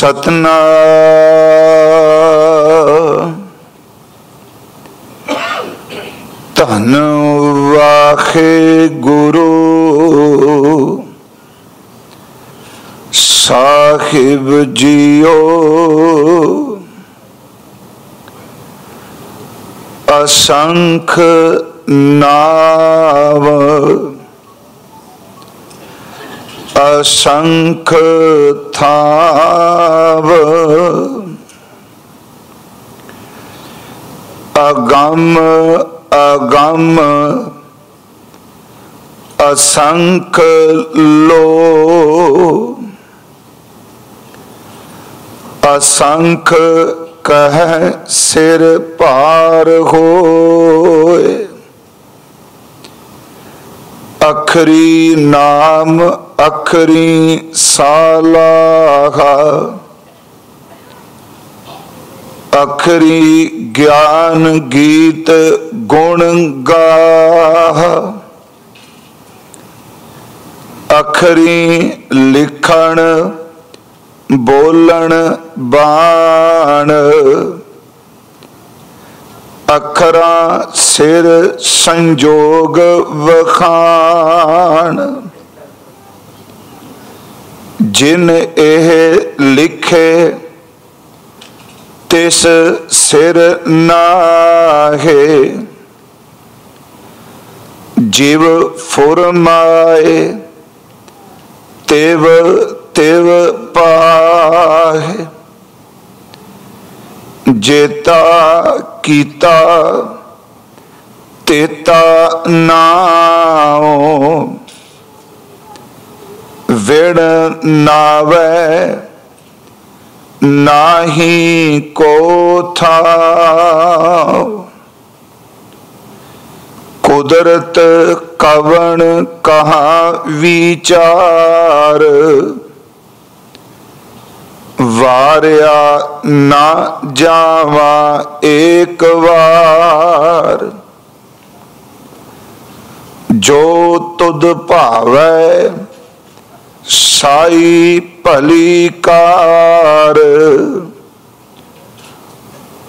ਸਤਨਾਮ ਧੰਨ ਵਾਖੇ ਗੁਰੂ ਸਾਹਿਬ ਜੀਓ ਅਸੰਖ ਨਾਮ ਅਸੰਖ ਥਾਵ ਅਗੰਮ ਅਗੰਮ ਅਸੰਖ ਲੋ। ਅਸੰਖ ਕਹਿ ਸਿਰ ਭਾਰ ਹੋਏ। ਅਖਰੀ ਨਾਮ ਅਖਰੀ ਸਾਲਾਹਾ। ਅਖਰੀ ਗਿਆਨ ਗੀਤ ਗੁਣ ਗਾਹ। ਅਖਰੀ ਲਿਖਣ ਬੋਲਣ ਬਾਣ। ਅਖਰਾਂ ਸਿਰ ਸੰਜੋਗ ਵਖਾਣ। ਜਿਨ ਇਹ ਲਿਖੇ, ਤਿਸ ਸਿਰ ਨਾਹੇ। ਜਿਵ ਫੁਰਮਾਏ, ਤਿਵ ਤਿਵ ਪਾਹੇ। ਜੇਤਾ ਕੀਤਾ ਤੇਤਾ ਨਾਉ ਵਿੜ ਨਾਵੇ ਨਾਹੀ ਕੋ ਥਾ ਕੁਦਰਤ ਕਵਣ ਕਹਾ ਵਿਚਾਰ ਵਾਰਿਆ ਨਾ ਜਾਵਾ ਏਕ ਵਾਰ। ਜੋ ਤੁਧ ਭਾਵੈ, ਸਾਈ ਭਲੀ ਕਾਰ।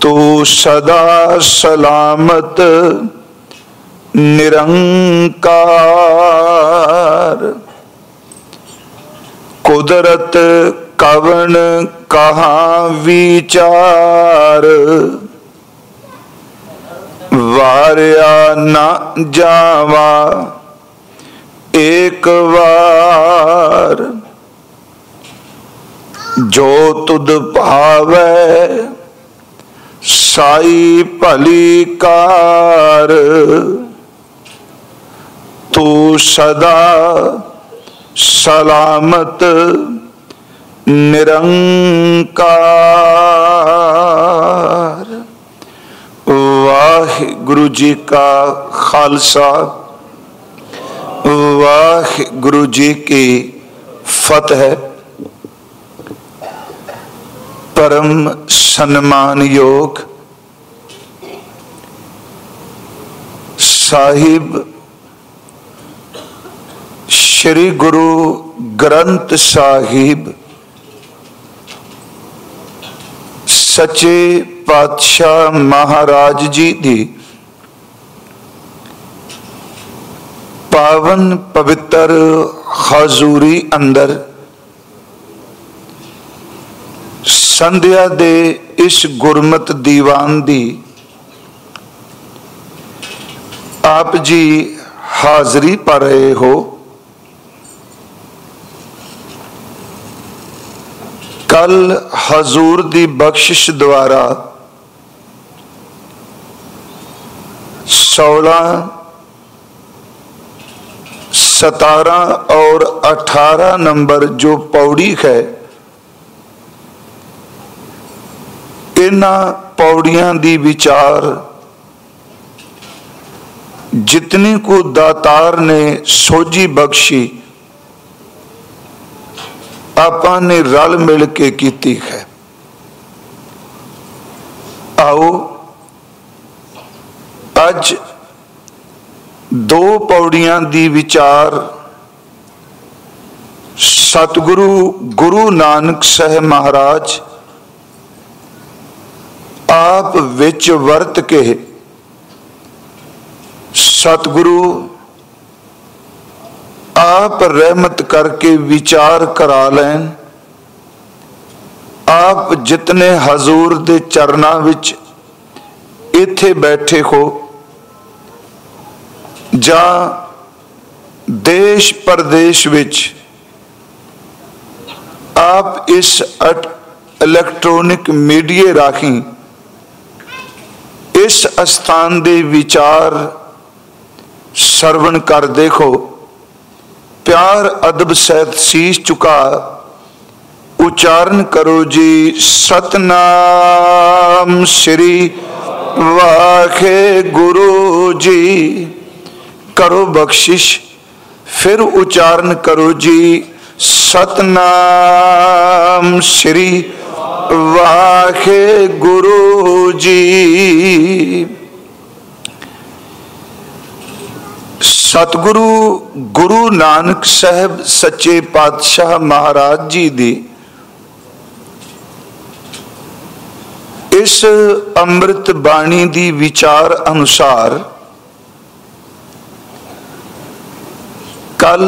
ਤੂੰ ਸਦਾ ਸਲਾਮਤ, ਨਿਰੰਕਾਰ। ਕੁਦਰਤ ਕਵਨ ਕਹਾ ਵਿਚਾਰ? ਵਾਰਿਆ ਨਾ ਜਾਵਾ ਏਕ ਵਾਰ। ਜੋ ਤੁਧ ਭਾਵੈ ਸਾਈ ਭਲੀ ਕਾਰ। ਤੂੰ ਸਦਾ ਸਲਾਮਤ ਨਿਰੰਕਾਰ ਵਾਹਿਗੁਰੂ ਜੀ ਕਾ ਖਾਲਸਾ ਵਾਹਿਗੁਰੂ ਜੀ ਕੀ ਫਤਿਹ ਪਰਮ ਸਨਮਾਨਯੋਗ ਸਾਹਿਬ ਸ੍ਰੀ ਗੁਰੂ ਗ੍ਰੰਥ ਸਾਹਿਬ ਸੱਚੇ ਪਾਤਸ਼ਾਹ ਮਹਾਰਾਜ ਜੀ ਦੀ ਪਾਵਨ ਪਵਿੱਤਰ ਹਜ਼ੂਰੀ ਅੰਦਰ ਸੰਧਿਆ ਦੇ ਇਸ ਗੁਰਮਤ ਦੀਵਾਨ ਦੀ ਆਪ ਜੀ ਹਾਜ਼ਰੀ ਪਰ ਰਹੇ ਹੋ। ਕੱਲ ਹਜ਼ੂਰ ਦੀ ਬਖਸ਼ਿਸ਼ ਦੁਆਰਾ 16 17 और 18 नंबर जो पौड़ी है ਇਹਨਾਂ ਪੌੜੀਆਂ ਦੀ ਵਿਚਾਰ ਜਿਤਨੀ ਕੋ ਦਾਤਾਰ ਨੇ ਸੋਝੀ ਬਖਸ਼ੀ ਆਪਾਂ ਨੇ ਰਲ ਮਿਲ ਕੇ ਕੀਤੀ ਹੈ। ਆਓ ਅੱਜ ਦੋ ਪੌੜੀਆਂ ਦੀ ਵਿਚਾਰ ਸਤਿਗੁਰੂ ਗੁਰੂ ਨਾਨਕ ਸਾਹਿਬ ਮਹਾਰਾਜ ਆਪ ਵਿੱਚ ਵਰਤ ਕੇ ਸਤਿਗੁਰੂ ਆਪ ਰਹਿਮਤ ਕਰਕੇ ਵਿਚਾਰ ਕਰਾ ਲੈਣ। ਆਪ ਜਿਤਨੇ ਹਜ਼ੂਰ ਦੇ ਚਰਨਾਂ ਵਿੱਚ ਇੱਥੇ ਬੈਠੇ ਹੋ, ਜਾਂ ਦੇਸ਼ ਪਰਦੇਸ਼ ਵਿੱਚ, ਆਪ ਇਸ ਇਲੈਕਟ੍ਰੋਨਿਕ ਮੀਡੀਏ ਰਾਹੀਂ ਇਸ ਅਸਥਾਨ ਦੇ ਵਿਚਾਰ ਸਰਵਣ ਕਰ ਦੇਖੋ ਪਿਆਰ ਅਦਬ ਸਹਿਤ ਸੀਸ ਝੁਕਾ, ਉਚਾਰਨ ਕਰੋ ਜੀ ਸਤਨਾਮ ਸ੍ਰੀ ਵਾਖੇ ਗੁਰੂ ਜੀ। ਕਰੋ ਬਖਸ਼ਿਸ਼, ਫਿਰ ਉਚਾਰਨ ਕਰੋ ਜੀ ਸਤਨਾਮ ਸ੍ਰੀ ਵਾਖੇ ਗੁਰੂ ਜੀ। ਸਤਿਗੁਰੂ ਗੁਰੂ ਨਾਨਕ ਸਾਹਿਬ ਸੱਚੇ ਪਾਤਸ਼ਾਹ ਮਹਾਰਾਜ ਜੀ ਦੀ ਇਸ ਅੰਮ੍ਰਿਤ ਬਾਣੀ ਦੀ ਵਿਚਾਰ ਅਨੁਸਾਰ ਕੱਲ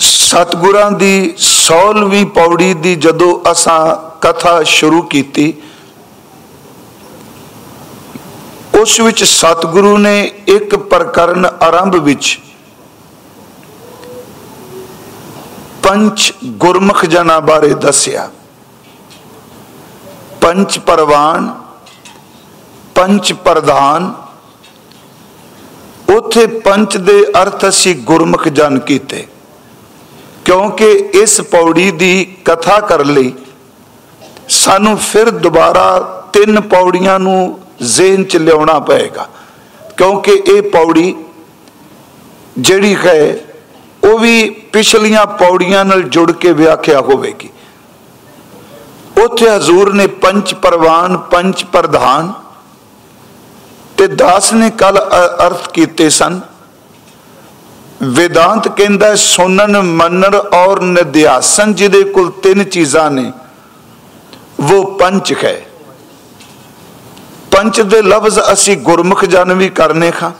ਸਤਗੁਰਾਂ ਦੀ 16ਵੀਂ ਪੌੜੀ ਦੀ ਜਦੋਂ ਅਸਾਂ ਕਥਾ ਸ਼ੁਰੂ ਕੀਤੀ ਉਸ ਵਿੱਚ ਸਤਿਗੁਰੂ ਨੇ ਇੱਕ ਪ੍ਰਕਰਨ ਆਰੰਭ ਵਿੱਚ ਪੰਚ ਗੁਰਮੁਖ ਜਨਾਂ ਬਾਰੇ ਦੱਸਿਆ। ਪੰਚ ਪਰਵਾਨ ਪੰਚ ਪ੍ਰਧਾਨ, ਉਥੇ ਪੰਚ ਦੇ ਅਰਥ ਅਸੀਂ ਗੁਰਮੁਖ ਜਨ ਕੀਤੇ। ਕਿਉਂਕਿ ਇਸ ਪੌੜੀ ਦੀ ਕਥਾ ਕਰ ਲਈ ਸਾਨੂੰ ਫਿਰ ਦੁਬਾਰਾ ਤਿੰਨ ਪੌੜੀਆਂ ਨੂੰ ਜ਼ਿਹਨ ਚ ਲਿਆਉਣਾ ਪਏਗਾ। ਕਿਉਂਕਿ ਇਹ ਪੌੜੀ ਜਿਹੜੀ ਹੈ, ਉਹ ਵੀ ਪਿਛਲੀਆਂ ਪੌੜੀਆਂ ਨਾਲ ਜੁੜ ਕੇ ਵਿਆਖਿਆ ਹੋਵੇਗੀ। ਉੱਥੇ ਹਜ਼ੂਰ ਨੇ ਪੰਜ ਪ੍ਰਵਾਨ, ਪੰਜ ਪ੍ਰਧਾਨ ਤੇ ਦਾਸ ਨੇ ਕੱਲ ਅਰਥ ਕੀਤੇ ਸਨ। ਵੇਦਾਂਤ ਕਹਿੰਦਾ, ਸੁਣਨ, ਮੰਨਣ ਔਰ ਨਿਧਿਆਸਨ ਜਿਹਦੇ ਕੋਲ ਤਿੰਨ ਚੀਜ਼ਾਂ ਨੇ, ਉਹ ਪੰਚ ਹੈ। ਪੰਚ ਦੇ ਲਫ਼ਜ਼ ਅਸੀਂ ਗੁਰਮੁਖ ਜਨ ਵੀ ਕਰਨੇ ਖਾਂ।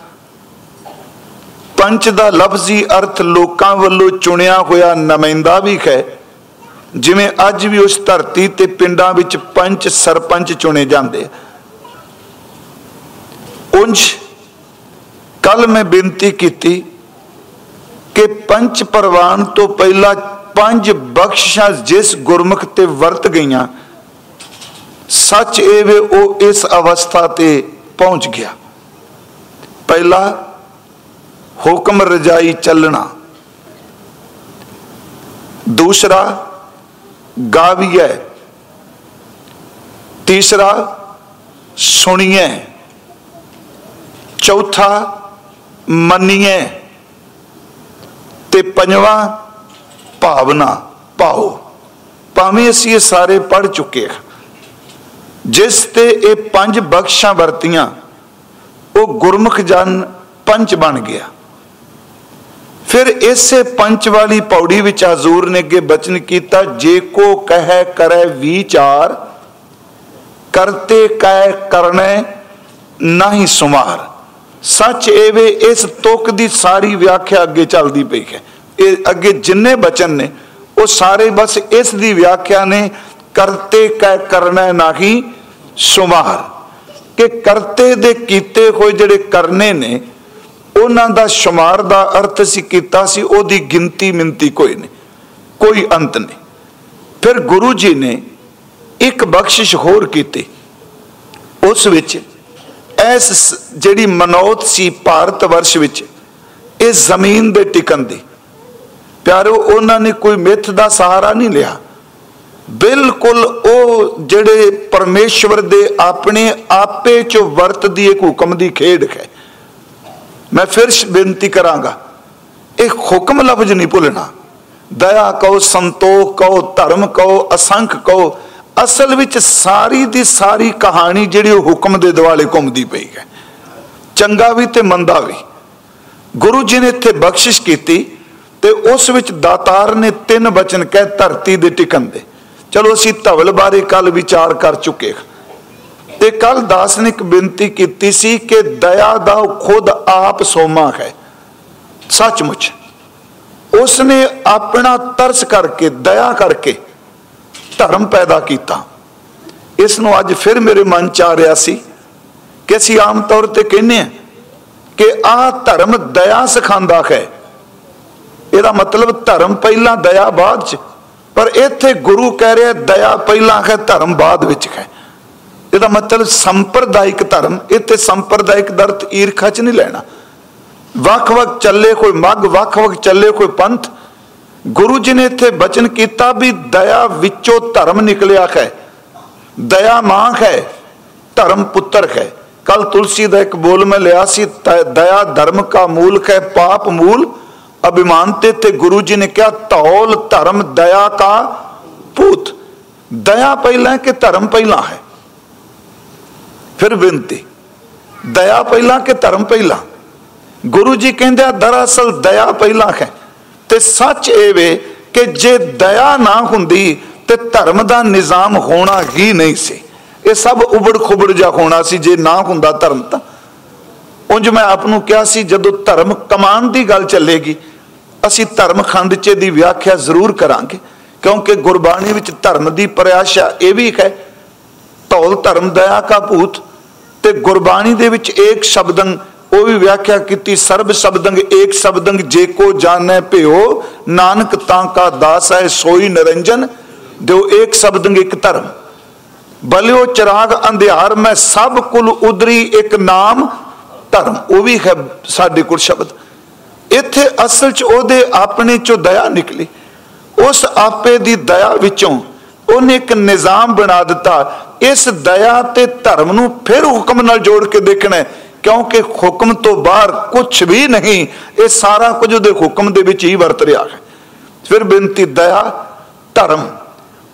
ਪੰਚ ਦਾ ਲਫ਼ਜ਼ੀ ਅਰਥ ਲੋਕਾਂ ਵੱਲੋਂ ਚੁਣਿਆ ਹੋਇਆ ਨਮਾਇੰਦਾ ਵੀ ਹੈ। ਜਿਵੇਂ ਅੱਜ ਵੀ ਉਸ ਧਰਤੀ ਤੇ ਪਿੰਡਾਂ ਵਿੱਚ ਪੰਚ ਸਰਪੰਚ ਚੁਣੇ ਜਾਂਦੇ ਉੰਜ ਕੱਲ ਮੈਂ ਬੇਨਤੀ ਕੀਤੀ ਕਿ ਪੰਚ ਪ੍ਰਵਾਨ ਤੋਂ ਪਹਿਲਾਂ ਪੰਜ ਬਖਸ਼ਾਂ ਜਿਸ ਗੁਰਮੁਖ ਤੇ ਵਰਤ ਗਈਆਂ ਸੱਚ ਇਹ ਵੇ ਉਹ ਇਸ ਅਵਸਥਾ ਤੇ ਪਹੁੰਚ ਗਿਆ। ਪਹਿਲਾ ਹੁਕਮ ਰਜਾਈ ਚੱਲਣਾ। ਦੂਸਰਾ ਗਾਵੀਏ ਤੀਸਰਾ ਸੁਣੀਏ ਚੌਥਾ ਮੰਨੀਏ ਤੇ ਪੰਜਵਾਂ ਭਾਵਨਾ ਪਾਓ। ਭਾਵੇਂ ਅਸੀਂ ਇਹ ਸਾਰੇ ਪੜ ਚੁੱਕੇ ਹਾਂ ਜਿਸ ਤੇ ਇਹ ਪੰਜ ਬਖਸ਼ਾਂ ਵਰਤੀਆਂ, ਉਹ ਗੁਰਮੁਖ ਜਨ ਪੰਚ ਬਣ ਗਿਆ। ਫਿਰ ਇਸੇ ਪੰਚ ਵਾਲੀ ਪੌੜੀ ਵਿੱਚ ਹਜ਼ੂਰ ਨੇ ਅੱਗੇ ਬਚਨ ਕੀਤਾ, ਜੇ ਕੋ ਕਹੈ ਕਰੈ ਵਿਚਾਰ, ਕਰਤੇ ਕਹਿ ਕਰਨੇ ਨਹੀਂ ਸੁਮਾਰ। ਸੱਚ ਏਵੇ ਇਸ ਤੁਕ ਦੀ ਸਾਰੀ ਵਿਆਖਿਆ ਅੱਗੇ ਚੱਲਦੀ ਪਈ ਹੈ। ਇਹ ਅੱਗੇ ਜਿੰਨੇ ਬਚਨ ਨੇ, ਉਹ ਸਾਰੇ ਬਸ ਇਸ ਦੀ ਵਿਆਖਿਆ ਨੇ, ਕਰਤੇ ਕਹਿ ਕਰਨਾ ਨਹੀਂ ਸੁਮਾਰ ਕਿ ਕਰਤੇ ਦੇ ਕੀਤੇ ਹੋਏ ਜਿਹੜੇ ਕਰਨੇ ਨੇ, ਉਹਨਾਂ ਦਾ ਸ਼ੁਮਾਰ ਦਾ ਅਰਥ ਸੀ ਕੀਤਾ ਸੀ, ਉਹਦੀ ਗਿਣਤੀ ਮਿੰਤੀ ਕੋਈ ਨਹੀਂ, ਕੋਈ ਅੰਤ ਨਹੀਂ। ਫਿਰ ਗੁਰੂ ਜੀ ਨੇ ਇੱਕ ਬਖਸ਼ਿਸ਼ ਹੋਰ ਕੀਤੀ। ਉਸ ਵਿੱਚ ਇਸ ਜਿਹੜੀ ਮਨੋਤ ਸੀ ਭਾਰਤ ਵਰਸ਼ ਵਿੱਚ ਇਸ ਜ਼ਮੀਨ ਦੇ ਟਿਕਣ ਦੀ। ਪਿਆਰੋ, ਉਹਨਾਂ ਨੇ ਕੋਈ ਮਿੱਥ ਦਾ ਸਹਾਰਾ ਨਹੀਂ ਲਿਆ। ਬਿਲਕੁਲ ਉਹ ਜਿਹੜੇ ਪਰਮੇਸ਼ਵਰ ਦੇ ਆਪਣੇ ਆਪੇ ਚ ਵਰਤਦੀ ਇੱਕ ਹੁਕਮ ਦੀ ਖੇਡ ਹੈ। ਮੈਂ ਫਿਰ ਬੇਨਤੀ ਕਰਾਂਗਾ, ਇਹ ਹੁਕਮ ਲਫ਼ਜ਼ ਨਹੀਂ ਭੁੱਲਣਾ। ਦਇਆ ਕਹੋ, ਸੰਤੋਖ ਕਹੋ, ਧਰਮ ਕਹੋ, ਅਸੰਖ ਕਹੋ, ਅਸਲ ਵਿੱਚ ਸਾਰੀ ਦੀ ਸਾਰੀ ਕਹਾਣੀ ਜਿਹੜੀ ਉਹ ਹੁਕਮ ਦੇ ਦਿਵਾਲੇ ਘੁੰਮਦੀ ਪਈ ਹੈ। ਚੰਗਾ ਵੀ ਤੇ ਮੰਦਾ ਵੀ। ਗੁਰੂ ਜੀ ਨੇ ਇੱਥੇ ਬਖਸ਼ਿਸ਼ ਕੀਤੀ ਤੇ ਉਸ ਵਿੱਚ ਦਾਤਾਰ ਨੇ ਤਿੰਨ ਬਚਨ ਕਹਿ ਧਰਤੀ ਦੇ ਟਿਕਣ ਦੇ। ਚਲੋ ਅਸੀਂ ਧਵਲ ਬਾਰੇ ਕੱਲ ਵਿਚਾਰ ਕਰ ਚੁੱਕੇ ਤੇ ਕੱਲ ਦਾਸ ਨੇ ਇੱਕ ਬੇਨਤੀ ਕੀਤੀ ਸੀ ਕਿ ਦਇਆ ਦਾ ਖੁਦ ਆਪ ਸੋਮਾ ਹੈ। ਸੱਚਮੁੱਚ ਉਸ ਨੇ ਆਪਣਾ ਤਰਸ ਕਰਕੇ, ਦਇਆ ਕਰਕੇ ਧਰਮ ਪੈਦਾ ਕੀਤਾ। ਇਸ ਨੂੰ ਅੱਜ ਫਿਰ ਮੇਰੇ ਮਨ ਚ ਆ ਰਿਹਾ ਸੀ ਕਿ ਅਸੀਂ ਆਮ ਤੌਰ ਤੇ ਕਹਿੰਦੇ ਆ ਕਿ ਆਹ ਧਰਮ ਦਇਆ ਸਿਖਾਉਂਦਾ ਹੈ। ਇਹਦਾ ਮਤਲਬ ਧਰਮ ਪਹਿਲਾਂ, ਦਇਆ ਬਾਅਦ ਚ। ਪਰ ਇੱਥੇ ਗੁਰੂ ਕਹਿ ਰਿਹਾ, ਦਇਆ ਪਹਿਲਾਂ ਹੈ, ਧਰਮ ਬਾਅਦ ਵਿੱਚ ਹੈ। ਇਹਦਾ ਮਤਲਬ ਸੰਪਰਦਾਇਕ ਧਰਮ, ਇੱਥੇ ਸੰਪਰਦਾਇਕ ਦਰਤ ਈਰਖਾ ਚ ਨਹੀਂ ਲੈਣਾ। ਵੱਖ-ਵੱਖ ਚੱਲੇ ਕੋਈ ਮੱਗ, ਵੱਖ-ਵੱਖ ਚੱਲੇ ਕੋਈ ਪੰਥ। ਗੁਰੂ ਜੀ ਨੇ ਇੱਥੇ ਬਚਨ ਕੀਤਾ ਵੀ ਦਇਆ ਵਿੱਚੋਂ ਧਰਮ ਨਿਕਲਿਆ ਹੈ। ਦਇਆ ਮਾਂ ਹੈ, ਧਰਮ ਪੁੱਤਰ ਹੈ। ਕੱਲ ਤੁਲਸੀ ਦਾ ਇੱਕ ਬੋਲ ਮੈਂ ਲਿਆ ਸੀ ਦਇਆ ਧਰਮ ਕਾ ਮੂਲ ਹੈ, ਪਾਪ ਮੂਲ। ਅਭਿਮਾਨ ਤੇ ਤੇ ਗੁਰੂ ਜੀ ਨੇ ਕਿਹਾ ਤੌਲ ਧਰਮ ਦਇਆ ਕਾ ਪੂਤ ਦਇਆ ਪਹਿਲਾਂ ਕਿ ਧਰਮ ਪਹਿਲਾਂ ਹੈ? ਫਿਰ ਬੇਨਤੀ। ਦਇਆ ਪਹਿਲਾਂ ਕਿ ਧਰਮ ਪਹਿਲਾਂ? ਗੁਰੂ ਜੀ ਕਹਿੰਦੇ ਆ, ਦਰਅਸਲ ਦਇਆ ਪਹਿਲਾਂ ਹੈ। ਤੇ ਸੱਚ ਇਹ ਵੇ ਕਿ ਜੇ ਦਇਆ ਨਾ ਹੁੰਦੀ, ਤੇ ਧਰਮ ਦਾ ਨਿਜ਼ਾਮ ਹੋਣਾ ਹੀ ਨਹੀਂ ਸੀ। ਇਹ ਸਭ ਉਬੜ ਖੁਬੜ ਜਾ ਹੋਣਾ ਸੀ, ਜੇ ਨਾ ਹੁੰਦਾ ਧਰਮ ਤਾਂ। ਉਂਝ ਮੈਂ ਆਪ ਨੂੰ ਕਿਹਾ ਸੀ, ਜਦੋਂ ਧਰਮ ਕਮਾਨ ਦੀ ਗੱਲ ਚੱਲੇਗੀ ਅਸੀਂ ਧਰਮ ਖੰਡ 'ਚ ਦੀ ਵਿਆਖਿਆ ਜ਼ਰੂਰ ਕਰਾਂਗੇ, ਕਿਉਂਕਿ ਗੁਰਬਾਣੀ ਵਿੱਚ ਧਰਮ ਦੀ ਪਰਿਆਸ਼ਾ ਇਹ ਵੀ ਹੈ ਤੌਲ ਧਰਮ, ਦਇਆ ਕਾ ਭੂਤ, ਤੇ ਗੁਰਬਾਣੀ ਦੇ ਵਿੱਚ ਇੱਕ ਸ਼ਬਦੰ, ਉਹ ਵੀ ਵਿਆਖਿਆ ਕੀਤੀ, ਸਰਬ ਸ਼ਬਦੰਗ ਏਕ ਸ਼ਬਦੰਗ ਜੇ ਕੋ ਜਾਣੈ ਭਿਓ, ਨਾਨਕ ਤਾਂ ਕਾ ਦਾਸ ਹੈ, ਸੋਈ ਨਿਰੰਜਨ, ਦਿਓ ਏਕ ਸ਼ਬਦੰਗ ਇੱਕ ਧਰਮ। ਬਲਿਓ ਚਰਾਗ ਅੰਧਿਆਰ, ਮੈਂ ਸਭ ਕੁਲ ਉਦਰੀ ਇੱਕ ਨਾਮ ਧਰਮ, ਉਹ ਵੀ ਹੈ ਸਾਡੇ ਕੋਲ ਸ਼ਬਦ। ਇੱਥੇ ਅਸਲ 'ਚ ਉਹਦੇ ਆਪਣੇ 'ਚੋਂ ਦਇਆ ਨਿਕਲੀ। ਉਸ ਆਪੇ ਦੀ ਦਇਆ ਵਿੱਚੋਂ ਉਹਨੇ ਇੱਕ ਨਿਜ਼ਾਮ ਬਣਾ ਦਿੱਤਾ। ਇਸ ਦਇਆ ਤੇ ਧਰਮ ਨੂੰ ਫਿਰ ਹੁਕਮ ਨਾਲ ਜੋੜ ਕੇ ਦੇਖਣਾ ਕਿਉਂਕਿ ਹੁਕਮ ਤੋਂ ਬਾਹਰ ਕੁਝ ਵੀ ਨਹੀਂ, ਇਹ ਸਾਰਾ ਕੁਝ ਉਹਦੇ ਹੁਕਮ ਦੇ ਵਿੱਚ ਹੀ ਵਰਤ ਰਿਹਾ ਹੈ। ਫਿਰ ਬੇਨਤੀ, ਦਇਆ, ਧਰਮ,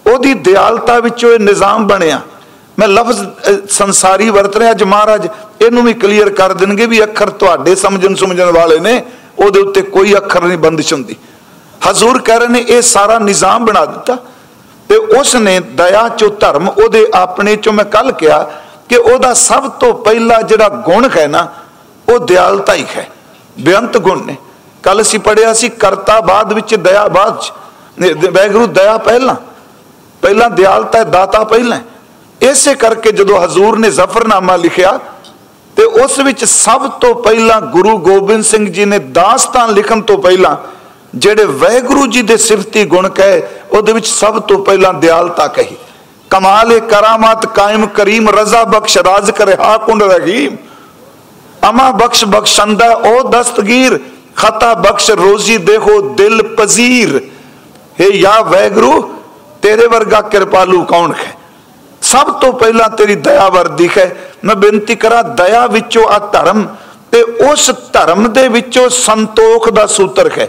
ਉਹਦੀ ਦਿਆਲਤਾ ਵਿੱਚੋਂ ਇਹ ਨਿਜ਼ਾਮ ਬਣਿਆ। ਮੈਂ ਲਫ਼ਜ਼ ਸੰਸਾਰੀ ਵਰਤ ਰਿਹਾ, ਅੱਜ ਮਹਾਰਾਜ, ਇਹਨੂੰ ਵੀ ਕਲੀਅਰ ਕਰ ਦੇਣਗੇ ਵੀ ਅੱਖਰ ਤੁਹਾਡੇ ਸਮਝਣ ਸਮਝਣ ਵਾਲੇ ਨੇ। ਉਹਦੇ ਉੱਤੇ ਕੋਈ ਅੱਖਰ ਨਹੀਂ, ਬੰਦਿਸ਼ ਹੁੰਦੀ। ਹਜ਼ੂਰ ਕਹਿ ਰਹੇ ਨੇ, ਇਹ ਸਾਰਾ ਨਿਜ਼ਾਮ ਬਣਾ ਦਿੱਤਾ। ਤੇ ਉਸ ਨੇ ਦਇਆ ਚੋਂ ਧਰਮ ਉਹਦੇ ਆਪਣੇ ਚੋਂ, ਮੈਂ ਕੱਲ ਕਿਹਾ ਕਿ ਉਹਦਾ ਸਭ ਤੋਂ ਪਹਿਲਾ ਜਿਹੜਾ ਗੁਣ ਹੈ ਨਾ, ਉਹ ਦਿਆਲਤਾ ਹੀ ਹੈ। ਬੇਅੰਤ ਗੁਣ ਨੇ। ਕੱਲ ਅਸੀਂ ਪੜਿਆ ਸੀ, ਕਰਤਾ ਬਾਅਦ ਵਿੱਚ ਦਇਆ ਬਾਅਦ ਚ। ਵੈਗਰੂ ਦਇਆ ਪਹਿਲਾਂ। ਪਹਿਲਾਂ ਦਿਆਲਤਾ, ਦਾਤਾ ਪਹਿਲਾਂ। ਇਸੇ ਕਰਕੇ ਜਦੋਂ ਹਜ਼ੂਰ ਨੇ ਜ਼ਫਰਨਾਮਾ ਲਿਖਿਆ ਤੇ ਉਸ ਵਿੱਚ ਸਭ ਤੋਂ ਪਹਿਲਾਂ ਗੁਰੂ ਗੋਬਿੰਦ ਸਿੰਘ ਜੀ ਨੇ ਦਾਸਤਾਨ ਲਿਖਣ ਤੋਂ ਪਹਿਲਾਂ ਜਿਹੜੇ ਵੈਗੁਰੂ ਜੀ ਦੇ ਸਿਫਤੀ ਗੁਣ ਕਹੇ, ਉਹਦੇ ਵਿੱਚ ਸਭ ਤੋਂ ਪਹਿਲਾਂ ਦਿਆਲਤਾ ਕਹੀ। ਕਮਾਲ ਕਰਾਮਾਤ ਕਾਇਮ ਕਰੀਮ, ਰਜ਼ਾ ਬਖਸ਼ ਰਾਜ ਕਰੇ, ਹਾ ਕੁੰਡ ਰਹੀਮ ਅਮਾ ਬਖਸ਼ ਬਖਸ਼ੰਦਾ ਉਹ ਦਸਤਗੀਰ, ਖਤਾ ਬਖਸ਼ ਰੋਜ਼ੀ ਦੇਖੋ ਦਿਲ ਪਜ਼ੀਰ। ਹੈ ਯਾ ਵੈਗਰੂ, ਤੇਰੇ ਵਰਗਾ ਕਿਰਪਾਲੂ ਕੌਣ ਹੈ? ਸਭ ਤੋਂ ਪਹਿਲਾਂ ਤੇਰੀ ਦਇਆ ਵਰਦੀ ਹੈ। ਮੈਂ ਬੇਨਤੀ ਕਰਾਂ, ਦਇਆ ਵਿੱਚੋਂ ਆ ਧਰਮ ਤੇ ਉਸ ਧਰਮ ਦੇ ਵਿੱਚੋਂ ਸੰਤੋਖ ਦਾ ਸੂਤਰ ਹੈ।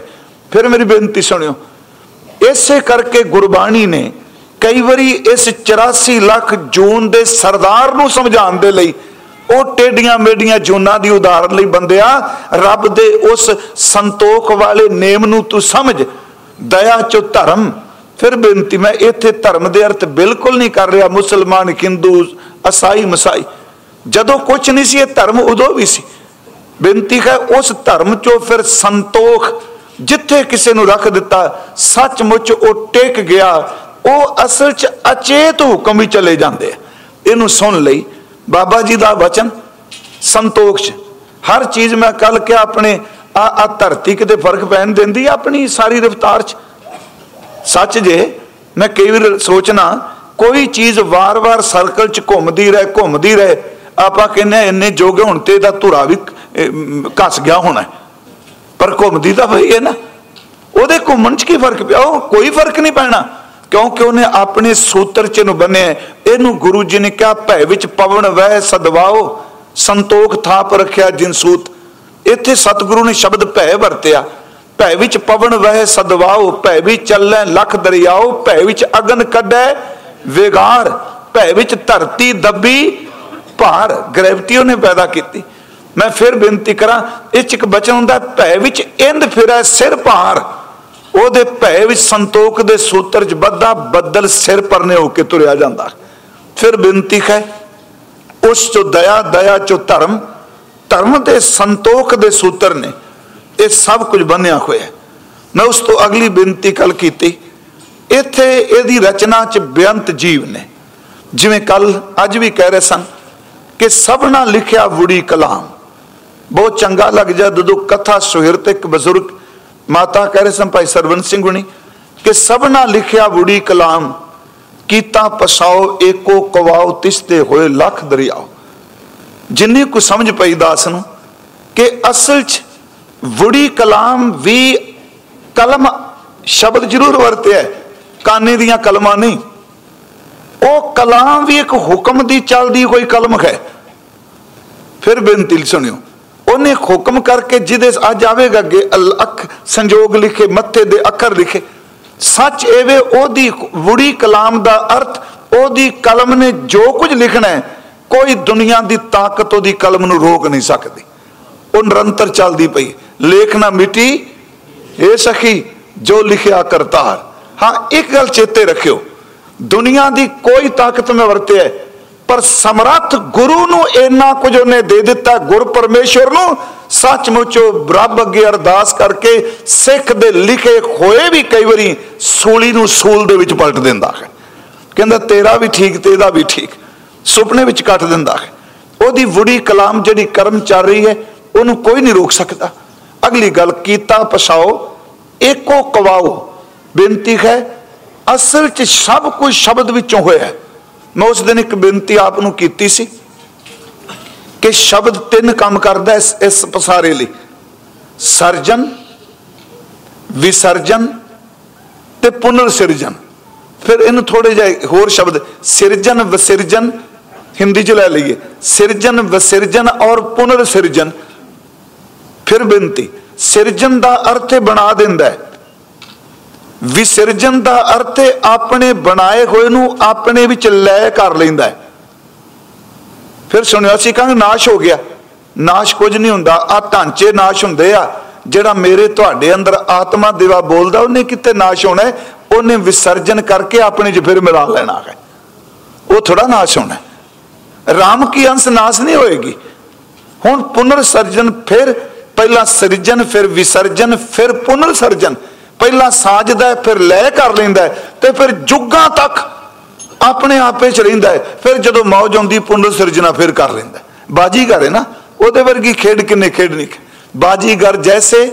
ਫਿਰ ਮੇਰੀ ਬੇਨਤੀ ਸੁਣਿਓ। ਇਸੇ ਕਰਕੇ ਗੁਰਬਾਣੀ ਨੇ ਕਈ ਵਾਰੀ ਇਸ 84 ਲੱਖ ਜੂਨ ਦੇ ਸਰਦਾਰ ਨੂੰ ਸਮਝਾਉਣ ਦੇ ਲਈ ਉਹ ਟੇਡੀਆਂ ਮੇਡੀਆਂ ਜੂਨਾਂ ਦੀ ਉਦਾਹਰਨ ਲਈ ਬੰਦਿਆ, ਰੱਬ ਦੇ ਉਸ ਸੰਤੋਖ ਵਾਲੇ ਨੇਮ ਨੂੰ ਤੂੰ ਸਮਝ। ਦਇਆ ਚੋ ਧਰਮ ਫਿਰ ਬੇਨਤੀ, ਮੈਂ ਇੱਥੇ ਧਰਮ ਦੇ ਅਰਥ ਬਿਲਕੁਲ ਨਹੀਂ ਕਰ ਰਿਹਾ, ਮੁਸਲਮਾਨ, ਹਿੰਦੂ, ਅਸਾਈ, ਮਸਾਈ। ਜਦੋਂ ਕੁਝ ਨਹੀਂ ਸੀ, ਇਹ ਧਰਮ ਉਦੋਂ ਵੀ ਸੀ। ਬੇਨਤੀ ਹੈ, ਉਸ ਧਰਮ ਚੋਂ ਫਿਰ ਸੰਤੋਖ ਜਿੱਥੇ ਕਿਸੇ ਨੂੰ ਰੱਖ ਦਿੱਤਾ, ਸੱਚਮੁੱਚ ਉਹ ਟਿਕ ਗਿਆ, ਉਹ ਅਸਲ 'ਚ ਅਚੇਤ ਹੁਕਮ ਵੀ ਚਲੇ ਜਾਂਦੇ ਇਹਨੂੰ ਸੁਣ ਲਈ, ਬਾਬਾ ਜੀ ਦਾ ਵਚਨ, ਸੰਤੋਖ 'ਚ। ਹਰ ਚੀਜ਼ ਮੈਂ ਕੱਲ ਕਿਹਾ, ਆਪਣੇ ਆ ਆ ਧਰਤੀ ਕਿਤੇ ਫ਼ਰਕ ਪੈਣ ਦਿੰਦੀ ਆਪਣੀ ਸਾਰੀ ਰਫਤਾਰ 'ਚ। ਸੱਚ ਜੇ, ਮੈਂ ਕਈ ਵਾਰ ਸੋਚਣਾ ਕੋਈ ਚੀਜ਼ ਵਾਰ-ਵਾਰ ਸਰਕਲ 'ਚ ਘੁੰਮਦੀ ਰਹੇ ਘੁੰਮਦੀ ਰਹੇ, ਆਪਾਂ ਕਹਿੰਦੇ ਇੰਨੇ ਜੋਗੇ ਹੁਣ ਤੇ ਦਾ ਧੁਰਾ ਵੀ ਘਸ ਗਿਆ ਹੋਣਾ ਪਰ ਘੁੰਮਦੀ ਤਾਂ ਭਈ ਹੈ ਨਾ। ਉਹਦੇ ਘੁੰਮਣ 'ਚ ਕੀ ਫ਼ਰਕ ਪਿਆ? ਉਹ ਕੋਈ ਫ਼ਰਕ ਨਹੀਂ ਪੈਣਾ, ਕਿਉਂਕਿ ਉਹਨੇ ਆਪਣੇ ਸੂਤਰ 'ਚ ਨੂੰ ਬੰਨਿਆ ਇਹਨੂੰ ਗੁਰੂ ਜੀ ਨੇ ਕਿਹਾ, ਭੈ ਵਿੱਚ ਪਵਨ ਵਹਿ ਸਦਵਾਓ, ਸੰਤੋਖ ਥਾਪ ਰੱਖਿਆ ਜਿਨਸੂਤ ਇੱਥੇ ਸਤਿਗੁਰੂ ਨੇ ਸ਼ਬਦ ਭੈ ਵਰਤਿਆ। ਭੈ ਵਿੱਚ ਪਵਨ ਵਹਿ ਸਦਵਾਓ ਭੈ ਵਿੱਚ ਚੱਲੈ ਲੱਖ ਦਰਿਆਓ ਭੈ ਵਿੱਚ ਅਗਨ ਕੱਢੈ ਵਿਗਾਰ, ਭੈ ਵਿੱਚ ਧਰਤੀ ਦੱਬੀ ਭਾਰ। ਗ੍ਰੈਵਿਟੀ ਉਹਨੇ ਪੈਦਾ ਕੀਤੀ। ਮੈਂ ਫਿਰ ਬੇਨਤੀ ਕਰਾਂ, ਇਹ ਚ ਇੱਕ ਬਚਨ ਹੁੰਦਾ, ਭੈ ਵਿੱਚ ਇੰਦ ਫਿਰੈ ਸਿਰ ਭਾਰ। ਉਹਦੇ ਭੈ ਵਿੱਚ ਸੰਤੋਖ ਦੇ ਸੂਤਰ 'ਚ ਬੱਧਾ ਬੱਦਲ ਸਿਰ ਪਰਨੇ ਹੋ ਕੇ ਤੁਰਿਆ ਜਾਂਦਾ। ਫਿਰ ਬੇਨਤੀ ਹੈ, ਉਸ ਚੋਂ ਦਇਆ ਦਇਆ ਚੋਂ ਧਰਮ ਧਰਮ ਦੇ ਸੰਤੋਖ ਦੇ ਸੂਤਰ ਨੇ। ਇਹ ਸਭ ਕੁਝ ਬੰਨਿਆ ਹੋਇਆ ਮੈਂ ਉਸ ਤੋਂ ਅਗਲੀ ਬੇਨਤੀ ਕੱਲ ਕੀਤੀ। ਇੱਥੇ ਇਹਦੀ ਰਚਨਾ 'ਚ ਬੇਅੰਤ ਜੀਵ ਨੇ। ਜਿਵੇਂ ਕੱਲ ਅੱਜ ਵੀ ਕਹਿ ਰਹੇ ਸਨ ਕਿ ਸਭਨਾ ਲਿਖਿਆ ਵੁੜੀ ਕਲਾਮ। ਬਹੁਤ ਚੰਗਾ ਲੱਗ ਜਾ ਜਦੋਂ ਕਥਾ ਸੁਹਿਰ ਇੱਕ ਬਜ਼ੁਰਗ ਮਾਤਾ ਕਹਿ ਰਹੇ ਸਨ, ਭਾਈ ਸਰਵੰਤ ਸਿੰਘ ਹੁਣੀ, ਕਿ ਸਭਨਾ ਲਿਖਿਆ ਵੁੜੀ ਕਲਾਮ, ਕੀਤਾ ਪਸਾਓ, ਏਕੋ ਕਵਾਓ ਤਿਸਤੇ ਹੋਏ ਲੱਖ ਦਰਿਆਓ। ਜਿੰਨੀ ਕੁ ਸਮਝ ਪਈ ਦਾਸ ਨੂੰ ਕਿ ਅਸਲ 'ਚ ਵੁੜੀ ਕਲਾਮ ਵੀ ਕਲਮ ਸ਼ਬਦ ਜ਼ਰੂਰ ਵਰਤਿਆ ਕਾਨੇ ਦੀਆਂ ਕਲਮਾਂ ਨਹੀਂ। ਉਹ ਕਲਾਮ ਵੀ ਇੱਕ ਹੁਕਮ ਦੀ ਚੱਲਦੀ ਕੋਈ ਕਲਮ ਹੈ। ਫਿਰ ਬੇਨਤੀ ਸੁਣਿਓ, ਉਹਨੇ ਹੁਕਮ ਕਰਕੇ ਜਿਹਦੇ ਅੱਜ ਆਵੇਗਾ ਅੱਗੇ ਅੱਖ ਸੰਜੋਗ ਲਿਖੇ, ਮੱਥੇ ਦੇ ਅੱਖਰ ਲਿਖੇ। ਸੱਚ ਐਵੇਂ ਉਹਦੀ ਵੁੜੀ ਕਲਾਮ ਦਾ ਅਰਥ, ਉਹਦੀ ਕਲਮ ਨੇ ਜੋ ਕੁਝ ਲਿਖਣਾ ਹੈ, ਕੋਈ ਦੁਨੀਆ ਦੀ ਤਾਕਤ ਉਹਦੀ ਕਲਮ ਨੂੰ ਰੋਕ ਨਹੀਂ ਸਕਦੀ। ਉਹ ਨਿਰੰਤਰ ਚੱਲਦੀ ਪਈ ਲੇਖ ਨਾ ਮਿਟੀ, ਇਹ ਸਖੀ ਜੋ ਲਿਖਿਆ ਕਰਤਾਰ। ਹਾਂ, ਇੱਕ ਗੱਲ ਚੇਤੇ ਰੱਖਿਓ, ਦੁਨੀਆ ਦੀ ਕੋਈ ਤਾਕਤ ਮੈਂ ਵਰਤਿਆ ਪਰ ਸਮਰੱਥ ਗੁਰੂ ਨੂੰ ਇੰਨਾ ਕੁਝ ਉਹਨੇ ਦੇ ਦਿੱਤਾ, ਗੁਰ ਪਰਮੇਸ਼ਵਰ ਨੂੰ, ਸੱਚਮੁੱਚ ਉਹ ਰੱਬ ਅੱਗੇ ਅਰਦਾਸ ਕਰਕੇ ਸਿੱਖ ਦੇ ਲਿਖੇ ਹੋਏ ਵੀ ਕਈ ਵਾਰੀ ਸੂਲੀ ਨੂੰ ਸੂਲ ਦੇ ਵਿੱਚ ਪਲਟ ਦਿੰਦਾ ਹੈ। ਕਹਿੰਦਾ, ਤੇਰਾ ਵੀ ਠੀਕ, ਤੇ ਇਹਦਾ ਵੀ ਠੀਕ, ਸੁਪਨੇ ਵਿੱਚ ਕੱਟ ਦਿੰਦਾ ਹੈ। ਉਹਦੀ ਵੁੜੀ ਕਲਾਮ ਜਿਹੜੀ ਕਰਮ ਚੱਲ ਰਹੀ ਹੈ, ਉਹਨੂੰ ਕੋਈ ਨਹੀਂ ਰੋਕ ਸਕਦਾ। ਅਗਲੀ ਗੱਲ, ਕੀਤਾ ਪਛਾਓ, ਏਕੋ ਕਵਾਓ। ਬੇਨਤੀ ਹੈ, ਅਸਲ 'ਚ ਸਭ ਕੁਝ ਸ਼ਬਦ ਵਿੱਚੋਂ ਹੋਇਆ ਮੈਂ ਉਸ ਦਿਨ ਇੱਕ ਬੇਨਤੀ ਆਪ ਨੂੰ ਕੀਤੀ ਸੀ ਕਿ ਸ਼ਬਦ ਤਿੰਨ ਕੰਮ ਕਰਦਾ ਇਸ ਇਸ ਪਸਾਰੇ ਲਈ। ਸਰਜਨ, ਵਿਸਰਜਨ ਤੇ ਪੁਨਰ ਸਿਰਜਨ ਫਿਰ ਇਹਨੂੰ ਥੋੜੇ ਜਿਹਾ ਹੋਰ ਸ਼ਬਦ, ਸਿਰਜਨ, ਵਿਸਰਜਨ, ਹਿੰਦੀ ਚ ਲੈ ਲਈਏ। ਸਿਰਜਨ, ਵਿਸਰਜਨ ਔਰ ਪੁਨਰ ਸਿਰਜਨ ਫਿਰ ਬੇਨਤੀ, ਸਿਰਜਣ ਦਾ ਅਰਥ ਬਣਾ ਦਿੰਦਾ ਹੈ ਵਿਸਰਜਨ ਦਾ ਅਰਥ ਆਪਣੇ ਬਣਾਏ ਹੋਏ ਨੂੰ ਆਪਣੇ ਵਿੱਚ ਲੈ ਕਰ ਲੈਂਦਾ ਹੈ। ਫਿਰ ਸੁਣਿਆ ਸੀ ਕਹਿੰਦੇ ਨਾਸ਼ ਹੋ ਗਿਆ। ਨਾਸ਼ ਕੁਝ ਨਹੀਂ ਹੁੰਦਾ। ਆ ਢਾਂਚੇ ਨਾਸ਼ ਹੁੰਦੇ ਆ। ਜਿਹੜਾ ਮੇਰੇ ਤੁਹਾਡੇ ਅੰਦਰ ਆਤਮਾ ਦੇਵਾ ਬੋਲਦਾ, ਉਹਨੇ ਕਿਤੇ ਨਾਸ਼ ਹੋਣਾ ਉਹਨੇ ਵਿਸਰਜਨ ਕਰਕੇ ਆਪਣੇ 'ਚ ਫਿਰ ਮਿਲਾ ਲੈਣਾ ਹੈ। ਉਹ ਥੋੜਾ ਨਾਸ਼ ਹੋਣਾ ਰਾਮ ਕੀ ਅੰਸ਼ ਨਾਸ਼ ਨਹੀਂ ਹੋਏਗੀ? ਹੁਣ ਪੁਨਰ ਸਰਜਨ ਫਿਰ ਪਹਿਲਾਂ ਸਿਰਜਣ, ਫਿਰ ਵਿਸਰਜਨ ਫਿਰ ਪੁਨਰ ਸਰਜਨ ਪਹਿਲਾਂ ਸਾਜਦਾ ਫਿਰ ਲੈ ਕਰ ਲੈਂਦਾ ਤੇ ਫਿਰ ਜੁਗਾਂ ਤੱਕ ਆਪਣੇ ਆਪੇ ਚ ਰਹਿੰਦਾ ਹੈ। ਫਿਰ ਜਦੋਂ ਮੌਜ ਆਉਂਦੀ, ਪੁਨਰ ਸਿਰਜਣਾ ਫਿਰ ਕਰ ਲੈਂਦਾ ਬਾਜੀਗਰ ਹੈ ਨਾ, ਉਹਦੇ ਵਰਗੀ ਖੇਡ ਕਿੰਨੇ ਖੇਡਣੀ ਬਾਜੀਗਰ ਜੈਸੇ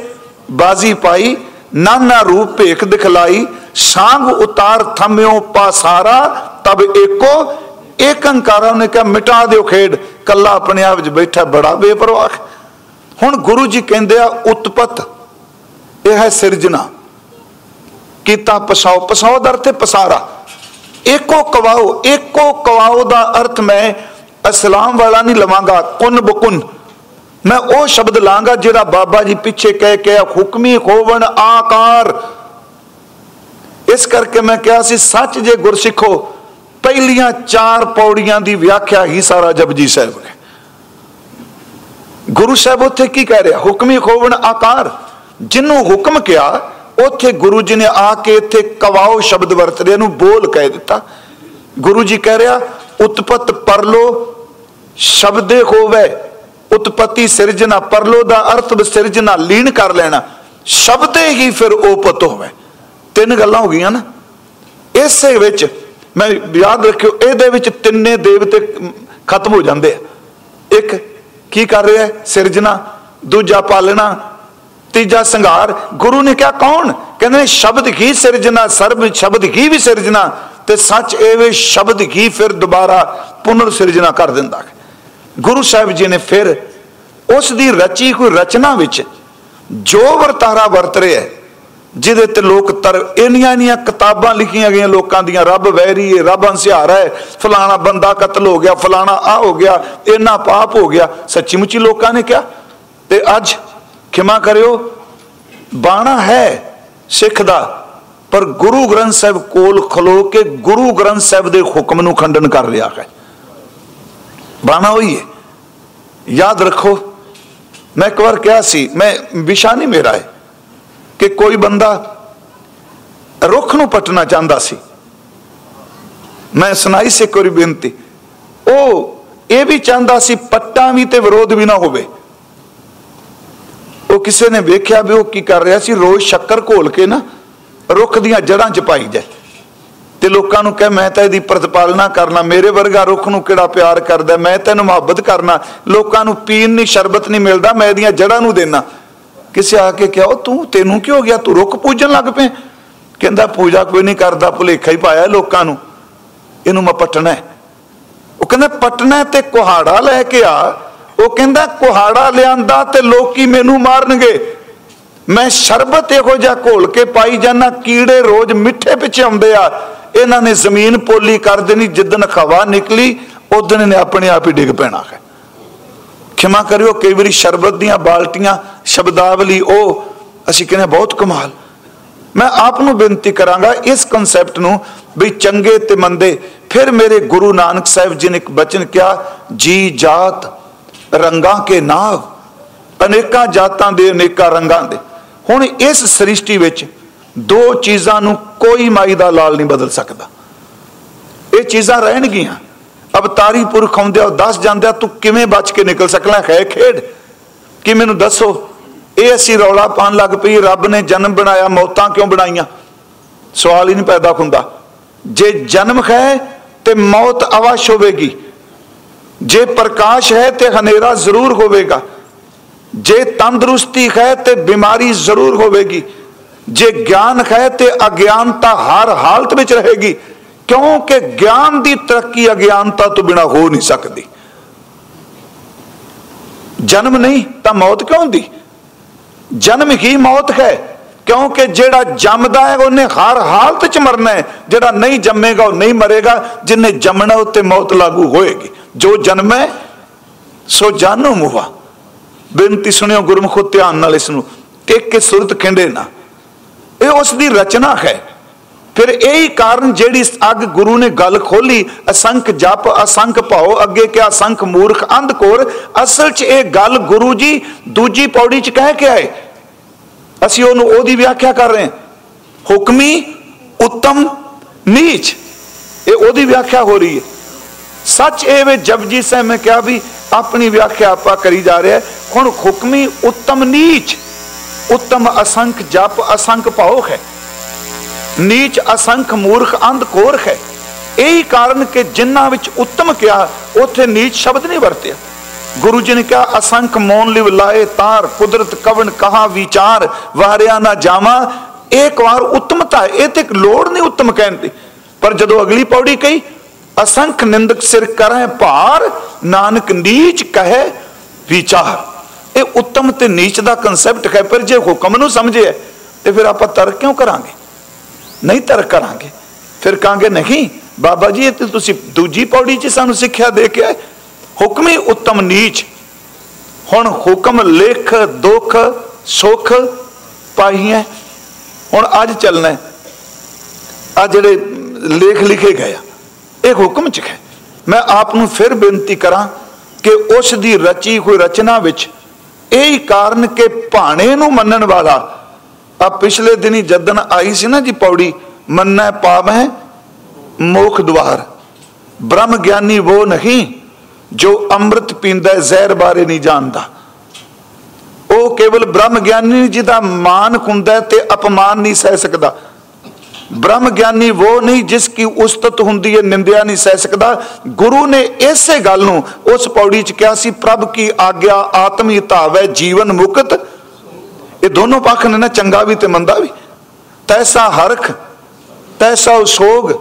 ਬਾਜੀ ਪਾਈ, ਨਾਨਾ ਰੂਪ ਭੇਖ ਦਿਖਲਾਈ ਸਾਂਗ ਉਤਾਰ ਥਮਿਓ ਪਾਸਾਰਾ ਤਬ ਏਕੋ। ਏਕ ਅੰਕਾਰਾ ਨੇ ਕਿਹਾ, ਮਿਟਾ ਦਿਓ ਖੇਡ। ਕੱਲਾ ਆਪਣੇ ਆਪ ਵਿੱਚ ਬੈਠਾ, ਬੜਾ ਬੇਪਰਵਾਹ ਹੁਣ ਗੁਰੂ ਜੀ ਕਹਿੰਦੇ ਆ, ਉਤਪਤ। ਇਹ ਹੈ ਸਿਰਜਣਾ। ਕੀਤਾ ਪਸਾਓ। ਪਸਾਓ ਦਾ ਅਰਥ ਹੈ ਪਸਾਰਾ। ਏਕੋ ਕਵਾਓ। ਏਕੋ ਕਵਾਓ ਦਾ ਅਰਥ ਮੈਂ ਇਸਲਾਮ ਵਾਲਾ ਨਹੀਂ ਲਵਾਂਗਾ। ਕੁਨ ਬਕੁਨ। ਮੈਂ ਉਹ ਸ਼ਬਦ ਲਾਂਗਾ ਜਿਹੜਾ ਬਾਬਾ ਜੀ ਪਿੱਛੇ ਕਹਿ ਕੇ ਹੁਕਮੀ ਹੋਵਣ ਆਕਾਰ। ਇਸ ਕਰਕੇ ਮੈਂ ਕਿਹਾ ਸੀ, ਸੱਚ ਜੇ ਗੁਰਸਿੱਖੋ, ਪਹਿਲੀਆਂ ਚਾਰ ਪੌੜੀਆਂ ਦੀ ਵਿਆਖਿਆ ਹੀ ਸਾਰਾ ਜਪਜੀ ਸਾਹਿਬ ਨੇ। ਗੁਰੂ ਸਾਹਿਬ ਉੱਥੇ ਕੀ ਕਹਿ ਰਿਹਾ? ਹੁਕਮੀ ਖੋਵਣ ਆਕਾਰ। ਜਿਹਨੂੰ ਹੁਕਮ ਕਿਹਾ, ਉੱਥੇ ਗੁਰੂ ਜੀ ਨੇ ਆ ਕੇ ਇੱਥੇ ਕਵਾਓ ਸ਼ਬਦ ਵਰਤ ਰਿਹਾ ਨੂੰ ਬੋਲ ਕਹਿ ਦਿੱਤਾ। ਗੁਰੂ ਜੀ ਕਹਿ ਰਿਹਾ, ਉਤਪਤ ਪਰਲੋ ਸ਼ਬਦੇ ਹੋਵੇ ਉਤਪਤੀ ਸਿਰਜਣਾ ਪਰਲੋ ਦਾ ਅਰਥ ਸਿਰਜਣਾ ਲੀਨ ਕਰ ਲੈਣਾ। ਸ਼ਬਦੇ ਹੀ ਫਿਰ ਉਪਤ ਹੋਵੇ। ਤਿੰਨ ਗੱਲਾਂ ਹੋ ਗਈਆਂ ਨਾ। ਇਸੇ ਵਿੱਚ, ਮੈਂ ਯਾਦ ਰੱਖਿਓ, ਇਹਦੇ ਵਿੱਚ ਤਿੰਨੇ ਦੇਵਤੇ ਖਤਮ ਹੋ ਜਾਂਦੇ ਆ। ਇੱਕ ਕੀ ਕਰ ਰਿਹਾ ਸਿਰਜਣਾ, ਦੂਜਾ ਪਾਲਣਾ, ਤੀਜਾ ਸੰਘਾਰ। ਗੁਰੂ ਨੇ ਕਿਹਾ, ਕੌਣ? ਕਹਿੰਦੇ ਸ਼ਬਦ ਹੀ ਸਿਰਜਣਾ, ਸਰਬ ਸ਼ਬਦ ਹੀ ਵੀ ਸਿਰਜਣਾ? ਤੇ ਸੱਚ ਇਹ ਵੀ, ਸ਼ਬਦ ਹੀ ਫਿਰ ਦੁਬਾਰਾ ਪੁਨਰ ਸਿਰਜਣਾ ਕਰ ਦਿੰਦਾ ਹੈ। ਗੁਰੂ ਸਾਹਿਬ ਜੀ ਨੇ ਫਿਰ ਉਸ ਦੀ ਰਚੀ, ਕੋਈ ਰਚਨਾ ਵਿੱਚ ਜੋ ਵਰਤਾਰਾ ਵਰਤ ਰਿਹਾ ਜਿਹਦੇ ਤੇ ਲੋਕ ਤਰ ਇੰਨੀਆਂ ਇੰਨੀਆਂ ਕਿਤਾਬਾਂ ਲਿਖੀਆਂ ਗਈਆਂ ਲੋਕਾਂ ਦੀਆਂ, ਰੱਬ ਵੈਰੀ ਹੈ ਰੱਬ ਅੰਸਿਆਰਾ ਹੈ ਫਲਾਣਾ ਬੰਦਾ ਕਤਲ ਹੋ ਗਿਆ, ਫਲਾਣਾ ਆ ਹੋ ਗਿਆ, ਇੰਨਾ ਪਾਪ ਹੋ ਗਿਆ। ਸੱਚੀ ਮੁੱਚੀ ਲੋਕਾਂ ਨੇ ਕਿਹਾ? ਤੇ ਅੱਜ ਖਿਮਾ ਕਰਿਓ, ਬਾਣਾ ਹੈ ਸਿੱਖ ਦਾ, ਪਰ ਗੁਰੂ ਗ੍ਰੰਥ ਸਾਹਿਬ ਕੋਲ ਖਲੋ ਕੇ ਗੁਰੂ ਗ੍ਰੰਥ ਸਾਹਿਬ ਦੇ ਹੁਕਮ ਨੂੰ ਖੰਡਨ ਕਰ ਰਿਹਾ ਹੈ। ਬਾਣਾ ਹੋਈ ਹੈ ਯਾਦ ਰੱਖੋ, ਮੈਂ ਇੱਕ ਵਾਰ ਕਿਹਾ ਸੀ, ਮੈਂ ਵਿਸ਼ਾ ਨਹੀਂ ਮੇਰਾ ਹੈ ਕਿ ਕੋਈ ਬੰਦਾ ਰੁੱਖ ਨੂੰ ਪਟਣਾ ਚਾਹੁੰਦਾ ਸੀ। ਮੈਂ ਸੁਣਾਈ ਸੀ ਕੋਈ ਬੇਨਤੀ। ਉਹ ਇਹ ਵੀ ਚਾਹੁੰਦਾ ਸੀ ਪੱਟਾਂ ਵੀ ਤੇ ਵਿਰੋਧ ਵੀ ਨਾ ਹੋਵੇ। ਉਹ ਕਿਸੇ ਨੇ ਵੇਖਿਆ ਵੀ ਉਹ ਕੀ ਕਰ ਰਿਹਾ ਸੀ, ਰੋਜ਼ ਸ਼ੱਕਰ ਘੋਲ ਕੇ ਨਾ ਰੁੱਖ ਦੀਆਂ ਜੜਾਂ 'ਚ ਪਾਈ ਜਾਏ। ਤੇ ਲੋਕਾਂ ਨੂੰ ਕਹੇ, ਮੈਂ ਤਾਂ ਇਹਦੀ ਪ੍ਰਤਪਾਲਨਾ ਕਰਨਾ, ਮੇਰੇ ਵਰਗਾ ਰੁੱਖ ਨੂੰ ਕਿਹੜਾ ਪਿਆਰ ਕਰਦਾ, ਮੈਂ ਤੈਨੂੰ ਮੁਹੱਬਤ ਕਰਨਾ, ਲੋਕਾਂ ਨੂੰ ਪੀਣ ਨਹੀਂ ਸ਼ਰਬਤ ਨਹੀਂ ਮਿਲਦਾ, ਮੈਂ ਇਹਦੀਆਂ ਜੜਾਂ ਨੂੰ ਦੇਣਾ। ਕਿਸੇ ਆ ਕੇ ਕਿਹਾ, ਉਹ ਤੂੰ, ਤੈਨੂੰ ਕੀ ਹੋ ਗਿਆ? ਤੂੰ ਰੁੱਖ ਪੂਜਣ ਲੱਗ ਪਏ ਕਹਿੰਦਾ, ਪੂਜਾ ਕੋਈ ਨਹੀਂ ਕਰਦਾ, ਭੁਲੇਖਾ ਹੀ ਪਾਇਆ ਲੋਕਾਂ ਨੂੰ। ਇਹਨੂੰ ਮੈਂ ਪਟਣਾ ਉਹ ਕਹਿੰਦਾ, ਪਟਣਾ ਤੇ ਕੁਹਾੜਾ ਲੈ ਕੇ ਆ। ਉਹ ਕਹਿੰਦਾ, ਕੁਹਾੜਾ ਲਿਆਂਦਾ ਤੇ ਲੋਕੀ ਮੈਨੂੰ ਮਾਰਨਗੇ। ਮੈਂ ਸ਼ਰਬਤ ਇਹੋ ਜਿਹਾ ਘੋਲ ਕੇ ਪਾਈ ਜਾਣਾ ਕੀੜੇ ਰੋਜ਼ ਮਿੱਠੇ ਪਿੱਛੇ ਆਉਂਦੇ ਆ। ਇਹਨਾਂ ਨੇ ਜ਼ਮੀਨ ਪੋਲੀ ਕਰ ਦੇਣੀ ਜਿੱਦਨ ਖਵਾ ਨਿਕਲੀ ਉਦੋਂ ਨੇ ਆਪਣੇ ਆਪ ਹੀ ਡਿੱਗ ਪੈਣਾ ਹੈ। ਖਿਮਾ ਕਰਿਓ ਕਈ ਵਾਰੀ ਸ਼ਰਬਤ ਦੀਆਂ ਬਾਲਟੀਆਂ ਸ਼ਬਦਾਵਲੀ ਉਹ ਅਸੀਂ ਕਹਿੰਦੇ ਬਹੁਤ ਕਮਾਲ ਮੈਂ ਆਪ ਨੂੰ ਬੇਨਤੀ ਕਰਾਂਗਾ ਇਸ ਕਨਸੈਪਟ ਨੂੰ ਵੀ ਚੰਗੇ ਤੇ ਮੰਦੇ ਫਿਰ ਮੇਰੇ ਗੁਰੂ ਨਾਨਕ ਸਾਹਿਬ ਜੀ ਨੇ ਇੱਕ ਬਚਨ ਕਿਹਾ ਜੀ ਜਾਤ ਰੰਗਾਂ ਕੇ ਨਾਵ ਅਨੇਕਾਂ ਜਾਤਾਂ ਦੇ ਅਨੇਕਾਂ ਰੰਗਾਂ ਦੇ ਹੁਣ ਇਸ ਸ੍ਰਿਸ਼ਟੀ ਵਿੱਚ ਦੋ ਚੀਜ਼ਾਂ ਨੂੰ ਕੋਈ ਮਾਈ ਦਾ ਲਾਲ ਨਹੀਂ ਬਦਲ ਸਕਦਾ। ਇਹ ਚੀਜ਼ਾਂ ਰਹਿਣਗੀਆਂ। ਅਵਤਾਰੀ ਪੁਰਖ ਹੁੰਦੇ ਉਹ ਦੱਸ ਜਾਂਦੇ ਤੂੰ ਕਿਵੇਂ ਬਚ ਕੇ ਨਿਕਲ ਸਕਣਾ? ਹੈ ਖੇਡ। ਕਿ ਮੈਨੂੰ ਦੱਸੋ? ਇਹ ਅਸੀਂ ਰੌਲਾ ਪਾਣ ਲੱਗ ਪਈ, ਰੱਬ ਨੇ ਜਨਮ ਬਣਾਇਆ, ਮੌਤਾਂ ਕਿਉਂ ਬਣਾਈਆਂ? ਸਵਾਲ ਹੀ ਨਹੀਂ ਪੈਦਾ ਹੁੰਦਾ। ਜੇ ਜਨਮ ਹੈ, ਤੇ ਮੌਤ ਅਵਸ਼ ਹੋਵੇਗੀ। ਜੇ ਪ੍ਰਕਾਸ਼ ਹੈ, ਤੇ ਹਨੇਰਾ ਜ਼ਰੂਰ ਹੋਵੇਗਾ। ਜੇ ਤੰਦਰੁਸਤੀ ਹੈ, ਤੇ ਬਿਮਾਰੀ ਜ਼ਰੂਰ ਹੋਵੇਗੀ। ਜੇ ਗਿਆਨ ਹੈ, ਤੇ ਅਗਿਆਨਤਾ ਹਰ ਹਾਲਤ ਵਿੱਚ ਰਹੇਗੀ। ਕਿਉਂਕਿ ਗਿਆਨ ਦੀ ਤਰੱਕੀ ਅਗਿਆਨਤਾ ਤੋਂ ਬਿਨਾ ਹੋ ਨਹੀਂ ਸਕਦੀ। ਜਨਮ ਨਹੀਂ, ਤਾਂ ਮੌਤ ਕਿਉਂ ਹੁੰਦੀ? ਜਨਮ ਹੀ ਮੌਤ ਹੈ, ਕਿਉਂਕਿ ਜਿਹੜਾ ਜੰਮਦਾ ਹੈ, ਉਹਨੇ ਹਰ ਹਾਲਤ 'ਚ ਮਰਨਾ ਹੈ। ਜਿਹੜਾ ਨਹੀਂ ਜੰਮੇਗਾ, ਉਹ ਨਹੀਂ ਮਰੇਗਾ, ਜਿੰਨੇ ਜੰਮਣਾ, ਉੱਤੇ ਮੌਤ ਲਾਗੂ ਹੋਏਗੀ। ਜੋ ਜਨਮ ਹੈ, ਸੋ ਜਾਨੋ ਮੁਵਾ ਬੇਨਤੀ ਸੁਣਿਓ, ਗੁਰਮੁਖੋ ਧਿਆਨ ਨਾਲ ਇਸ ਨੂੰ। ਇੱਕ ਇੱਕ ਸੁਰਤ ਖਿੰਡੇ ਨਾ। ਇਹ ਉਸ ਦੀ ਰਚਨਾ ਹੈ। ਫਿਰ ਇਹੀ ਕਾਰਨ ਜਿਹੜੀ ਅੱਗ ਗੁਰੂ ਨੇ ਗੱਲ ਖੋਲੀ ਅਸੰਖ ਜਪ, ਅਸੰਖ ਭਾਉ, ਅੱਗੇ ਕਿਹਾ ਅਸੰਖ ਮੂਰਖ ਅੰਧਕੋਰ ਅਸਲ 'ਚ ਇਹ ਗੱਲ ਗੁਰੂ ਜੀ ਦੂਜੀ ਪੌੜੀ 'ਚ ਕਹਿ ਕੇ ਆਏ। ਅਸੀਂ ਉਹਨੂੰ ਉਹਦੀ ਵਿਆਖਿਆ ਕਰ ਰਹੇ ਹਾਂ। ਹੁਕਮੀ, ਉੱਤਮ, ਨੀਚ, ਇਹ ਉਹਦੀ ਵਿਆਖਿਆ ਹੋ ਰਹੀ ਹੈ। ਸੱਚ ਇਹ ਵੇ ਜਪਜੀ ਸਾਹਿਬ ਨੇ ਕਿਹਾ ਵੀ ਆਪਣੀ ਵਿਆਖਿਆ ਆਪਾਂ ਕਰੀ ਜਾ ਰਿਹਾ ਹੁਣ ਹੁਕਮੀ, ਉੱਤਮ, ਨੀਚ, ਉੱਤਮ, ਅਸੰਖ ਜਪ, ਅਸੰਖ ਭਾਉ ਹੈ। ਨੀਚ ਅਸੰਖ ਮੂਰਖ ਅੰਧ ਕੋਰਖ ਹੈ। ਇਹੀ ਕਾਰਨ ਕਿ ਜਿਨ੍ਹਾਂ ਵਿੱਚ ਉੱਤਮ ਕਿਹਾ ਉਥੇ ਨੀਚ ਸ਼ਬਦ ਨਹੀਂ ਵਰਤਿਆ। ਗੁਰੂ ਜੀ ਨੇ ਕਿਹਾ, ਅਸੰਖ ਮੌਨ ਲਿਵ ਲਾਏ ਤਾਰ, ਕੁਦਰਤ ਕਵਨ ਕਹਾ ਵਿਚਾਰ, ਵਾਰਿਆ ਨਾ ਜਾਵਾ। ਇੱਕ ਵਾਰ ਉੱਤਮਤਾ ਇਹ ਤੇ ਲੋੜ ਨਹੀਂ ਉੱਤਮ ਕਹਿਣ ਦੀ। ਪਰ ਜਦੋਂ ਅਗਲੀ ਪੌੜੀ ਕਹੀ, ਅਸੰਖ ਨਿੰਦਕ ਸਿਰ ਕਰੇ ਭਾਰ, ਨਾਨਕ ਨੀਚ ਕਹੇ ਵਿਚਾਰ। ਇਹ ਉੱਤਮ ਤੇ ਨੀਚ ਦਾ ਕਨਸੈਪਟ ਹੈ, ਪਰ ਜੇ ਹੁਕਮ ਨੂੰ ਸਮਝੇ ਤੇ ਫਿਰ ਆਪਾਂ ਤਰਕ ਕਿਉਂ ਕਰਾਂਗੇ? ਨਹੀਂ ਤਰਕ ਕਰਾਂਗੇ। ਫਿਰ ਕਹਾਂਗੇ, ਨਹੀਂ, ਬਾਬਾ ਜੀ, ਇਹ ਤੁਸੀਂ ਦੂਜੀ ਪੌੜੀ 'ਚ ਸਾਨੂੰ ਸਿੱਖਿਆ ਦੇ ਕੇ ਹੁਕਮੇ ਉੱਤਮ ਨੀਚ। ਹੁਣ ਹੁਕਮ ਲਿਖ, ਦੁੱਖ, ਸੁਖ ਪਾਈਏ ਹੁਣ ਅੱਜ ਚੱਲਣਾ ਆ ਜਿਹੜੇ ਲੇਖ ਲਿਖੇ ਗਏ ਆ, ਇਹ ਹੁਕਮ ਚ ਹੈ ਮੈਂ ਆਪ ਨੂੰ ਫਿਰ ਬੇਨਤੀ ਕਰਾਂ ਕਿ ਉਸ ਦੀ ਰਚੀ ਹੋਈ ਰਚਨਾ ਵਿੱਚ ਇਹ ਹੀ ਕਾਰਨ ਕਿ ਭਾਣੇ ਨੂੰ ਮੰਨਣ ਵਾਲਾ ਆ ਪਿਛਲੇ ਦਿਨੀ ਜਦਨ ਆਈ ਸੀ ਨਾ ਜੀ ਪੌੜੀ, ਮੰਨੈ ਪਾਵੈ ਮੋਖ ਦਵਾਰ ਬ੍ਰਹਮ ਗਿਆਨੀ ਉਹ ਨਹੀਂ, ਜੋ ਅੰਮ੍ਰਿਤ ਪੀਂਦਾ ਜ਼ਹਿਰ ਬਾਰੇ ਨਹੀਂ ਜਾਣਦਾ। ਉਹ ਕੇਵਲ ਬ੍ਰਹਮ ਗਿਆਨੀ ਜਿਹਦਾ ਮਾਨ ਹੁੰਦਾ ਤੇ ਅਪਮਾਨ ਨਹੀਂ ਸਹਿ ਸਕਦਾ। ਬ੍ਰਹਮ ਗਿਆਨੀ ਉਹ ਨਹੀਂ, ਜਿਸ ਕੀ ਉਸਤਤ ਹੁੰਦੀ ਹੈ, ਨਿੰਦਿਆ ਨਹੀਂ ਸਹਿ ਸਕਦਾ। ਗੁਰੂ ਨੇ ਇਸੇ ਗੱਲ ਨੂੰ ਉਸ ਪੌੜੀ 'ਚ ਕਿਹਾ ਸੀ, ਪ੍ਰਭ ਕੀ ਆਗਿਆ ਆਤਮੀ ਧਾਵੈ ਜੀਵਨ ਮੁਕਤ ਇਹ ਦੋਨੋਂ ਪੱਖ ਨੇ ਨਾ, ਚੰਗਾ ਵੀ ਤੇ ਮੰਦਾ ਵੀ। ਤੈਸਾ ਹਰਖ, ਤੈਸਾ ਉਸੋਗ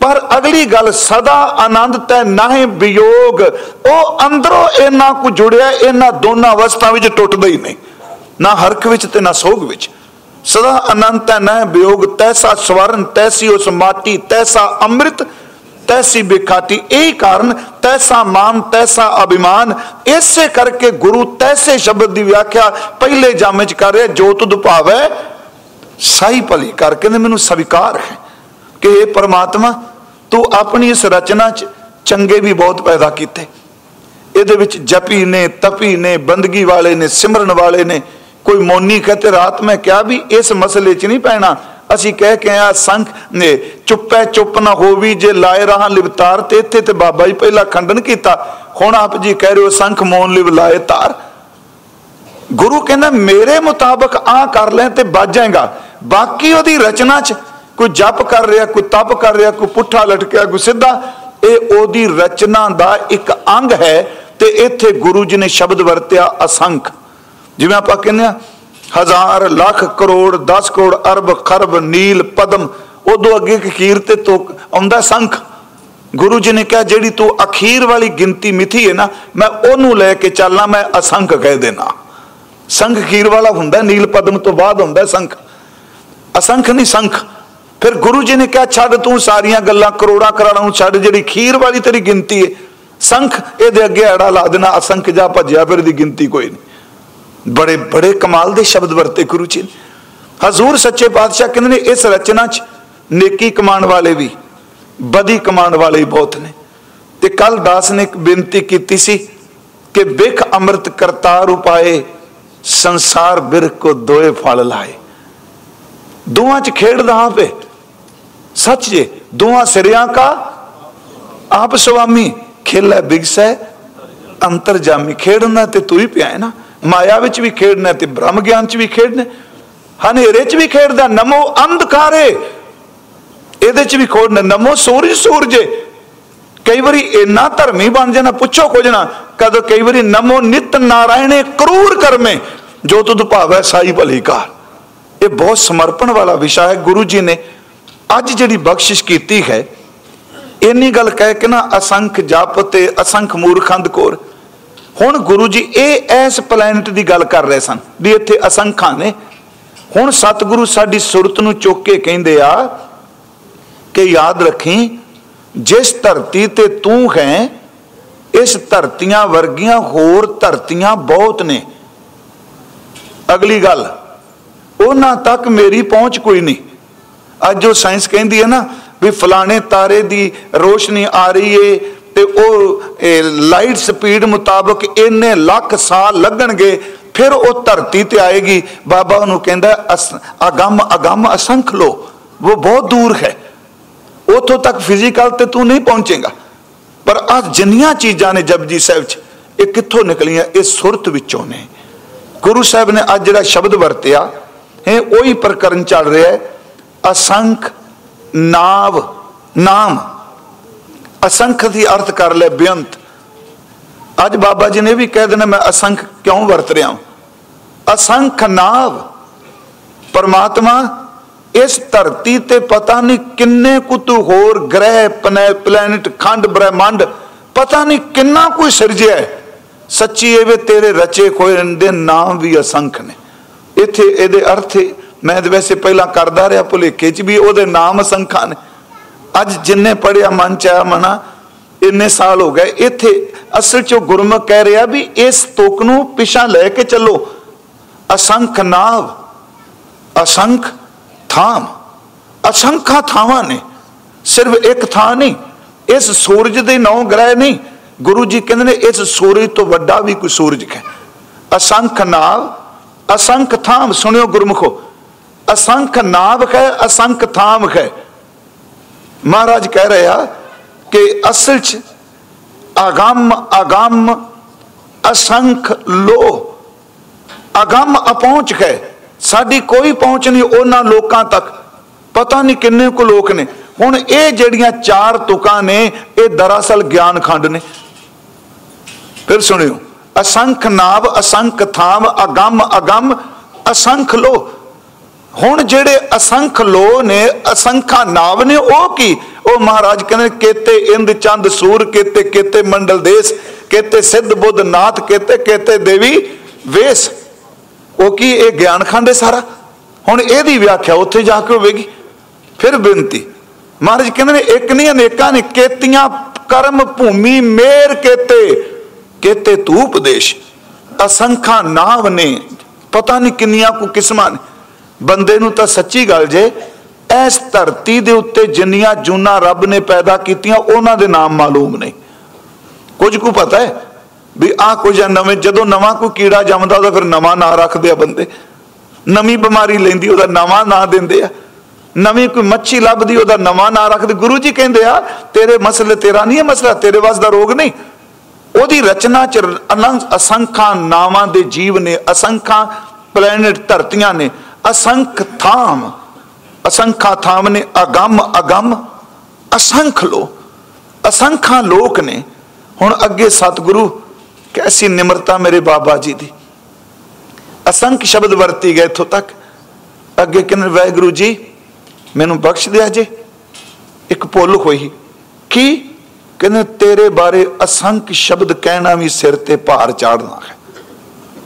ਪਰ ਅਗਲੀ ਗੱਲ, ਸਦਾ ਆਨੰਦ ਤੈ ਨਾਹੀਂ ਵਿਯੋਗ ਉਹ ਅੰਦਰੋਂ ਇਹਨਾਂ ਕੁ ਜੁੜਿਆ ਇਹਨਾਂ ਦੋਨਾਂ ਅਵਸਥਾ ਵਿੱਚ ਟੁੱਟਦਾ ਹੀ ਨਹੀਂ। ਨਾ ਹਰਖ ਵਿੱਚ ਤੇ ਨਾ ਸੋਗ ਵਿੱਚ। ਸਦਾ ਅਨੰਤ ਹੈ ਨਾ ਵਿਯੋਗ ਤੈਸਾ ਸਵਰਨ, ਤੈਸੀ ਉਸ ਮਾਟੀ ਤੈਸਾ ਅੰਮ੍ਰਿਤ। ਤੈਸੀ ਬਿਖਾਤੀ ਇਹ ਕਾਰਨ ਤੈਸਾ ਮਾਨ, ਤੈਸਾ ਅਭਿਮਾਨ, ਇਸੇ ਕਰਕੇ ਗੁਰੂ ਤੈਸੇ ਸ਼ਬਦ ਦੀ ਵਿਆਖਿਆ ਪਹਿਲੇ ਜਾਮੇ ਚ ਕਰ ਰਿਹਾ, ਜੋ ਤੁਧ ਭਾਵੈ ਸਾਈ ਭਲੀ ਕਰਕੇ ਨੇ ਮੈਨੂੰ ਸਵੀਕਾਰ ਹੈ ਕਿ ਇਹ ਪਰਮਾਤਮਾ, ਤੂੰ ਆਪਣੀ ਇਸ ਰਚਨਾ ਚ ਚੰਗੇ ਵੀ ਬਹੁਤ ਪੈਦਾ ਕੀਤੇ। ਇਹਦੇ ਵਿੱਚ ਜਪੀ ਨੇ, ਤਪੀ ਨੇ, ਬੰਦਗੀ ਵਾਲੇ ਨੇ, ਸਿਮਰਨ ਵਾਲੇ ਨੇ, ਕੋਈ ਮੋਨੀ ਕਹਤੇ ਰਾਤ ਮੈਂ ਕਿਹਾ ਵੀ ਇਸ ਮਸਲੇ 'ਚ ਨਹੀਂ ਪੈਣਾ ਅਸੀਂ ਕਹਿ ਕੇ ਆ ਸੰਖ ਨੇ ਚੁੱਪੈ ਚੁੱਪ ਨਾ ਹੋਵੀ, ਜੇ ਲਾਏ ਰਹਾ ਲਿਵਤਾਰ ਤੇ ਇੱਥੇ ਤੇ ਬਾਬਾ ਜੀ ਪਹਿਲਾਂ ਖੰਡਨ ਕੀਤਾ, ਹੁਣ ਆਪ ਜੀ ਕਹਿ ਰਹੇ ਹੋ, ਸੰਖ ਮੋਨ ਲਿਵ ਲਾਏ ਤਾਰ। ਗੁਰੂ ਕਹਿੰਦਾ, ਮੇਰੇ ਮੁਤਾਬਕ ਆ ਕਰ ਲੈ ਤੇ ਬਚ ਜਾਏਗਾ। ਬਾਕੀ ਉਹਦੀ ਰਚਨਾ 'ਚ ਕੋਈ ਜਪ ਕਰ ਰਿਹਾ, ਕੋਈ ਤਪ ਕਰ ਰਿਹਾ, ਕੋਈ ਪੁੱਠਾ ਲਟਕਿਆ, ਕੋਈ ਸਿੱਧਾ, ਇਹ ਉਹਦੀ ਰਚਨਾ ਦਾ ਇੱਕ ਅੰਗ ਹੈ ਤੇ ਇੱਥੇ ਗੁਰੂ ਜੀ ਨੇ ਸ਼ਬਦ ਵਰਤਿਆ, ਅਸੰਖ। ਜਿਵੇਂ ਆਪਾਂ ਕਹਿੰਦੇ ਆ ਹਜ਼ਾਰ, ਲੱਖ ਕਰੋੜ 10 ਕਰੋੜ, ਅਰਬ, ਖਰਬ, ਨੀਲ, ਪਦਮ। ਉਦੋਂ ਅੱਗੇ ਅਖੀਰ ਤੇ ਤੋ ਆਉਂਦਾ ਸੰਖ। ਗੁਰੂ ਜੀ ਨੇ ਕਿਹਾ, ਜਿਹੜੀ ਤੂੰ ਅਖੀਰ ਵਾਲੀ ਗਿਣਤੀ ਮਿਥੀ ਹੈ ਨਾ, ਮੈਂ ਉਹਨੂੰ ਲੈ ਕੇ ਚੱਲਾਂ ਮੈਂ ਅਸੰਖ ਕਹਿ ਦੇਣਾ। ਸੰਖ ਖੀਰ ਵਾਲਾ ਹੁੰਦਾ, ਨੀਲ, ਪਦਮ ਤੋਂ ਬਾਅਦ ਹੁੰਦਾ ਸੰਖ। ਅਸੰਖ ਨਹੀਂ, ਸੰਖ। ਫਿਰ ਗੁਰੂ ਜੀ ਨੇ ਕਿਹਾ, ਛੱਡ ਤੂੰ ਸਾਰੀਆਂ ਗੱਲਾਂ, ਕਰੋੜਾਂ ਕਰਾਣਾ ਨੂੰ ਛੱਡ, ਜਿਹੜੀ ਖੀਰ ਵਾਲੀ ਤੇਰੀ ਗਿਣਤੀ ਹੈ ਸੰਖ, ਇਹਦੇ ਅੱਗੇ ਅੜਾ ਲਾ ਦੇਣਾ, ਅਸੰਖ ਜਾ ਭੱਜਿਆ, ਫਿਰ ਦੀ ਗਿਣਤੀ ਕੋਈ ਨਹੀਂ। ਬੜੇ ਬੜੇ ਕਮਾਲ ਦੇ ਸ਼ਬਦ ਵਰਤੇ ਗੁਰੂ ਜੀ ਨੇ। ਹਜ਼ੂਰ ਸੱਚੇ ਪਾਤਸ਼ਾਹ ਕਹਿੰਦੇ ਨੇ, ਇਸ ਰਚਨਾ 'ਚ ਨੇਕੀ ਕਮਾਉਣ ਵਾਲੇ ਵੀ, ਬਦੀ ਕਮਾਉਣ ਵਾਲੇ ਬਹੁਤ ਨੇ। ਤੇ ਕੱਲ ਦਾਸ ਨੇ ਇੱਕ ਬੇਨਤੀ ਕੀਤੀ ਸੀ ਕਿ ਬਿਖ ਅੰਮ੍ਰਿਤ ਕਰਤਾਰ ਉਪਾਏ, ਸੰਸਾਰ ਬਿਰਖ ਕੋ ਦੋਏ ਫਲ ਲਾਏ। ਦੋਵਾਂ 'ਚ ਖੇਡਦਾ ਆਪੇ ਸੱਚ ਜੇ, ਦੋਵਾਂ ਸਿਰਿਆਂ ਕਾ, ਆਪ ਸੁਆਮੀ ਖੇਲੇ ਬਿਗਸੈ ਅੰਤਰਜਾਮੀ ਖੇਡਣਾ ਤੇ ਤੂੰ ਹੀ ਪਿਆ ਹੈ ਨਾ। ਮਾਇਆ ਵਿੱਚ ਵੀ ਖੇਡਣਾ ਤੇ ਬ੍ਰਹਮ ਗਿਆਨ 'ਚ ਵੀ ਖੇਡਣਾ। ਹਨੇਰੇ 'ਚ ਵੀ ਖੇਡਦਾ, ਨਮੋ ਅੰਧਕਾਰੇ। ਇਹਦੇ 'ਚ ਵੀ ਖੋੜਨਾ ਨਮੋ ਸੂਰਜ, ਸੂਰਜੇ। ਕਈ ਵਾਰੀ ਇੰਨਾ ਧਰਮੀ ਬਣ ਜਾਣਾ, ਪੁੱਛੋ ਕੁਝ ਨਾ, ਕਦੋਂ ਕਈ ਵਾਰੀ ਨਮੋ ਨਿਤ ਨਾਰਾਇਣੇ ਕਰੂਰ ਕਰਮੇ, ਜੋ ਤੁਧ ਭਾਵੈ ਸਾਈ ਭਲੀ ਕਾਰ ਇਹ ਬਹੁਤ ਸਮਰਪਣ ਵਾਲਾ ਵਿਸ਼ਾ ਹੈ, ਗੁਰੂ ਜੀ ਨੇ ਅੱਜ ਜਿਹੜੀ ਬਖਸ਼ਿਸ਼ ਕੀਤੀ ਹੈ, ਇੰਨੀ ਗੱਲ ਕਹਿ ਕੇ ਨਾ, ਅਸੰਖ ਜਪ ਤੇ ਅਸੰਖ ਮੂਰਖੰਦ ਕੋਰ ਹੁਣ ਗੁਰੂ ਜੀ ਇਹ ਇਸ ਪਲੈਨਟ ਦੀ ਗੱਲ ਕਰ ਰਹੇ ਸਨ ਵੀ ਇੱਥੇ ਅਸੰਖਾਂ ਨੇ। ਹੁਣ ਸਤਿਗੁਰੂ ਸਾਡੀ ਸੁਰਤ ਨੂੰ ਚੁੱਕ ਕੇ ਕਹਿੰਦੇ ਆ ਕਿ ਯਾਦ ਰੱਖੀ, ਜਿਸ ਧਰਤੀ ਤੇ ਤੂੰ ਹੈ, ਇਸ ਧਰਤੀਆਂ ਵਰਗੀਆਂ ਹੋਰ ਧਰਤੀਆਂ ਬਹੁਤ ਨੇ। ਅਗਲੀ ਗੱਲ, ਉਹਨਾਂ ਤੱਕ ਮੇਰੀ ਪਹੁੰਚ ਕੋਈ ਨਹੀਂ। ਅੱਜ ਜੋ ਸਾਇੰਸ ਕਹਿੰਦੀ ਹੈ ਨਾ ਵੀ ਫਲਾਣੇ ਤਾਰੇ ਦੀ ਰੋਸ਼ਨੀ ਆ ਰਹੀ ਏ ਤੇ ਉਹ ਲਾਈਟ ਸਪੀਡ ਮੁਤਾਬਕ ਇੰਨੇ ਲੱਖ ਸਾਲ ਲੱਗਣਗੇ, ਫਿਰ ਉਹ ਧਰਤੀ ਤੇ ਆਏਗੀ। ਬਾਬਾ ਉਹਨੂੰ ਕਹਿੰਦਾ ਅਗੰਮ ਅਗੰਮ ਅਸੰਖ ਲੋ, ਉਹ ਬਹੁਤ ਦੂਰ ਹੈ। ਉਥੋਂ ਤੱਕ ਫਿਜ਼ੀਕਲ ਤੇ ਤੂੰ ਨਹੀਂ ਪਹੁੰਚੇਗਾ। ਪਰ ਆ ਜਿੰਨੀਆਂ ਚੀਜ਼ਾਂ ਨੇ ਜਪਜੀ ਸਾਹਿਬ 'ਚ, ਇਹ ਕਿੱਥੋਂ ਨਿਕਲੀਆਂ? ਇਹ ਸੁਰਤ ਵਿੱਚੋਂ ਨੇ। ਗੁਰੂ ਸਾਹਿਬ ਨੇ ਅੱਜ ਜਿਹੜਾ ਸ਼ਬਦ ਵਰਤਿਆ ਹੈ ਉਹੀ ਪ੍ਰਕਰਨ ਚੱਲ ਰਿਹਾ ਹੈ। ਅਸੰਖ, ਨਾਵ, ਨਾਮ। ਅਸੰਖ ਦੀ ਅਰਥ ਕਰ ਲੈ ਬੇਅੰਤ। ਅੱਜ ਬਾਬਾ ਜੀ ਨੇ ਵੀ ਕਹਿ ਦੇਣਾ, ਮੈਂ ਅਸੰਖ ਕਿਉਂ ਵਰਤ ਰਿਹਾ ਅਸੰਖ ਨਾਵ। ਪਰਮਾਤਮਾ, ਇਸ ਧਰਤੀ ਤੇ ਪਤਾ ਨਹੀਂ ਕਿੰਨੇ ਕੁ ਤੂੰ ਹੋਰ ਗ੍ਰਹਿ ਪਲੈਨਟ, ਖੰਡ, ਬ੍ਰਹਿਮੰਡ, ਪਤਾ ਨਹੀਂ ਕਿੰਨਾ ਕੋਈ ਸਿਰਜਿਆ ਸੱਚੀ ਇਹ ਵੀ ਤੇਰੇ ਰਚੇ ਕੋਈ ਦੇ ਨਾਮ ਵੀ ਅਸੰਖ ਨੇ। ਇੱਥੇ ਇਹਦੇ ਅਰਥ ਮੈਂ ਵੈਸੇ ਪਹਿਲਾਂ ਕਰਦਾ ਰਿਹਾ, ਭੁਲੇਖੇ 'ਚ ਵੀ ਉਹਦੇ ਨਾਮ ਅਸੰਖਾਂ ਨੇ। ਅੱਜ ਜਿੰਨੇ ਪੜਿਆ ਮਨ ਚ ਮਨਾ, ਇੰਨੇ ਸਾਲ ਹੋ ਗਏ, ਇੱਥੇ ਅਸਲ 'ਚ ਗੁਰਮੁਖ ਕਹਿ ਰਿਹਾ ਵੀ ਇਸ ਤੋਕ ਨੂੰ ਪਿਛਾ ਲੈ ਕੇ ਚੱਲੋ। ਅਸੰਖ ਨਾਵ, ਅਸੰਖ ਥਾਮ, ਅਸੰਖਾ ਥਾਵਾਂ ਨੇ, ਸਿਰਫ ਇੱਕ ਥਾਂ ਨਹੀਂ, ਇਸ ਸੂਰਜ ਦੇ ਨੌ ਗ੍ਰਹਿ ਨਹੀਂ। ਗੁਰੂ ਜੀ ਕਹਿੰਦੇ ਨੇ ਇਸ ਸੂਰਜ ਤੋਂ ਵੱਡਾ ਵੀ ਕੋਈ ਸੂਰਜ ਹੈ। ਅਸੰਖ ਨਾਵ, ਅਸੰਖ ਥਾਮ, ਸੁਣਿਓ ਗੁਰਮੁਖੋ, ਅਸੰਖ ਨਾਵ ਹੈ, ਅਸੰਖ ਥਾਮ ਹੈ। ਮਹਾਰਾਜ ਕਹਿ ਰਹੇ ਆ ਕਿ ਅਸਲ ਚ ਅਗੰਮ ਅਗੰਮ ਅਸੰਖ ਲੋ ਅਗੰਮ ਅਪਹੁੰਚ ਹੈ ਸਾਡੀ ਕੋਈ ਪਹੁੰਚ ਨਹੀਂ ਉਹਨਾਂ ਲੋਕਾਂ ਤੱਕ। ਪਤਾ ਨਹੀਂ ਕਿੰਨੇ ਕੁ ਲੋਕ ਨੇ। ਹੁਣ ਇਹ ਜਿਹੜੀਆਂ ਚਾਰ ਤੁਕਾਂ ਨੇ, ਇਹ ਦਰਅਸਲ ਗਿਆਨ ਖੰਡ ਨੇ। ਫਿਰ ਸੁਣਿਓ। ਅਸੰਖ ਨਾਵ, ਅਸੰਖ ਥਾਮ, ਅਗੰਮ ਅਗੰਮ, ਅਸੰਖ ਲੋ ਹੁਣ ਜਿਹੜੇ ਅਸੰਖ ਲੋ ਨੇ, ਅਸੰਖਾ ਨਾਵ ਨੇ, ਉਹ ਕੀ? ਉਹ ਮਹਾਰਾਜ ਕਹਿੰਦੇ ਕੇਤੇ ਇੰਦ ਚੰਦ ਸੂਰ, ਕੇਤੇ ਕੇਤੇ ਮੰਡਲ ਦੇਸ, ਕੇਤੇ ਸਿੱਧ ਬੁੱਧ ਨਾਥ, ਕੇਤੇ ਕੇਤੇ ਦੇਵੀ ਵੇਸ। ਉਹ ਕੀ? ਇਹ ਗਿਆਨ ਖੰਡ ਹੈ ਸਾਰਾ? ਹੁਣ ਇਹਦੀ ਵਿਆਖਿਆ ਉੱਥੇ ਜਾ ਕੇ ਹੋਵੇਗੀ। ਫਿਰ ਬੇਨਤੀ, ਮਹਾਰਾਜ ਕਹਿੰਦੇ ਨੇ, ਇੱਕ ਨਹੀਂ ਅਨੇਕਾਂ ਨੇ, ਕੇਤੀਆਂ ਕਰਮ ਭੂਮੀ ਮੇਰ ਕੇਤੇ ਕੇਤੇ ਤੂੰ ਉਪਦੇਸ਼ ਅਸੰਖਾ ਨਾਵ ਨੇ, ਪਤਾ ਨਹੀਂ ਕਿੰਨੀਆਂ ਕੋ ਕਿਸਮਾਂ ਨੇ। ਬੰਦੇ ਨੂੰ ਤਾਂ ਸੱਚੀ ਗੱਲ ਜੇ, ਇਸ ਧਰਤੀ ਦੇ ਉੱਤੇ ਜਿੰਨੀਆਂ ਜੂਨਾ ਰੱਬ ਨੇ ਪੈਦਾ ਕੀਤੀਆਂ, ਉਹਨਾਂ ਦੇ ਨਾਮ ਮਾਲੂਮ ਨੇ। ਕੁਝ ਕੁ ਪਤਾ ਹੈ ਵੀ ਆ ਕੁਝ ਨਵੇਂ, ਜਦੋਂ ਨਵਾਂ ਕੋਈ ਕੀੜਾ ਜੰਮਦਾ, ਉਹਦਾ ਫਿਰ ਨਵਾਂ ਨਾਂ ਰੱਖਦੇ ਆ ਬੰਦੇ। ਨਵੀਂ ਬਿਮਾਰੀ ਲੈਂਦੀ, ਉਹਦਾ ਨਵਾਂ ਨਾਂ ਦਿੰਦੇ ਆ। ਨਵੀਂ ਕੋਈ ਮੱਛੀ ਲੱਭਦੀ, ਉਹਦਾ ਨਵਾਂ ਨਾਂ ਰੱਖਦੇ। ਗੁਰੂ ਜੀ ਕਹਿੰਦੇ ਆ, ਤੇਰੇ ਮਸਲੇ ਤੇਰਾ ਨਹੀਂ ਹੈ ਮਸਲਾ, ਤੇਰੇ ਵਾਸ ਦਾ ਰੋਗ ਨਹੀਂ। ਉਹਦੀ ਰਚਨਾ ਚ ਅਨੰਤ ਅਸੰਖਾਂ ਨਾਵਾਂ ਦੇ ਜੀਵ ਨੇ, ਅਸੰਖਾਂ ਪਲੈਨਟ ਧਰਤੀਆਂ ਨੇ। ਅਸੰਖ ਥਾਮ, ਅਸੰਖਾ ਥਾਮ ਨੇ ਅਗੰਮ ਅਗੰਮ, ਅਸੰਖ ਲੋ, ਅਸੰਖਾਂ ਲੋਕ ਨੇ। ਹੁਣ ਅੱਗੇ ਸਤਿਗੁਰੂ ਕੈਸੀ ਨਿਮਰਤਾ ਮੇਰੇ ਬਾਬਾ ਜੀ ਦੀ। ਅਸੰਖ ਸ਼ਬਦ ਵਰਤੀ ਗਏ ਇਥੋਂ ਤੱਕ। ਅੱਗੇ ਕਹਿੰਦੇ, ਵਾਹਿਗੁਰੂ ਜੀ, ਮੈਨੂੰ ਬਖਸ਼ ਦਿਆ ਜੇ। ਇੱਕ ਭੁੱਲ ਹੋਈ। ਕੀ? ਕਹਿੰਦੇ, ਤੇਰੇ ਬਾਰੇ ਅਸੰਖ ਸ਼ਬਦ ਕਹਿਣਾ ਵੀ ਸਿਰ ਤੇ ਭਾਰ ਚਾੜਨਾ ਹੈ।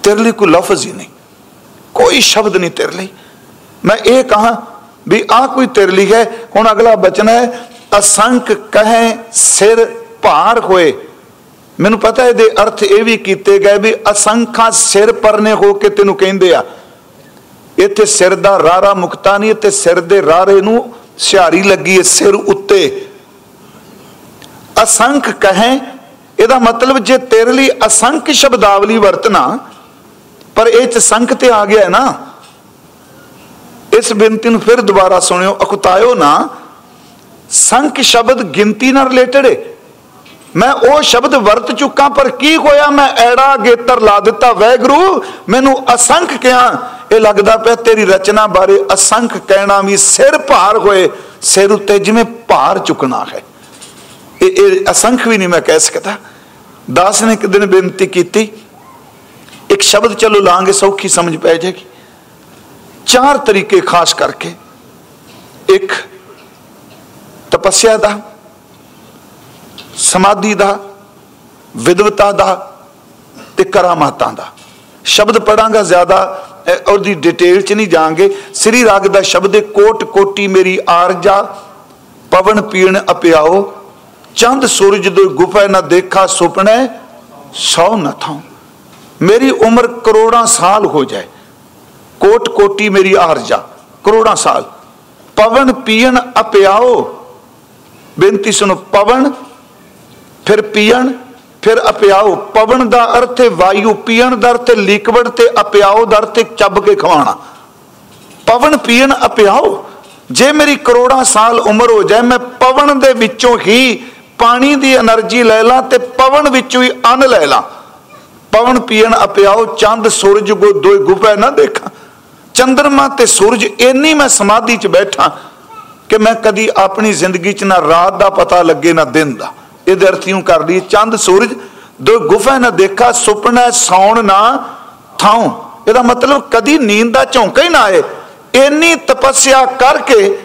ਤੇਰੇ ਲਈ ਕੋਈ ਲਫ਼ਜ਼ ਹੀ ਨਹੀਂ। ਕੋਈ ਸ਼ਬਦ ਨਹੀਂ ਤੇਰੇ ਲਈ। ਮੈਂ ਇਹ ਕਹਾ ਵੀ ਆ ਕੋਈ ਤੇਰੇ ਲਈ ਹੈ। ਹੁਣ ਅਗਲਾ ਬਚਨ ਹੈ, ਅਸੰਖ ਕਹੇ ਸਿਰ ਭਾਰ ਹੋਏ। ਮੈਨੂੰ ਪਤਾ ਇਹਦੇ ਅਰਥ ਇਹ ਵੀ ਕੀਤੇ ਗਏ ਵੀ ਅਸੰਖਾਂ ਸਿਰ ਪਰਨੇ ਹੋ ਕੇ ਤੈਨੂੰ ਕਹਿੰਦੇ ਆ। ਇੱਥੇ ਸਿਰ ਦਾ ਰਾਰਾ ਮੁਕਤਾ ਨਹੀਂ ਤੇ ਸਿਰ ਦੇ ਰਾਰੇ ਨੂੰ ਸਿਹਾਰੀ ਲੱਗੀ ਹੈ ਸਿਰ ਉੱਤੇ। ਅਸੰਖ ਕਹੇ, ਇਹਦਾ ਮਤਲਬ ਜੇ ਤੇਰੇ ਲਈ ਅਸੰਖ ਸ਼ਬਦਾਵਲੀ ਵਰਤਣਾ ਪਰ ਇਹ ਚ ਸੰਖ ਤੇ ਆ ਗਿਆ ਨਾ। ਇਸ ਬੇਨਤੀ ਨੂੰ ਫਿਰ ਦੁਬਾਰਾ ਸੁਣਿਓ, ਅਕੁਤਾਇਓ ਨਾ। ਸੰਖ ਸ਼ਬਦ ਗਿਣਤੀ ਨਾਲ ਰਿਲੇਟਡ ਹੈ ਮੈਂ ਉਹ ਸ਼ਬਦ ਵਰਤ ਚੁੱਕਾ, ਪਰ ਕੀ ਹੋਇਆ? ਮੈਂ ਐੜਾ ਗੇਤਰ ਲਾ ਦਿੱਤਾ। ਵੈਗਰੂ ਮੈਨੂੰ ਅਸੰਖ ਕਿਹਾ। ਇਹ ਲੱਗਦਾ ਪਿਆ ਤੇਰੀ ਰਚਨਾ ਬਾਰੇ ਅਸੰਖ ਕਹਿਣਾ ਵੀ ਸਿਰ ਭਾਰ ਹੋਏ, ਸਿਰ ਉੱਤੇ ਜਿਵੇਂ ਭਾਰ ਚੁੱਕਣਾ ਹੈ। ਇਹ ਇਹ ਅਸੰਖ ਵੀ ਨਹੀਂ ਮੈਂ ਕਹਿ ਸਕਦਾ। ਦਾਸ ਨੇ ਇੱਕ ਦਿਨ ਬੇਨਤੀ ਕੀਤੀ ਇੱਕ ਸ਼ਬਦ ਚਲੋ ਲਾਂਗੇ, ਸੌਖੀ ਸਮਝ ਪੈ ਜਾਏਗੀ। ਚਾਰ ਤਰੀਕੇ ਖਾਸ ਕਰਕੇ। ਇੱਕ, ਤਪੱਸਿਆ ਦਾ, ਸਮਾਧੀ ਦਾ ਵਿਦਵਤਾ ਦਾ ਤੇ ਕਰਾਮਾਤਾਂ ਦਾ। ਸ਼ਬਦ ਪੜਾਂਗਾ ਜ਼ਿਆਦਾ ਉਹਦੀ ਡਿਟੇਲ ਚ ਨਹੀਂ ਜਾਾਂਗੇ ਸ੍ਰੀ ਰਾਗ ਦਾ ਸ਼ਬਦ ਕੋਟ ਕੋਟੀ ਮੇਰੀ ਆਰਜਾ, ਪਵਨ ਪੀਣ ਅਪਿਆਓ। ਚੰਦ ਸੂਰਜ ਦੋ ਗੁਫਾ ਨਾ ਦੇਖਾ ਸੁਪਨੇ, ਸੌ ਨਾ ਥਾਂ मेरी उम्र करोड़ों साल हो जाए कोट कोटि मेरी आरजा ਕਰੋੜਾਂ ਸਾਲ। ਪਵਨ पीण ਅਪਿਆਓ। ਬੇਨਤੀ ਸੁਣੋ, ਪਵਨ, ਫਿਰ ਪੀਣ, ਫਿਰ ਅਪਿਆਓ। ਪਵਨ ਦਾ ਅਰਥ ਹੈ ਵਾਯੂ, ਪੀਣ ਦਾ ਅਰਥ ਲਿਕਵਿਡ ਤੇ ਅਪਿਆਓ ਦਾ ਅਰਥ ਚੱਬ ਕੇ ਖਵਾਣਾ ਪਵਨ ਪੀਣ ਅਪਿਆਓ। ਜੇ ਮੇਰੀ ਕਰੋੜਾਂ ਸਾਲ ਉਮਰ ਹੋ ਜਾਏ, ਮੈਂ ਪਵਨ ਦੇ ਵਿੱਚੋਂ ਹੀ ਪਾਣੀ ਦੀ એનર્ਜੀ ਲੈ ਲਾਂ ਤੇ ਪਵਨ ਵਿੱਚੋਂ ਹੀ ਅੰਨ ਲੈ ਲਾਂ। ਪਵਨ ਪੀਣ ਅਪਿਆਓ ਚੰਦ ਸੂਰਜ ਕੋ ਦੋਏ ਗੁਫੇ ਨਾ ਦੇਖਾਂ। ਚੰਦਰਮਾ ਤੇ ਸੂਰਜ ਇੰਨੀ ਮੈਂ ਸਮਾਧੀ 'ਚ ਬੈਠਾ ਕਿ ਮੈਂ ਕਦੀ ਆਪਣੀ ਜ਼ਿੰਦਗੀ 'ਚ ਨਾ ਰਾਤ ਦਾ ਪਤਾ ਲੱਗੇ, ਨਾ ਦਿਨ ਦਾ। ਇਹਦੇ ਅਰਥ ਕਰ ਲਈ ਚੰਦ ਸੂਰਜ ਦੋ ਗੁਫਾ ਨਾ ਦੇਖਾ, ਸੁਪਨਾ ਸੌਣ ਨਾ ਥਾਉ। ਇਹਦਾ ਮਤਲਬ ਕਦੀ ਨੀਂਦ ਦਾ ਝੌਂਕਾ ਹੀ ਨਾ ਆਏ। ਇੰਨੀ ਤਪੱਸਿਆ ਕਰਕੇ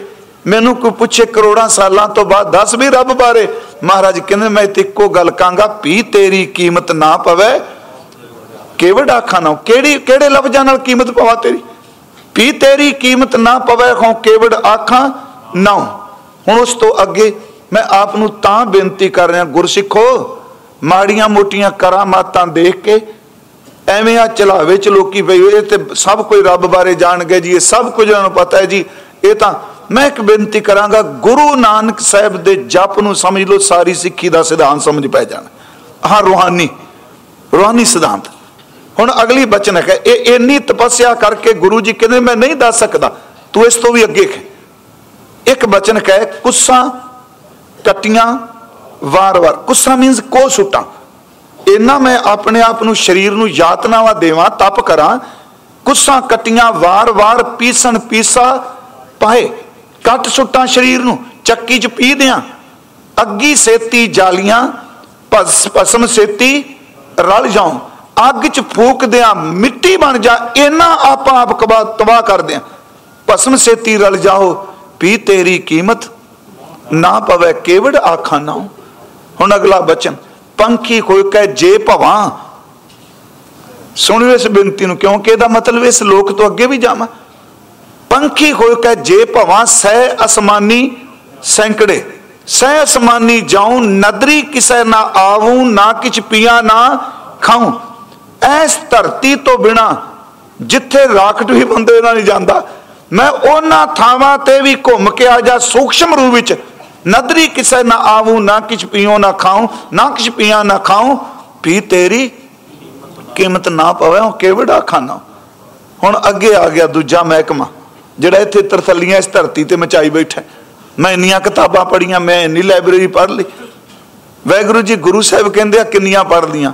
ਮੈਨੂੰ ਕੋਈ ਪੁੱਛੇ ਕਰੋੜਾਂ ਸਾਲਾਂ ਤੋਂ ਬਾਅਦ, ਦੱਸ ਵੀ ਰੱਬ ਬਾਰੇ। ਮਹਾਰਾਜ ਕਹਿੰਦੇ, ਮੈਂ ਤੇ ਇੱਕੋ ਗੱਲ ਕਾਂਗਾ ਵੀ ਤੇਰੀ ਕੀਮਤ ਨਾ ਪਵੇ ਕੇਵੜ ਆਖਾਂ ਨਾ ਕਿਹੜੀ, ਕਿਹੜੇ ਲਫ਼ਜ਼ਾਂ ਨਾਲ ਕੀਮਤ ਪਵਾ ਤੇਰੀ? ਵੀ ਤੇਰੀ ਕੀਮਤ ਨਾ ਪਵੇ ਖੋਂ ਕੇਵੜ ਆਖਾਂ, ਨਾ ਹੁਣ ਉਸ ਤੋਂ ਅੱਗੇ ਮੈਂ ਆਪ ਨੂੰ ਤਾਂ ਬੇਨਤੀ ਕਰ ਰਿਹਾ, ਗੁਰਸਿੱਖੋ, ਮਾੜੀਆਂ ਮੋਟੀਆਂ ਕਰਾਮਾਤਾਂ ਦੇਖ ਕੇ, ਐਵੇਂ ਆ ਚਲਾਵੇ ਚ ਲੋਕੀ ਪਈ ਇਹ ਤੇ ਸਭ ਕੋਈ ਰੱਬ ਬਾਰੇ ਜਾਣ ਗਏ ਜੀ, ਇਹ ਸਭ ਕੁਝ ਉਹਨਾਂ ਨੂੰ ਪਤਾ ਹੈ ਜੀ। ਇਹ ਤਾਂ ਮੈਂ ਇੱਕ ਬੇਨਤੀ ਕਰਾਂਗਾ, ਗੁਰੂ ਨਾਨਕ ਸਾਹਿਬ ਦੇ ਜਪ ਨੂੰ ਸਮਝ ਲਓ, ਸਾਰੀ ਸਿੱਖੀ ਦਾ ਸਿਧਾਂਤ ਸਮਝ ਪੈ ਜਾਣਾ। ਹਾਂ ਰੂਹਾਨੀ ਰੂਹਾਨੀ ਸਿਧਾਂਤ। ਹੁਣ ਅਗਲੀ ਬਚਨ ਹੈ ਇਹ ਇੰਨੀ ਤਪੱਸਿਆ ਕਰਕੇ ਗੁਰੂ ਜੀ ਕਹਿੰਦੇ, ਮੈਂ ਨਹੀਂ ਦੱਸ ਸਕਦਾ। ਤੂੰ ਇਸ ਤੋਂ ਵੀ ਅੱਗੇ ਇੱਕ ਬਚਨ ਕਹੇ, ਕੁੱਸਾ ਕਟੀਆਂ ਵਾਰ-ਵਾਰ ਕੁੱਸਾ ਮੀਨਸ ਕੋ ਸੁਟਾਂ। ਇੰਨਾ ਮੈਂ ਆਪਣੇ ਆਪ ਨੂੰ ਸਰੀਰ ਨੂੰ ਯਾਤਨਾਵਾਂ ਦੇਵਾਂ, ਤਪ ਕਰਾਂ, ਕੁੱਸਾ ਕਟੀਆਂ ਵਾਰ-ਵਾਰ ਪੀਸਣ ਪੀਸਾ ਪਾਏ। ਕੱਟ ਸੁੱਟਾਂ ਸਰੀਰ ਨੂੰ, ਚੱਕੀ 'ਚ ਪੀ ਦਿਆਂ। ਅੱਗੀ ਸੇਤੀ ਜਾਲੀਆਂ ਭਸਮ ਸੇਤੀ ਰਲ ਜਾਉ। ਅੱਗ 'ਚ ਫੂਕ ਦਿਆਂ ਮਿੱਟੀ ਬਣ ਜਾ ਇਹਨਾਂ ਆਪਾਂ ਆਪ ਕਬਾ ਤਬਾਹ ਕਰ ਦਿਆਂ ਭਸਮ ਸੇਤੀ ਰਲ ਜਾਓ, ਵੀ ਤੇਰੀ ਕੀਮਤ ਨਾ ਪਵੇ, ਕੇਵੜ ਆਖਾਂ ਨਾ। ਹੁਣ ਅਗਲਾ ਬਚਨ, ਪੰਖੀ ਕੋਈ ਕਹੇ ਜੇ ਭਵਾਂ। ਸੁਣਿਓ ਇਸ ਬੇਨਤੀ ਨੂੰ, ਕਿਉਂਕਿ ਇਹਦਾ ਮਤਲਬ ਇਸ ਲੋਕ ਤੋਂ ਅੱਗੇ ਵੀ ਜਾਵਾਂ। ਪੰਖੀ ਕੋਈ ਕਹੇ ਜੇ ਭਵਾਂ, ਸਹਿ ਅਸਮਾਨੀ ਸੈਂਕੜੇ। ਸਹਿ ਅਸਮਾਨੀ ਜਾਉ, ਨਦਰੀ ਕਿਸੈ ਨਾ ਆਵੂ, ਨਾ ਕਿਛ ਪੀਆ ਨਾ ਖਾਉ। ਐਸ ਧਰਤੀ ਤੋਂ ਬਿਨਾ ਜਿੱਥੇ ਰਾਕਟ ਵੀ ਬੰਦੇ ਨਾਲ ਨਹੀਂ ਜਾਂਦਾ, ਮੈਂ ਉਹਨਾਂ ਥਾਵਾਂ ਤੇ ਵੀ ਘੁੰਮ ਕੇ ਆ ਜਾ, ਸੂਖਸ਼ਮ ਰੂਪ ਵਿੱਚ। ਨਦਰੀ ਕਿਸੇ ਨਾ ਆਵੂ, ਨਾ ਕਿਛ ਪੀਓ ਨਾ ਖਾਉ ਨਾ ਕਿਛ ਪੀਆ, ਨਾ ਖਾਉ ਵੀ ਤੇਰੀ ਕੀਮਤ ਨਾ ਪਵੇ, ਉਹ ਕਿਵੜਾ ਖਾਣਾ ਹੁਣ ਅੱਗੇ ਆ ਗਿਆ ਦੂਜਾ ਮਹਿਕਮਾ, ਜਿਹੜਾ ਇੱਥੇ ਤਰਥੱਲੀਆਂ ਇਸ ਧਰਤੀ ਤੇ ਮਚਾਈ ਬੈਠਾ। ਮੈਂ ਇੰਨੀਆਂ ਕਿਤਾਬਾਂ ਪੜ੍ਹੀਆਂ, ਮੈਂ ਇੰਨੀ ਲਾਇਬ੍ਰੇਰੀ ਪੜ੍ਹ ਲਈ। ਵੈਗੁਰੂ ਜੀ ਗੁਰੂ ਸਾਹਿਬ ਕਹਿੰਦੇ ਆ, ਕਿੰਨੀਆਂ ਪੜ੍ਹ ਲੀਆਂ?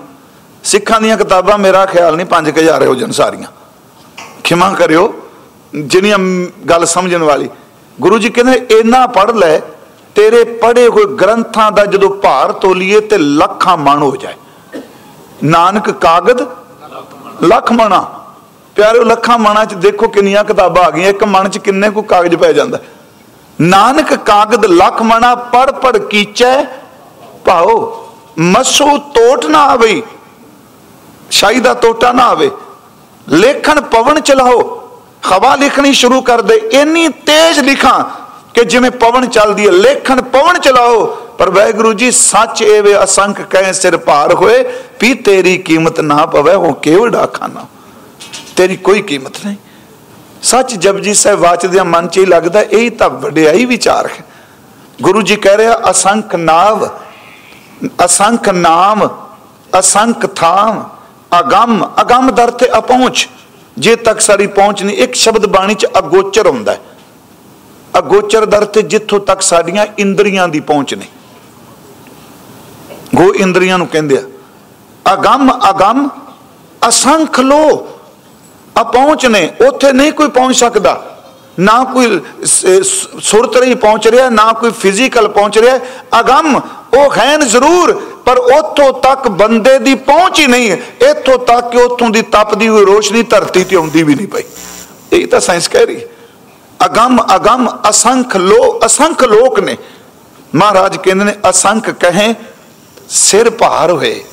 ਸਿੱਖਾਂ ਦੀਆਂ ਕਿਤਾਬਾਂ ਮੇਰਾ ਖਿਆਲ ਨਹੀਂ 5000 ਹੋ ਜਨ ਸਾਰੀਆਂ। ਖਿਮਾ ਕਰਿਓ ਜਿਹੜੀਆਂ ਗੱਲ ਸਮਝਣ ਵਾਲੀ। ਗੁਰੂ ਜੀ ਕਹਿੰਦੇ, ਇੰਨਾ ਪੜ੍ਹ ਲੈ, ਤੇਰੇ ਪੜ੍ਹੇ ਹੋਏ ਗ੍ਰੰਥਾਂ ਦਾ ਜਦੋਂ ਭਾਰ ਤੋਲੀਏ ਤੇ ਲੱਖਾਂ ਮਣ ਹੋ ਜਾਏ। ਨਾਨਕ ਕਾਗਦ, ਲੱਖ ਮਣਾ। ਪਿਆਰੇ ਲੱਖਾਂ ਮਣਾ ਚ ਦੇਖੋ ਕਿੰਨੀਆਂ ਕਿਤਾਬਾਂ ਆ ਗਈਆਂ, ਇੱਕ ਮਣ ਚ ਕਿੰਨੇ ਕੋ ਕਾਗਜ਼ ਪੈ ਜਾਂਦਾ। ਨਾਨਕ ਕਾਗਦ, ਲੱਖ ਮਣਾ ਪੜ ਪੜ ਕੀਚੈ ਭਾਓ ਮਸੂ ਤੋਟ ਨਾ ਆਵੇ ਸ਼ਾਈ ਦਾ ਟੋਟਾ ਨਾ ਆਵੇ। ਲੇਖਣ ਪਵਨ ਚਲਾਓ। ਹਵਾ ਲਿਖਣੀ ਸ਼ੁਰੂ ਕਰ ਦੇ। ਇੰਨੀ ਤੇਜ਼ ਲਿਖਾਂ ਕਿ ਜਿਵੇਂ ਪਵਨ ਚੱਲਦੀ ਹੈ। ਲੇਖਣ ਪਵਨ ਚਲਾਓ। ਪਰ ਵੈਗੁਰੂ ਜੀ, ਸੱਚ ਏਵੇ ਅਸੰਖ ਕਹੇ, ਸਿਰ ਭਾਰ ਹੋਏ, ਵੀ ਤੇਰੀ ਕੀਮਤ ਨਾ ਪਵੇ ਉਹ ਕੇਵੜਾ ਖਾਨਾ ਤੇਰੀ ਕੋਈ ਕੀਮਤ ਨਹੀਂ। ਸੱਚ ਜਪਜੀ ਸਾਹਿਬ ਵਾਚਦਿਆਂ ਮਨ 'ਚ ਹੀ ਲੱਗਦਾ, ਇਹ ਤਾਂ ਵਡਿਆਈ ਵਿਚਾਰ ਹੈ। ਗੁਰੂ ਜੀ ਕਹਿ ਰਿਹਾ ਅਸੰਖ ਨਾਵ, ਅਸੰਖ ਨਾਮ, ਅਸੰਖ ਥਾਮ। ਅਗੰਮ ਅਗੰਮ ਦਰ ਤੇ ਅਪਹੁੰਚ ਜੇ ਤੱਕ ਸਾਡੀ ਪਹੁੰਚ ਨਹੀਂ, ਇੱਕ ਸ਼ਬਦ ਬਾਣੀ 'ਚ ਅਗੋਚਰ ਹੁੰਦਾ ਹੈ। ਅਗੋਚਰ ਦਰ ਤੇ ਜਿੱਥੋਂ ਤੱਕ ਸਾਡੀਆਂ ਇੰਦਰੀਆਂ ਦੀ ਪਹੁੰਚ ਨਹੀਂ ਗੋ ਇੰਦਰੀਆਂ ਨੂੰ ਕਹਿੰਦੇ ਆ, ਅਗੰਮ ਅਗੰਮ, ਅਸੰਖ ਲੋ ਅਪਹੁੰਚ ਨੇ, ਉੱਥੇ ਨਹੀਂ ਕੋਈ ਪਹੁੰਚ ਸਕਦਾ। ਨਾ ਕੋਈ ਸੁਰਤ ਰਹੀ ਪਹੁੰਚ ਰਿਹਾ, ਨਾ ਕੋਈ ਫਿਜ਼ੀਕਲ ਪਹੁੰਚ ਰਿਹਾ। ਅਗੰਮ, ਉਹ ਹੈ ਜ਼ਰੂਰ ਪਰ ਉੱਥੋਂ ਤੱਕ ਬੰਦੇ ਦੀ ਪਹੁੰਚ ਹੀ ਨਹੀਂ ਹੈ। ਇੱਥੋਂ ਤੱਕ ਕਿ ਉੱਥੋਂ ਦੀ ਤਪਦੀ ਹੋਈ ਰੋਸ਼ਨੀ ਧਰਤੀ ਤੇ ਆਉਂਦੀ ਵੀ ਨਹੀਂ ਪਈ। ਇਹ ਤਾਂ ਸਾਇੰਸ ਕਹਿ ਰਹੀ ਅਗੰਮ ਅਗੰਮ, ਅਸੰਖ ਲੋ, ਅਸੰਖ ਲੋਕ ਨੇ। ਮਹਾਰਾਜ ਕਹਿੰਦੇ ਨੇ, ਅਸੰਖ ਕਹੇ, ਸਿਰ ਭਾਰ ਹੋਏ।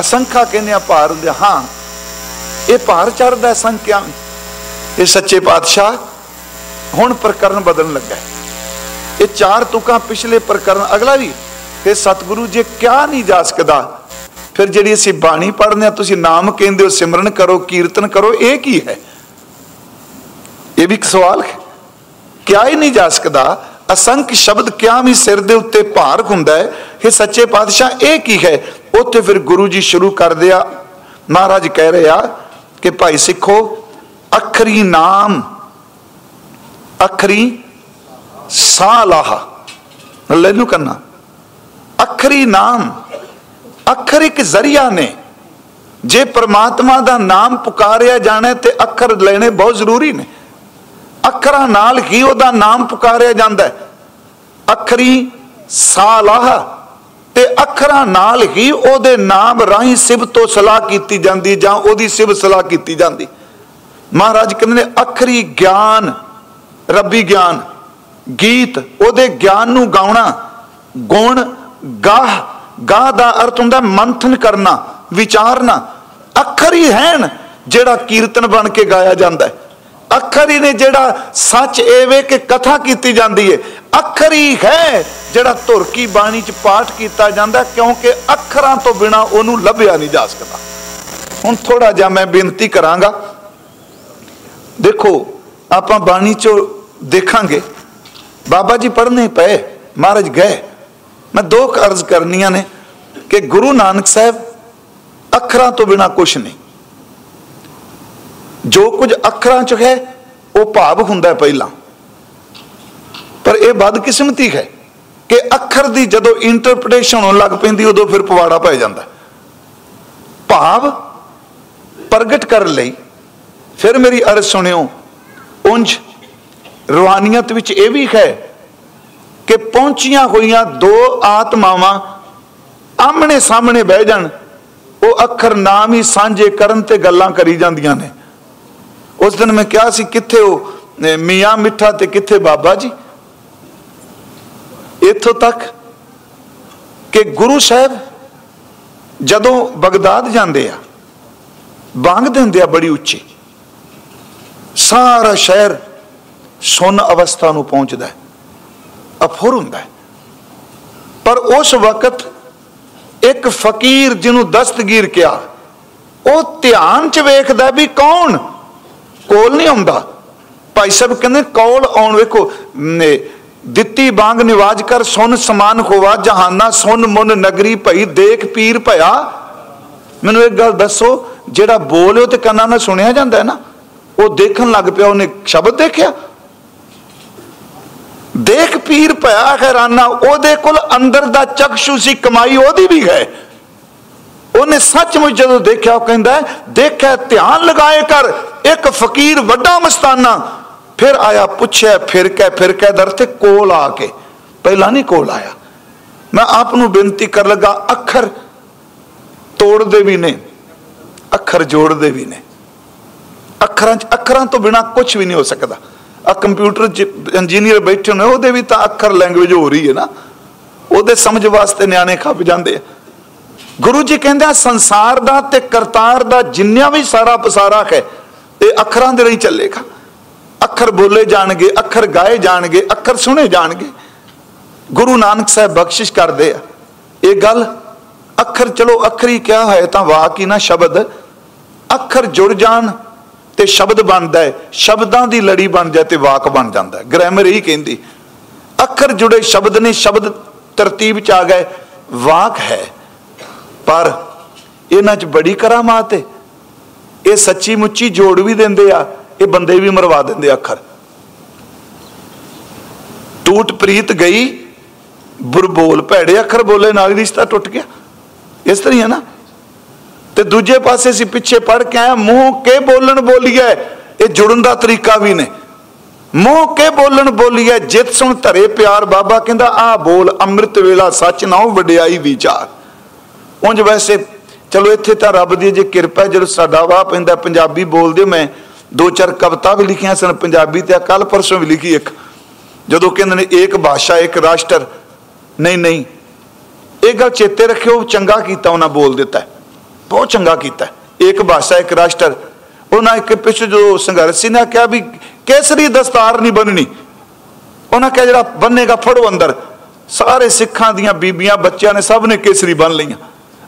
ਅਸੰਖਾ ਕਹਿੰਦੇ ਆ ਭਾਰ ਹੁੰਦੇ ਹਾਂ, ਇਹ ਭਾਰ ਚੜਦਾ ਸੰਖਿਆ ਇਹ ਸੱਚੇ ਪਾਤਸ਼ਾਹ ਹੁਣ ਪ੍ਰਕਰਨ ਬਦਲਣ ਲੱਗਾ ਇਹ ਚਾਰ ਤੁਕਾਂ ਪਿਛਲੇ ਪ੍ਰਕਰਨ, ਅਗਲਾ ਵੀ ਤੇ ਸਤਿਗੁਰੂ, ਜੇ ਕਿਆ ਨਹੀਂ ਜਾ ਸਕਦਾ? ਫਿਰ ਜਿਹੜੀ ਅਸੀਂ ਬਾਣੀ ਪੜ੍ਹਨੇ ਆ ਤੁਸੀਂ ਨਾਮ ਕਹਿੰਦੇ ਹੋ, ਸਿਮਰਨ ਕਰੋ, ਕੀਰਤਨ ਕਰੋ, ਇਹ ਕੀ ਹੈ? ਇਹ ਵੀ ਇੱਕ ਸਵਾਲ ਹੈ। ਕਿਆ ਹੀ ਨਹੀਂ ਜਾ ਸਕਦਾ? ਅਸੰਖ ਸ਼ਬਦ ਕਿਆ ਵੀ ਸਿਰ ਦੇ ਉੱਤੇ ਭਾਰ ਹੁੰਦਾ ਹੈ? ਇਹ ਸੱਚੇ ਪਾਤਸ਼ਾਹ, ਇਹ ਕੀ ਹੈ? ਉੱਥੇ ਫਿਰ ਗੁਰੂ ਜੀ ਸ਼ੁਰੂ ਕਰਦੇ ਆ। ਮਹਾਰਾਜ ਕਹਿ ਰਹੇ ਆ ਕਿ ਭਾਈ ਸਿੱਖੋ, ਅਖਰੀ ਨਾਮ, ਅਖਰੀ ਸਾਲਾਹ। ਲੈ ਨੂੰ ਕਰਨਾ ਅਖਰੀ ਨਾਮ, ਅੱਖਰ ਇੱਕ ਜ਼ਰੀਆ ਨੇ। ਜੇ ਪ੍ਰਮਾਤਮਾ ਦਾ ਨਾਮ ਪੁਕਾਰਿਆ ਜਾਣਾ ਤੇ ਅੱਖਰ ਲੈਣੇ ਬਹੁਤ ਜ਼ਰੂਰੀ ਨੇ। ਅੱਖਰਾਂ ਨਾਲ ਹੀ ਉਹਦਾ ਨਾਮ ਪੁਕਾਰਿਆ ਜਾਂਦਾ ਹੈ। ਅਖਰੀ ਸਾਲਾਹ ਤੇ ਅੱਖਰਾਂ ਨਾਲ ਹੀ ਉਹਦੇ ਨਾਮ ਰਾਹੀਂ ਸਿਬ ਤੋਂ ਸਲਾਹ ਕੀਤੀ ਜਾਂਦੀ ਜਾਂ ਉਹਦੀ ਸਿਬ ਸਲਾਹ ਕੀਤੀ ਜਾਂਦੀ। ਮਹਾਰਾਜ ਕਹਿੰਦੇ ਨੇ, ਅਖਰੀ ਗਿਆਨ, ਰੱਬੀ ਗਿਆਨ, ਗੀਤ, ਉਹਦੇ ਗਿਆਨ ਨੂੰ ਗਾਉਣਾ ਗੁਣ ਗਾਹ ਗਾਹ ਦਾ ਅਰਥ ਹੁੰਦਾ ਮੰਥਨ ਕਰਨਾ, ਵਿਚਾਰਨਾ। ਅੱਖਰ ਹੀ ਹਨ ਜਿਹੜਾ ਕੀਰਤਨ ਬਣ ਕੇ ਗਾਇਆ ਜਾਂਦਾ ਹੈ। ਅੱਖਰ ਹੀ ਨੇ ਜਿਹੜਾ ਸੱਚ ਏਵੇਂ ਕਿ ਕਥਾ ਕੀਤੀ ਜਾਂਦੀ ਹੈ ਅੱਖਰ ਹੀ ਹੈ ਜਿਹੜਾ ਧੁਰਕੀ ਬਾਣੀ ਚ ਪਾਠ ਕੀਤਾ ਜਾਂਦਾ ਕਿਉਂਕਿ ਅੱਖਰਾਂ ਤੋਂ ਬਿਨਾ ਉਹਨੂੰ ਲੱਭਿਆ ਨਹੀਂ ਜਾ ਸਕਦਾ। ਹੁਣ ਥੋੜਾ ਜਿਹਾ ਮੈਂ ਬੇਨਤੀ ਕਰਾਂਗਾ। ਦੇਖੋ, ਆਪਾਂ ਬਾਣੀ ਚੋਂ ਦੇਖਾਂਗੇ। ਬਾਬਾ ਜੀ ਪੜ੍ਹਨੇ ਪਏ, ਮਹਾਰਾਜ ਗਏ। ਮੈਂ ਦੋ ਅਰਜ਼ ਕਰਨੀਆਂ ਨੇ ਕਿ ਗੁਰੂ ਨਾਨਕ ਸਾਹਿਬ ਅੱਖਰਾਂ ਤੋਂ ਬਿਨਾ ਕੁਝ ਨਹੀਂ। ਜੋ ਕੁਝ ਅੱਖਰਾਂ 'ਚ ਹੈ, ਉਹ ਭਾਵ ਹੁੰਦਾ ਪਹਿਲਾਂ। ਪਰ ਇਹ ਬਦਕਿਸਮਤੀ ਹੈ ਕਿ ਅੱਖਰ ਦੀ ਜਦੋਂ ਇੰਟਰਪ੍ਰੀਟੇਸ਼ਨ ਹੋਣ ਲੱਗ ਪੈਂਦੀ, ਉਦੋਂ ਫਿਰ ਪਵਾੜਾ ਪੈ ਜਾਂਦਾ। ਭਾਵ ਪ੍ਰਗਟ ਕਰਨ ਲਈ, ਫਿਰ ਮੇਰੀ ਅਰਜ਼ ਸੁਣਿਓ ਉੰਜ ਰੂਹਾਨੀਅਤ ਵਿੱਚ ਇਹ ਵੀ ਹੈ ਕਿ ਪਹੁੰਚੀਆਂ ਹੋਈਆਂ ਦੋ ਆਤਮਾਵਾਂ ਆਮਣੇ ਸਾਹਮਣੇ ਬਹਿ ਜਾਣ, ਉਹ ਅੱਖਰ ਨਾਮ ਹੀ ਸਾਂਝੇ ਕਰਨ ਤੇ ਗੱਲਾਂ ਕਰੀ ਜਾਂਦੀਆਂ ਨੇ। ਉਸ ਦਿਨ ਮੈਂ ਕਿਹਾ ਸੀ, ਕਿੱਥੇ ਉਹ ਮੀਆਂ ਮਿੱਠਾ ਤੇ ਕਿੱਥੇ ਬਾਬਾ ਜੀ? ਇੱਥੋਂ ਤੱਕ ਕਿ ਗੁਰੂ ਸਾਹਿਬ ਜਦੋਂ ਬਗਦਾਦ ਜਾਂਦੇ ਆ ਬੰਗ ਦਿੰਦੇ ਆ ਬੜੀ ਉੱਚੀ। ਸਾਰਾ ਸ਼ਹਿਰ ਸੁਨ ਅਵਸਥਾ ਨੂੰ ਪਹੁੰਚਦਾ ਹੈ। ਅਫੁਰ ਹੁੰਦਾ ਹੈ। ਪਰ ਉਸ ਵਕਤ ਇੱਕ ਫਕੀਰ ਜਿਹਨੂੰ ਦਸਤਗੀਰ ਕਿਹਾ, ਉਹ ਧਿਆਨ ਚ ਵੇਖਦਾ ਵੀ ਕੌਣ? ਕੋਲ ਨਹੀਂ ਆਉਂਦਾ। ਭਾਈ ਸਾਹਿਬ ਕਹਿੰਦੇ, ਕੋਲ ਆਉਣ ਵੇਖੋ। ਦਿੱਤੀ ਬਾਗ ਨਿਵਾਜ ਕਰ ਸੁਨ ਸਮਾਨ ਹੋਵਾ ਜਹਾਨਾ ਸੁਨ ਮਨ ਨਗਰੀ ਭਈ, ਦੇਖ ਪੀਰ ਭਇਆ। ਮੈਨੂੰ ਇੱਕ ਗੱਲ ਦੱਸੋ, ਜਿਹੜਾ ਬੋਲਿਓ ਤੇ ਕੰਨਾਂ ਨਾਲ ਸੁਣਿਆ ਜਾਂਦਾ ਹੈ ਨਾ? ਉਹ ਦੇਖਣ ਲੱਗ ਪਿਆ, ਉਹਨੇ ਸ਼ਬਦ ਦੇਖਿਆ? ਦੇਖ ਪੀਰ ਭਇਆ ਹੈਰਾਨਾ, ਉਹਦੇ ਕੋਲ ਅੰਦਰ ਦਾ ਚਕਸ਼ੂ ਸੀ, ਕਮਾਈ ਉਹਦੀ ਵੀ ਹੈ। ਉਹਨੇ ਸੱਚਮੁੱਚ ਜਦੋਂ ਦੇਖਿਆ, ਉਹ ਕਹਿੰਦਾ ਦੇਖਿਆ, ਧਿਆਨ ਲਗਾਏ ਕਰ, ਇੱਕ ਫਕੀਰ ਵੱਡਾ ਮਸਤਾਨਾ। ਫਿਰ ਆਇਆ, ਪੁੱਛਿਆ, ਫਿਰ ਕਹਿ ਫਿਰ ਕਹਿ, ਦਰ ਤੇ ਕੋਲ ਆ ਕੇ, ਪਹਿਲਾਂ ਨਹੀਂ ਕੋਲ ਆਇਆ। ਮੈਂ ਆਪ ਨੂੰ ਬੇਨਤੀ ਕਰ ਲੱਗਾ, ਅੱਖਰ ਤੋੜਦੇ ਵੀ ਨੇ, ਅੱਖਰ ਜੋੜਦੇ ਵੀ ਨੇ। ਅੱਖਰਾਂ 'ਚ, ਅੱਖਰਾਂ ਤੋਂ ਬਿਨਾ ਕੁਝ ਵੀ ਨਹੀਂ ਹੋ ਸਕਦਾ। ਆ ਕੰਪਿਊਟਰ ਇੰਜੀਨੀਅਰ ਬੈਠੇ ਨੇ ਉਹਦੇ ਵੀ ਤਾਂ ਅੱਖਰ ਲੈਂਗੁਏਜ ਹੋ ਰਹੀ ਹੈ ਨਾ। ਉਹਦੇ ਸਮਝ ਵਾਸਤੇ ਨਿਆਣੇ ਖੱਪ ਜਾਂਦੇ ਆ। ਗੁਰੂ ਜੀ ਕਹਿੰਦੇ ਆ, ਸੰਸਾਰ ਦਾ ਤੇ ਕਰਤਾਰ ਦਾ ਜਿੰਨਾ ਵੀ ਸਾਰਾ ਪਸਾਰਾ ਹੈ, ਇਹ ਅੱਖਰਾਂ ਦੇ ਰਹੀ ਚੱਲੇਗਾ। ਅੱਖਰ ਬੋਲੇ ਜਾਣਗੇ, ਅੱਖਰ ਗਾਏ ਜਾਣਗੇ, ਅੱਖਰ ਸੁਣੇ ਜਾਣਗੇ। ਗੁਰੂ ਨਾਨਕ ਸਾਹਿਬ ਬਖਸ਼ਿਸ਼ ਕਰਦੇ ਆ। ਇਹ ਗੱਲ, ਅੱਖਰ ਚਲੋ ਅੱਖਰੀ ਕਿਹਾ ਹੈ ਤਾਂ ਵਾਕ ਹੀ ਨਾ ਸ਼ਬਦ। ਅੱਖਰ ਜੁੜ ਜਾਣ ਤੇ ਸ਼ਬਦ ਬਣਦਾ ਹੈ, ਸ਼ਬਦਾਂ ਦੀ ਲੜੀ ਬਣ ਜਾਏ ਤੇ ਵਾਕ ਬਣ ਜਾਂਦਾ ਹੈ। ਗ੍ਰਾਮਰ ਹੀ ਕਹਿੰਦੀ, ਅੱਖਰ ਜੁੜੇ ਸ਼ਬਦ ਨੇ, ਸ਼ਬਦ ਤਰਤੀਬ ਚ ਆ ਗਏ, ਵਾਕ ਹੈ। ਪਰ ਇਹਨਾਂ 'ਚ ਬੜੀ ਕਰਾਮਾਤ ਹੈ। ਇਹ ਸੱਚੀ ਮੁੱਚੀ ਜੋੜ ਵੀ ਦਿੰਦੇ ਆ, ਇਹ ਬੰਦੇ ਵੀ ਮਰਵਾ ਦਿੰਦੇ ਅੱਖਰ। ਟੂਟ ਪ੍ਰੀਤ ਗਈ, ਬੁਰਬੋਲ ਭੈੜੇ ਅੱਖਰ ਬੋਲੇ, ਨਾਲ ਰਿਸ਼ਤਾ ਟੁੱਟ ਗਿਆ। ਇਸ ਤਰ੍ਹਾਂ ਹੈ ਨਾ। ਤੇ ਦੂਜੇ ਪਾਸੇ ਅਸੀਂ ਪਿੱਛੇ ਪੜ ਕੇ ਆਇਆ ਮੂੰਹ ਕੇ ਬੋਲਣ ਬੋਲੀਏ ਇਹ ਜੁੜਨ ਦਾ ਤਰੀਕਾ ਵੀ ਨੇ। ਮੂੰਹ ਕੇ ਬੋਲਣ ਬੋਲੀਏ ਜਿਤ ਸੁਣ ਧਰੇ ਪਿਆਰ, ਬਾਬਾ ਕਹਿੰਦਾ, ਆ ਬੋਲ, ਅੰਮ੍ਰਿਤ ਵੇਲਾ, ਸੱਚ ਨਾ ਵਡਿਆਈ ਵਿਚਾਰ। ਉਂਝ ਵੈਸੇ, ਚਲੋ ਇੱਥੇ ਤਾਂ ਰੱਬ ਦੀ ਜੇ ਕਿਰਪਾ ਜਦੋਂ ਸਾਡਾ ਵਾਹ ਪੈਂਦਾ ਪੰਜਾਬੀ ਬੋਲਦੇ, ਮੈਂ ਦੋ ਚਾਰ ਕਵਿਤਾ ਵੀ ਲਿਖੀਆਂ ਸਨ, ਪੰਜਾਬੀ ਤੇ ਕੱਲ ਪਰਸੋਂ ਵੀ ਲਿਖੀ ਇੱਕ। ਜਦੋਂ ਕਹਿੰਦੇ ਨੇ ਇੱਕ ਭਾਸ਼ਾ ਇੱਕ ਰਾਸ਼ਟਰ। ਨਹੀਂ ਨਹੀਂ। ਇਹ ਗੱਲ ਚੇਤੇ ਰੱਖਿਓ, ਚੰਗਾ ਕੀਤਾ ਉਹਨਾਂ ਬੋਲ ਦਿੱਤਾ ਬਹੁਤ ਚੰਗਾ ਕੀਤਾ। ਇੱਕ ਭਾਸ਼ਾ ਇੱਕ ਰਾਸ਼ਟਰ। ਉਹਨਾਂ ਇੱਕ ਪਿੱਛੇ ਜੋ ਸੰਘਰਸ਼ ਸੀ ਨਾ ਕਿਹਾ ਵੀ ਕੇਸਰੀ ਦਸਤਾਰ ਨਹੀਂ ਬੰਨਣੀ ਉਹਨਾਂ ਕਿਹਾ ਜਿਹੜਾ ਬੰਨੇਗਾ ਫੜੋ ਅੰਦਰ। ਸਾਰੇ ਸਿੱਖਾਂ ਦੀਆਂ ਬੀਬੀਆਂ, ਬੱਚਿਆਂ ਨੇ ਸਭ ਨੇ ਕੇਸਰੀ ਬੰਨ ਲਈਆਂ।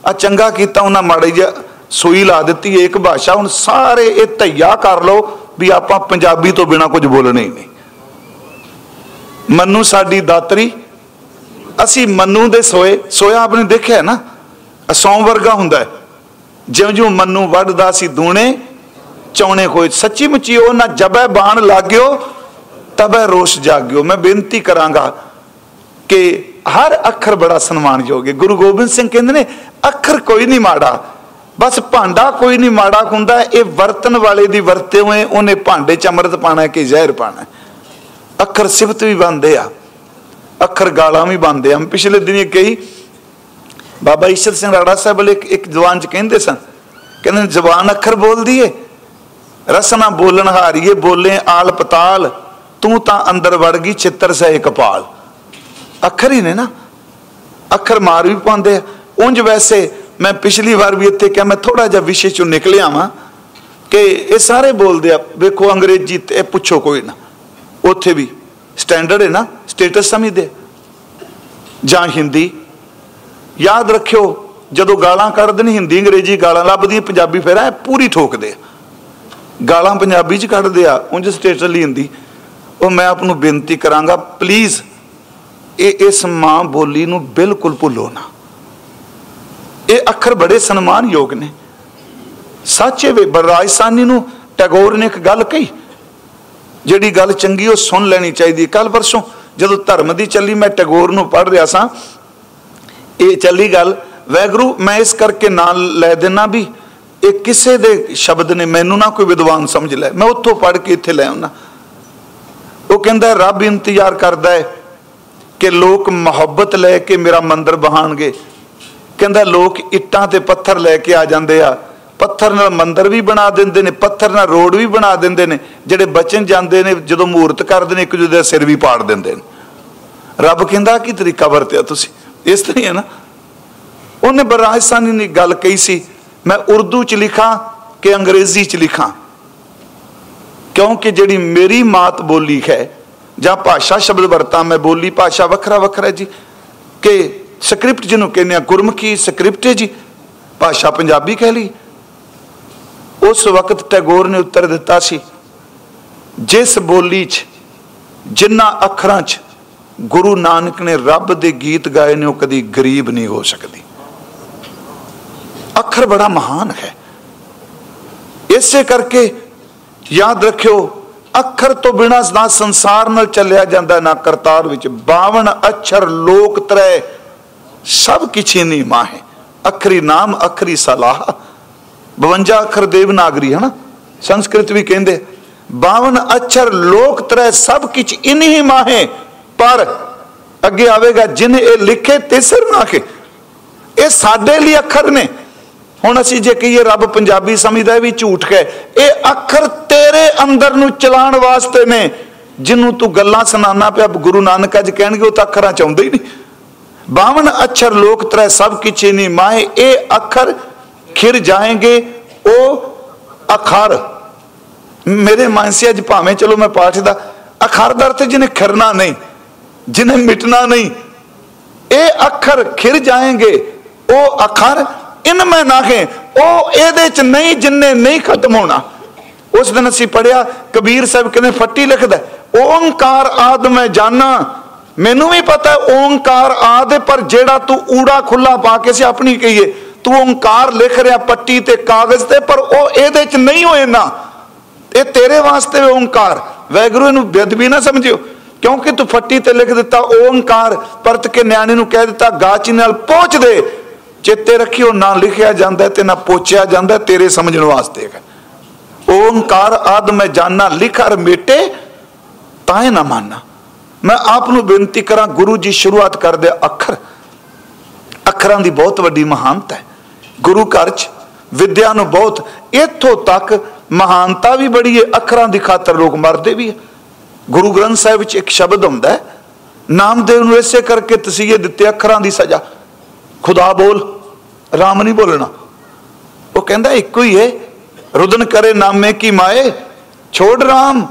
ਆ ਚੰਗਾ ਕੀਤਾ ਉਹਨਾਂ ਮਾੜੀ ਜਿਹਾ ਸੂਈ ਲਾ ਦਿੱਤੀ। ਇੱਕ ਭਾਸ਼ਾ ਹੁਣ ਸਾਰੇ ਇਹ ਧਈਆ ਕਰ ਲਓ ਵੀ ਆਪਾਂ ਪੰਜਾਬੀ ਤੋਂ ਬਿਨਾ ਕੁਝ ਬੋਲਣਾ ਹੀ ਨਹੀਂ। ਮੰਨੂ ਸਾਡੀ ਦਾਤਰੀ। ਅਸੀਂ ਮੰਨੂ ਦੇ ਸੋਏ ਸੋਇਆ ਆਪਨੇ ਦੇਖਿਆ ਨਾ? ਅਸੌਂ ਵਰਗਾ ਹੁੰਦਾ ਹੈ। ਜਿਉਂ ਜਿਉਂ ਮੰਨੂ ਵੱਢਦਾ ਸੀ ਦੂਣੇ ਚੌਣੇ ਕੋਈ ਸੱਚੀ ਮੁੱਚੀ ਉਹ ਨਾ ਜਬੈ ਬਾਣ ਲਾਗਿਓ, ਤਬੈ ਰੋਸ਼ ਜਾਗਿਓ। ਮੈਂ ਬੇਨਤੀ ਕਰਾਂਗਾ ਕਿ ਹਰ ਅੱਖਰ ਬੜਾ ਸਨਮਾਨਯੋਗ ਹੈ। ਗੁਰੂ ਗੋਬਿੰਦ ਸਿੰਘ ਕਹਿੰਦੇ ਨੇ, ਅੱਖਰ ਕੋਈ ਨਹੀਂ ਮਾੜਾ, ਬਸ ਭਾਂਡਾ ਕੋਈ ਨਹੀਂ ਮਾੜਾ ਹੁੰਦਾ, ਇਹ ਵਰਤਨ ਵਾਲੇ ਦੀ ਵਰਤੇ ਹੋਏ, ਉਹਨੇ ਭਾਂਡੇ ਚ ਅੰਮ੍ਰਿਤ ਪਾਣਾ ਕਿ ਜ਼ਹਿਰ ਪਾਣਾ ਅੱਖਰ ਸਿਫਤ ਵੀ ਬੰਦੇ ਆ, ਅੱਖਰ ਗਾਲਾਂ ਵੀ ਬੰਦੇ ਆ। ਪਿਛਲੇ ਦਿਨੀ ਕਹੀ ਬਾਬਾ ਈਸ਼ਰ ਸਿੰਘ ਰਾੜਾ ਸਾਹਿਬ ਵਾਲੇ ਇੱਕ ਜਵਾਨ ਚ ਕਹਿੰਦੇ ਸਨ। ਕਹਿੰਦੇ ਜ਼ਬਾਨ ਅੱਖਰ ਬੋਲਦੀ ਏ ਰਸਨਾ ਬੋਲਣ ਹਾਰੀਏ, ਬੋਲੇ ਆਲ ਪਤਾਲ। ਤੂੰ ਤਾਂ ਅੰਦਰ ਵੜ ਗਈ ਚਿੱਤਰ ਸਹਿ ਕਪਾਲ ਅੱਖਰ ਹੀ ਨੇ ਨਾ। ਅੱਖਰ ਮਾਰ ਵੀ ਪਾਉਂਦੇ ਆ। ਉਂਝ ਵੈਸੇ ਮੈਂ ਪਿਛਲੀ ਵਾਰ ਵੀ ਇੱਥੇ ਕਿਹਾ, ਮੈਂ ਥੋੜਾ ਜਿਹਾ ਵਿਸ਼ੇ ਚੋਂ ਨਿਕਲਿਆ ਵਾਂ ਕਿ ਇਹ ਸਾਰੇ ਬੋਲਦੇ ਆ। ਵੇਖੋ, ਅੰਗਰੇਜ਼ੀ ਤੇ ਪੁੱਛੋ ਕੋਈ ਨਾ। ਉੱਥੇ ਵੀ ਸਟੈਂਡਰਡ ਹੈ ਨਾ, ਸਟੇਟਸ ਸਮਝਦੇ ਜਾਂ ਹਿੰਦੀ ਯਾਦ ਰੱਖਿਓ, ਜਦੋਂ ਗਾਲਾਂ ਕੱਢਦੇ ਨੇ ਹਿੰਦੀ, ਅੰਗਰੇਜ਼ੀ ਗਾਲਾਂ ਲੱਭਦੀ ਪੰਜਾਬੀ ਫਿਰ ਐ ਪੂਰੀ ਠੋਕਦੇ ਆ। ਗਾਲਾਂ ਪੰਜਾਬੀ ਚ ਕੱਢਦੇ ਆ, ਉਂਝ ਸਟੇਟਸ ਹਿੰਦੀ ਉਹ ਮੈਂ ਆਪ ਨੂੰ ਬੇਨਤੀ ਕਰਾਂਗਾ ਪਲੀਜ਼ ਇਹ ਇਸ ਮਾਂ ਬੋਲੀ ਨੂੰ ਬਿਲਕੁਲ ਭੁੱਲੋ ਨਾ। ਇਹ ਅੱਖਰ ਬੜੇ ਸਨਮਾਨਯੋਗ ਨੇ। ਸੱਚੇ ਵੇ ਬਰਾਜਸਾਨੀ ਨੂੰ ਟੈਗੋਰ ਨੇ ਇੱਕ ਗੱਲ ਕਹੀ। ਜਿਹੜੀ ਗੱਲ ਚੰਗੀ ਉਹ ਸੁਣ ਲੈਣੀ ਚਾਹੀਦੀ। ਕੱਲ ਪਰਸੋਂ ਜਦੋਂ ਧਰਮ ਦੀ ਚੱਲੀ, ਮੈਂ ਟੈਗੋਰ ਨੂੰ ਪੜ੍ਹ ਰਿਹਾ ਸਾਂ ਇਹ ਚੱਲੀ ਗੱਲ। ਵੈਗਰੂ, ਮੈਂ ਇਸ ਕਰਕੇ ਨਾਲ ਲੈ ਦੇਣਾ ਵੀ, ਇਹ ਕਿਸੇ ਦੇ ਸ਼ਬਦ ਨੇ ਮੈਨੂੰ ਨਾ ਕੋਈ ਵਿਦਵਾਨ ਸਮਝ ਲੈ। ਮੈਂ ਉੱਥੋਂ ਪੜ੍ਹ ਕੇ ਇੱਥੇ ਲੈ ਆਉਣਾ ਉਹ ਕਹਿੰਦਾ, ਰੱਬ ਇੰਤਜ਼ਾਰ ਕਰਦਾ ਹੈ ਕਿ ਲੋਕ ਮੁਹੱਬਤ ਲੈ ਕੇ ਮੇਰਾ ਮੰਦਰ ਬਹਾਣਗੇ। ਕਹਿੰਦਾ, ਲੋਕ ਇੱਟਾਂ ਤੇ ਪੱਥਰ ਲੈ ਕੇ ਆ ਜਾਂਦੇ ਆ। ਪੱਥਰ ਨਾਲ ਮੰਦਰ ਵੀ ਬਣਾ ਦਿੰਦੇ ਨੇ, ਪੱਥਰ ਨਾਲ ਰੋਡ ਵੀ ਬਣਾ ਦਿੰਦੇ ਨੇ। ਜਿਹੜੇ ਬਚਨ ਜਾਂਦੇ ਨੇ, ਜਦੋਂ ਮੂਰਤ ਕਰਦੇ ਨੇ, ਇੱਕ ਦੂਜੇ ਦਾ ਸਿਰ ਵੀ ਪਾੜ ਦਿੰਦੇ ਨੇ। ਰੱਬ ਕਹਿੰਦਾ, ਕੀ ਤਰੀਕਾ ਵਰਤਿਆ ਤੁਸੀਂ? ਇਸ ਤਰ੍ਹਾਂ ਹੀ ਹੈ ਨਾ। ਉਹਨੇ ਬਰਾਜਸਾਨੀ ਨੇ ਗੱਲ ਕਹੀ ਸੀ, ਮੈਂ ਉਰਦੂ ਚ ਲਿਖਾਂ ਕਿ ਅੰਗਰੇਜ਼ੀ ਚ ਲਿਖਾਂ। ਕਿਉਂਕਿ ਜਿਹੜੀ ਮੇਰੀ ਮਾਤ ਬੋਲੀ ਹੈ, ਜਾਂ ਭਾਸ਼ਾ ਸ਼ਬਦ ਵਰਤਾਂ, ਮੈਂ ਬੋਲੀ ਭਾਸ਼ਾ ਵੱਖਰਾ ਵੱਖਰਾ ਜੀ। ਕਿ ਸਕ੍ਰਿਪਟ ਜਿਹਨੂੰ ਕਹਿੰਦੇ ਆ, ਗੁਰਮੁਖੀ ਸਕ੍ਰਿਪਟ ਹੈ ਜੀ, ਭਾਸ਼ਾ ਪੰਜਾਬੀ ਕਹਿ ਲਈ। ਉਸ ਵਕਤ ਟੈਗੋਰ ਨੇ ਉੱਤਰ ਦਿੱਤਾ ਸੀ, ਜਿਸ ਬੋਲੀ 'ਚ, ਜਿੰਨਾ ਅੱਖਰਾਂ 'ਚ ਗੁਰੂ ਨਾਨਕ ਨੇ ਰੱਬ ਦੇ ਗੀਤ ਗਾਏ ਨੇ, ਉਹ ਕਦੀ ਗਰੀਬ ਨਹੀਂ ਹੋ ਸਕਦੀ। ਅੱਖਰ ਬੜਾ ਮਹਾਨ ਹੈ। ਇਸੇ ਕਰਕੇ ਯਾਦ ਰੱਖਿਓ, ਅੱਖਰ ਤੋਂ ਬਿਨਾ ਨਾ ਸੰਸਾਰ ਨਾਲ ਚੱਲਿਆ ਜਾਂਦਾ, ਨਾ ਕਰਤਾਰ ਵਿੱਚ। 52 ਅੱਖਰ ਲੋਕ ਤਰੇ, ਸਭ ਕਿਛੇ ਨਹੀਂ ਮਾਹੇ। ਅਖਰੀ ਨਾਮ, ਅਖਰੀ ਸਲਾਹ। 52 ਅੱਖਰ ਦੇਵਨਾਗਰੀ ਹੈ ਨਾ ਸੰਸਕ੍ਰਿਤ ਵੀ ਕਹਿੰਦੇ। 52 ਅੱਖਰ ਲੋਕ ਤਰੇ, ਸਭ ਕਿਛ ਇਨਹੀ ਮਾਹੇ। ਪਰ ਅੱਗੇ ਆਵੇਗਾ, ਜਿਨ ਇਹ ਲਿਖੇ ਤਿਸਰ ਕੇ। ਇਹ ਸਾਡੇ ਲਈ ਅੱਖਰ ਨੇ। ਹੁਣ ਅਸੀਂ ਜੇ ਕਹੀਏ ਰੱਬ ਪੰਜਾਬੀ ਸਮਝਦਾ ਵੀ ਝੂਠ ਹੈ ਇਹ ਅੱਖਰ ਤੇਰੇ ਅੰਦਰ ਨੂੰ ਚਲਾਉਣ ਵਾਸਤੇ ਨੇ। ਜਿਹਨੂੰ ਤੂੰ ਗੱਲਾਂ ਸੁਣਾਉਣਾ ਪਿਆ, ਗੁਰੂ ਨਾਨਕ ਅੱਜ ਕਹਿਣਗੇ, ਉਹ ਤਾਂ ਅੱਖਰਾਂ ਚ ਆਉਂਦੇ ਹੀ ਨਹੀਂ। 52 ਅੱਖਰ ਲੋਕ ਤਰੇ, ਸਭ ਕਿਛੇ ਨਹੀਂ ਮਾਏ ਇਹ ਅੱਖਰ ਖਿਰ ਜਾਏਗੇ, ਉਹ ਅਖਰ। ਮੇਰੇ ਮਨ ਸੇ ਅੱਜ ਭਾਵੇਂ ਚਲੋ ਮੈਂ ਪਾਠ ਦਾ, ਅਖਰ ਦਾ ਅਰਥ ਜਿਹਨੇ ਖਿਰਨਾ ਨਹੀਂ। ਜਿਹਨੇ ਮਿਟਣਾ ਨਹੀਂ ਇਹ ਅੱਖਰ ਖਿਰ ਜਾਏਗੇ ਉਹ ਅੱਖਰ ਇਨ ਮੈਂ ਨਾਖੇ ਉਹ ਇਹਦੇ ਚ ਨਹੀਂ ਜਿੰਨੇ ਨਹੀਂ ਖਤਮ ਹੋਣਾ ਉਸ ਦਿਨ ਅਸੀਂ ਪੜਿਆ ਕਬੀਰ ਸਾਹਿਬ ਕਹਿੰਦੇ ਫੱਟੀ ਲਿਖਦਾ ਓੰਕਾਰ ਆਦ ਮੈਂ ਜਾਣਾ ਮੈਨੂੰ ਵੀ ਪਤਾ ਓੰਕਾਰ ਆਦ ਪਰ ਜਿਹੜਾ ਤੂੰ ਊੜਾ ਖੁੱਲਾ ਪਾ ਕੇ ਸੀ ਆਪਣੀ ਕਹੀਏ ਤੂੰ ਓੰਕਾਰ ਲਿਖ ਰਿਹਾ ਪੱਟੀ ਤੇ ਕਾਗਜ਼ ਤੇ ਪਰ ਉਹ ਇਹਦੇ ਚ ਨਹੀਂ ਹੋਏ ਨਾ ਇਹ ਤੇਰੇ ਵਾਸਤੇ ਓੰਕਾਰ ਵੈਗਰੂ ਨੂੰ ਬੇਦਬੀ ਨਾ ਸਮਝਿਓ ਕਿਉਂਕਿ ਤੂੰ ਫੱਟੀ ਤੇ ਲਿਖ ਦਿੱਤਾ ਓੰਕਾਰ, ਪਰਤ ਕੇ ਨਿਆਣੇ ਨੂੰ ਕਹਿ ਦਿੱਤਾ, ਗਾਚੀ ਨਾਲ ਪਹੁੰਚ ਦੇ। ਚੇਤੇ ਰੱਖਿਓ, ਨਾ ਲਿਖਿਆ ਜਾਂਦਾ ਤੇ ਨਾ ਪੋਚਿਆ ਜਾਂਦਾ, ਤੇਰੇ ਸਮਝਣ ਵਾਸਤੇ ਹੈ ਓੰਕਾਰ ਆਦ ਮੈਂ ਜਾਣਾ ਲਿਖ ਅਰ ਮੇਟੇ, ਤਾਂ ਨਾ ਮੰਨਣਾ। ਮੈਂ ਆਪ ਨੂੰ ਬੇਨਤੀ ਕਰਾਂ, ਗੁਰੂ ਜੀ ਸ਼ੁਰੂਆਤ ਕਰਦੇ ਅੱਖਰ। ਅੱਖਰਾਂ ਦੀ ਬਹੁਤ ਵੱਡੀ ਮਹਾਨਤਾ ਹੈ। ਗੁਰੂ ਘਰ 'ਚ ਵਿਦਿਆ ਨੂੰ ਬਹੁਤ, ਇੱਥੋਂ ਤੱਕ ਮਹਾਨਤਾ ਵੀ ਬੜੀ ਹੈ, ਅੱਖਰਾਂ ਦੀ ਖਾਤਰ ਲੋਕ ਮਰਦੇ ਵੀ ਹੈ। ਗੁਰੂ ਗ੍ਰੰਥ ਸਾਹਿਬ ਵਿੱਚ ਇੱਕ ਸ਼ਬਦ ਹੁੰਦਾ ਨਾਮਦੇਵ ਨੂੰ ਇਸੇ ਕਰਕੇ ਤਸੀਹੇ ਦਿੱਤੇ ਅੱਖਰਾਂ ਦੀ ਸਜ਼ਾ। ਖੁਦਾ ਬੋਲ, ਰਾਮ ਨਹੀਂ ਬੋਲਣਾ। ਉਹ ਕਹਿੰਦਾ ਇੱਕੋ ਹੀ ਹੈ, ਰੁਦਨ ਕਰੇ ਨਾਮੇ ਕੀ ਮਾਏ, ਛੋੜ ਰਾਮ,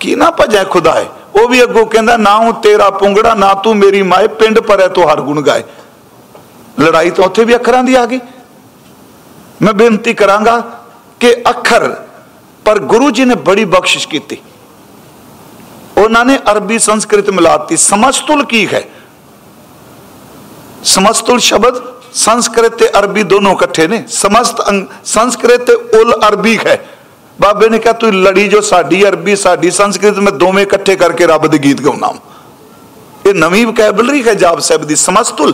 ਕੀ ਨਾ ਭਜੈ ਖੁਦਾ ਹੈ ਉਹ ਵੀ ਅੱਗੋਂ ਕਹਿੰਦਾ, ਨਾ ਹੂੰ ਤੇਰਾ ਪੁੰਗੜਾ, ਨਾ ਤੂੰ ਮੇਰੀ ਮਾਏ, ਪਿੰਡ ਪਰੈ ਤੋ ਹਰ ਗੁਣ ਗਾਏ। ਲੜਾਈ ਤਾਂ ਉੱਥੇ ਵੀ ਅੱਖਰਾਂ ਦੀ ਆ ਗਈ। ਮੈਂ ਬੇਨਤੀ ਕਰਾਂਗਾ ਕਿ ਅੱਖਰ, ਪਰ ਗੁਰੂ ਜੀ ਨੇ ਬੜੀ ਬਖਸ਼ਿਸ਼ ਕੀਤੀ। ਉਹਨਾਂ ਨੇ ਅਰਬੀ ਸੰਸਕ੍ਰਿਤ ਮਿਲਾਤੀ। ਸਮਸਤੁਲ ਕੀ ਹੈ? ਸਮਸਤੁਲ ਸ਼ਬਦ, ਸੰਸਕ੍ਰਿਤ ਤੇ ਅਰਬੀ ਦੋਨੋਂ ਇਕੱਠੇ ਨੇ। ਸਮਸਤ ਸੰਸਕ੍ਰਿਤ ਤੇ ਉਲ ਅਰਬੀ ਹੈ। ਬਾਬੇ ਨੇ ਕਿਹਾ, ਤੂੰ ਲੜੀ ਜੋ ਸਾਡੀ ਅਰਬੀ, ਸਾਡੀ ਸੰਸਕ੍ਰਿਤ, ਮੈਂ ਦੋਵੇਂ ਇਕੱਠੇ ਕਰਕੇ ਰੱਬ ਦੇ ਗੀਤ ਗਾਉਣਾ ਇਹ ਨਵੀਂ ਵਕੈਬਲਰੀ ਹੈ ਜਾਬ ਸਾਹਿਬ ਦੀ, ਸਮਸਤੁਲ।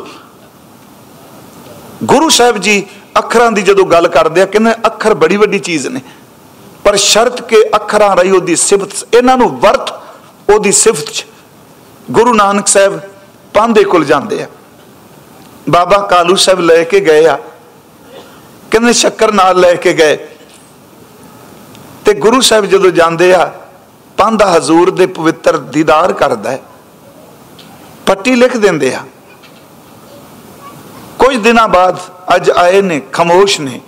ਗੁਰੂ ਸਾਹਿਬ ਜੀ ਅੱਖਰਾਂ ਦੀ ਜਦੋਂ ਗੱਲ ਕਰਦੇ ਆ, ਕਹਿੰਦੇ ਅੱਖਰ ਬੜੀ ਵੱਡੀ ਚੀਜ਼ ਨੇ। ਪਰ ਸ਼ਰਤ ਕੇ ਅੱਖਰਾਂ ਰਹੀ ਉਹਦੀ ਸਿਫਤ, ਇਹਨਾਂ ਨੂੰ ਵਰਤ ਉਹਦੀ ਸਿਫਤ ਚ ਗੁਰੂ ਨਾਨਕ ਸਾਹਿਬ ਪਾਂਦੇ ਕੋਲ ਜਾਂਦੇ ਆ। ਬਾਬਾ ਕਾਲੂ ਸਾਹਿਬ ਲੈ ਕੇ ਗਏ ਆ। ਕਹਿੰਦੇ ਸ਼ੱਕਰ ਨਾਲ ਲੈ ਕੇ ਗਏ। ਤੇ ਗੁਰੂ ਸਾਹਿਬ ਜਦੋਂ ਜਾਂਦੇ ਆ ਪਾਂਦਾ ਹਜ਼ੂਰ ਦੇ ਪਵਿੱਤਰ ਦੀਦਾਰ ਕਰਦਾ ਹੈ। ਪੱਟੀ ਲਿਖ ਦਿੰਦੇ ਆ। ਕੁਝ ਦਿਨਾਂ ਬਾਅਦ ਅੱਜ ਆਏ ਨੇ, ਖਮੋਸ਼ ਨੇ।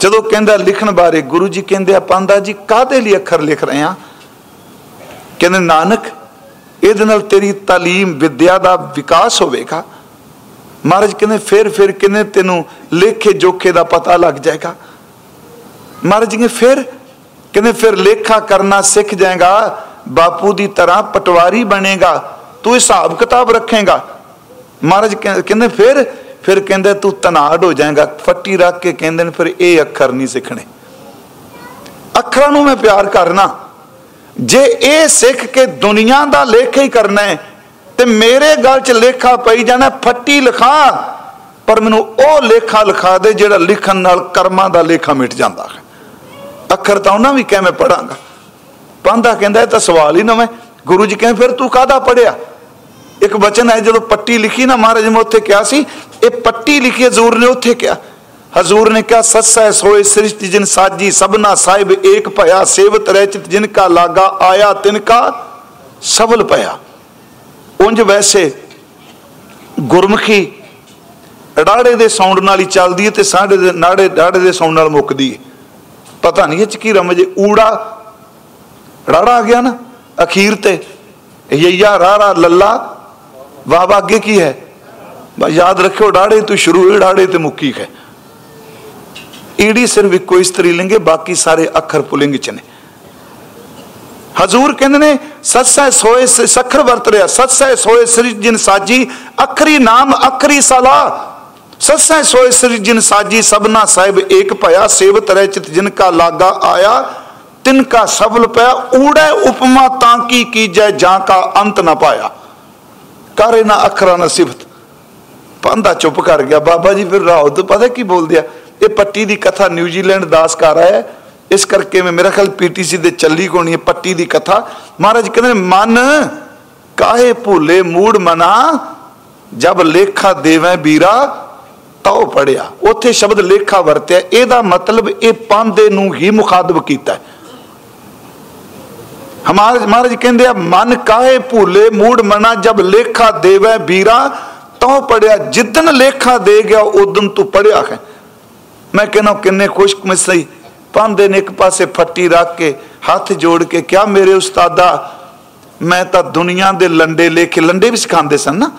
ਜਦੋਂ ਕਹਿੰਦਾ ਲਿਖਣ ਬਾਰੇ ਗੁਰੂ ਜੀ ਕਹਿੰਦੇ ਆ ਪਾਂਦਾ ਜੀ ਕਾਹਦੇ ਲਈ ਅੱਖਰ ਲਿਖ ਰਹੇ ਆ? ਕਹਿੰਦੇ, ਨਾਨਕ, ਇਹਦੇ ਨਾਲ ਤੇਰੀ ਤਾਲੀਮ ਵਿਦਿਆ ਦਾ ਵਿਕਾਸ ਹੋਵੇਗਾ। ਮਹਾਰਾਜ ਕਹਿੰਦੇ, ਫਿਰ ਫਿਰ ਕਿਨੇ ਤੈਨੂੰ ਲੇਖੇ ਜੋਖੇ ਦਾ ਪਤਾ ਲੱਗ ਜਾਏਗਾ। ਮਹਾਰਾਜ ਕਹਿੰਦੇ, ਫਿਰ ਕਹਿੰਦੇ, ਫਿਰ ਲੇਖਾ ਕਰਨਾ ਸਿੱਖ ਜਾਏਗਾ, ਬਾਪੂ ਦੀ ਤਰ੍ਹਾਂ ਪਟਵਾਰੀ ਬਣੇਗਾ, ਤੂੰ ਹਿਸਾਬ ਕਿਤਾਬ ਰੱਖੇਗਾ। ਮਹਾਰਾਜ ਕਹਿੰਦੇ, ਫਿਰ ਫਿਰ ਕਹਿੰਦੇ, ਤੂੰ ਤਨਾੜ ਹੋ ਜਾਏਗਾ, ਫੱਟੀ ਰੱਖ ਕੇ ਕਹਿੰਦੇ ਨੇ, ਫਿਰ ਇਹ ਅੱਖਰ ਨਹੀਂ ਸਿੱਖਣੇ। ਅੱਖਰਾਂ ਨੂੰ ਮੈਂ ਪਿਆਰ ਕਰਨਾ। ਜੇ ਇਹ ਸਿੱਖ ਕੇ ਦੁਨੀਆ ਦਾ ਲੇਖ ਹੀ ਕਰਨਾ ਹੈ, ਤੇ ਮੇਰੇ ਗੱਲ 'ਚ ਲੇਖਾ ਪਈ ਜਾਣਾ ਫੱਟੀ ਲਿਖਾ। ਪਰ ਮੈਨੂੰ ਉਹ ਲੇਖਾ ਲਿਖਾ ਦੇ ਜਿਹੜਾ ਲਿਖਣ ਨਾਲ ਕਰਮਾਂ ਦਾ ਲੇਖਾ ਮਿਟ ਜਾਂਦਾ ਹੈ। ਅੱਖਰ ਤਾਂ ਉਹਨਾਂ ਵੀ ਕਿਵੇਂ ਪੜਾਂਗਾ ਪਾਂਦਾ ਕਹਿੰਦਾ, ਇਹ ਤਾਂ ਸਵਾਲ ਹੀ ਨਵੇਂ ਗੁਰੂ ਜੀ ਕਹਿੰਦੇ, ਫਿਰ ਤੂੰ ਕਾਹਦਾ ਪੜਿਆ ਇੱਕ ਬਚਨ ਹੈ, ਜਦੋਂ ਪੱਟੀ ਲਿਖੀ ਨਾ, ਮਹਾਰਾਜ ਨੇ ਉੱਥੇ ਕਿਹਾ ਸੀ, ਇਹ ਪੱਟੀ ਲਿਖੀ ਜ਼ਰੂਰ ਨੇ ਉੱਥੇ ਕਿਹਾ। ਹਜ਼ੂਰ ਨੇ ਕਿਹਾ ਸੱਸੈ ਸੋਏ ਸ੍ਰਿਸ਼ਟੀ ਜਿਨ ਸਾਜੀ, ਸਭਨਾ ਸਾਹਿਬ ਏਕ ਭਇਆ, ਸੇਵਤ ਰਹਿਚਿਤ ਜਿਨ ਕਾ ਲਾਗਾ ਆਇਆ, ਤਿਨ ਕਾ ਸਫਲ ਭਇਆ ਉੰਜ ਵੈਸੇ ਗੁਰਮੁਖੀ ਡਾੜੇ ਦੇ ਸਾਊਂਡ ਨਾਲ ਹੀ ਚੱਲਦੀ ਹੈ ਤੇ ਸਾਡੇ ਦੇ ਨਾੜੇ ਡਾੜੇ ਦੇ ਸਾਊਂਡ ਨਾਲ ਮੁੱਕਦੀ ਹੈ। ਪਤਾ ਨਹੀਂ ਇਹ ਚ ਕੀ ਰਮਜ ਊੜਾ ਰਾੜਾ ਆ ਗਿਆ ਨਾ, ਅਖੀਰ ਤੇ। ਯਈਆ, ਰਾਰਾ, ਲੱਲਾ, ਵਾਹ ਅੱਗੇ ਕੀ ਹੈ? ਬਸ ਯਾਦ ਰੱਖਿਓ, ਡਾੜੇ ਤੋਂ ਸ਼ੁਰੂ ਹੋਈ ਡਾੜੇ ਤੇ ਮੁੱਕੀ ਹੈ। ਈੜੀ ਸਿਰਫ ਇੱਕੋ ਇਸਤਰੀ ਲਿੰਗੇ, ਬਾਕੀ ਸਾਰੇ ਅੱਖਰ ਪੁਲਿੰਗ ਚ ਨੇ। ਹਜ਼ੂਰ ਕਹਿੰਦੇ ਨੇ ਸਤਸੈ ਸੋਏ ਸਖਰ ਵਰਤ ਰਿਆ ਸਤਸੈ ਸੋਏ ਸ੍ਰੀ ਜਿਨ ਸਾਜੀ, ਅਖਰੀ ਨਾਮ ਅਖਰੀ ਸਲਾ। ਸਤਸੈ ਸੋਏ ਸ੍ਰੀ ਜਿਨ ਸਾਜੀ, ਸਭਨਾ ਸਾਹਿਬ ਏਕ ਭਇਆ, ਸੇਵਤ ਰਹਿ ਚਿਤ ਜਿਨ ਕਾ ਲਾਗਾ ਆਇਆ। ਤਿਨਕਾ ਸਬਲ ਪਿਆ, ਊੜੇ ਉਪਮਾ ਤਾਂ ਕੀ ਕੀਜੈ, ਜਾਂ ਕਾ ਅੰਤ ਨਾ ਪਾਇਆ। ਕਰ ਇਹਨਾਂ ਅੱਖਰਾਂ ਨਾ ਸਿਫਤ। ਪੰਦਾ ਚੁੱਪ ਕਰ ਗਿਆ, ਬਾਬਾ ਜੀ ਫਿਰ ਰਾਉ ਪਤਾ ਕੀ ਬੋਲਦੇ ਆ? ਇਹ ਪੱਟੀ ਦੀ ਕਥਾ ਨਿਊਜ਼ੀਲੈਂਡ ਦਾਸ ਕਰ ਇਸ ਕਰਕੇ ਮੈਂ ਮੇਰਾ ਖਿਆਲ ਪੀਟੀਸੀ ਦੇ ਚੱਲੀ ਕੋਣੀ ਹੈ ਪੱਟੀ ਦੀ ਕਥਾ। ਮਹਾਰਾਜ ਕਹਿੰਦੇ ਮਨ ਕਾਹੇ ਭੂਲੇ, ਮੂੜ ਮਨਾ, ਜਬ ਲੇਖਾ ਦੇਵੇਂ ਵੀਰਾ, ਤਾਉ ਪੜਿਆ। ਉੱਥੇ ਸ਼ਬਦ ਲੇਖਾ ਵਰਤਿਆ। ਇਹਦਾ ਮਤਲਬ ਇਹ ਪਾਂਦੇ ਨੂੰ ਹੀ ਮੁਖਾਤਬ ਕੀਤਾ ਹਮਾਰੇ ਮਹਾਰਾਜ ਕਹਿੰਦੇ ਆ, ਮਨ ਕਾਹੇ ਭੂਲੇ, ਮੂੜ ਮਨਾ, ਜਬ ਲੇਖਾ ਦੇਵੇ ਵੀਰਾ, ਤਾਉ ਪੜਿਆ। ਜਿੱਦਨ ਲੇਖਾ ਦੇ ਗਿਆ ਉਦਨ ਤੂੰ ਪੜਿਆ ਹੈ। ਮੈਂ ਕਹਿੰਦਾ ਕਿੰਨੇ ਖੁਸ਼ਕ ਪਾਂਦੇ ਨੇ ਇੱਕ ਪਾਸੇ ਫੱਟੀ ਰੱਖ ਕੇ, ਹੱਥ ਜੋੜ ਕੇ ਕਿਹਾ ਮੇਰੇ ਉਸਤਾਦਾ? ਮੈਂ ਤਾਂ ਦੁਨੀਆ ਦੇ ਲੰਡੇ ਲੇਖੇ, ਲੰਡੇ ਵੀ ਸਿਖਾਉਂਦੇ ਸਨ ਨਾ।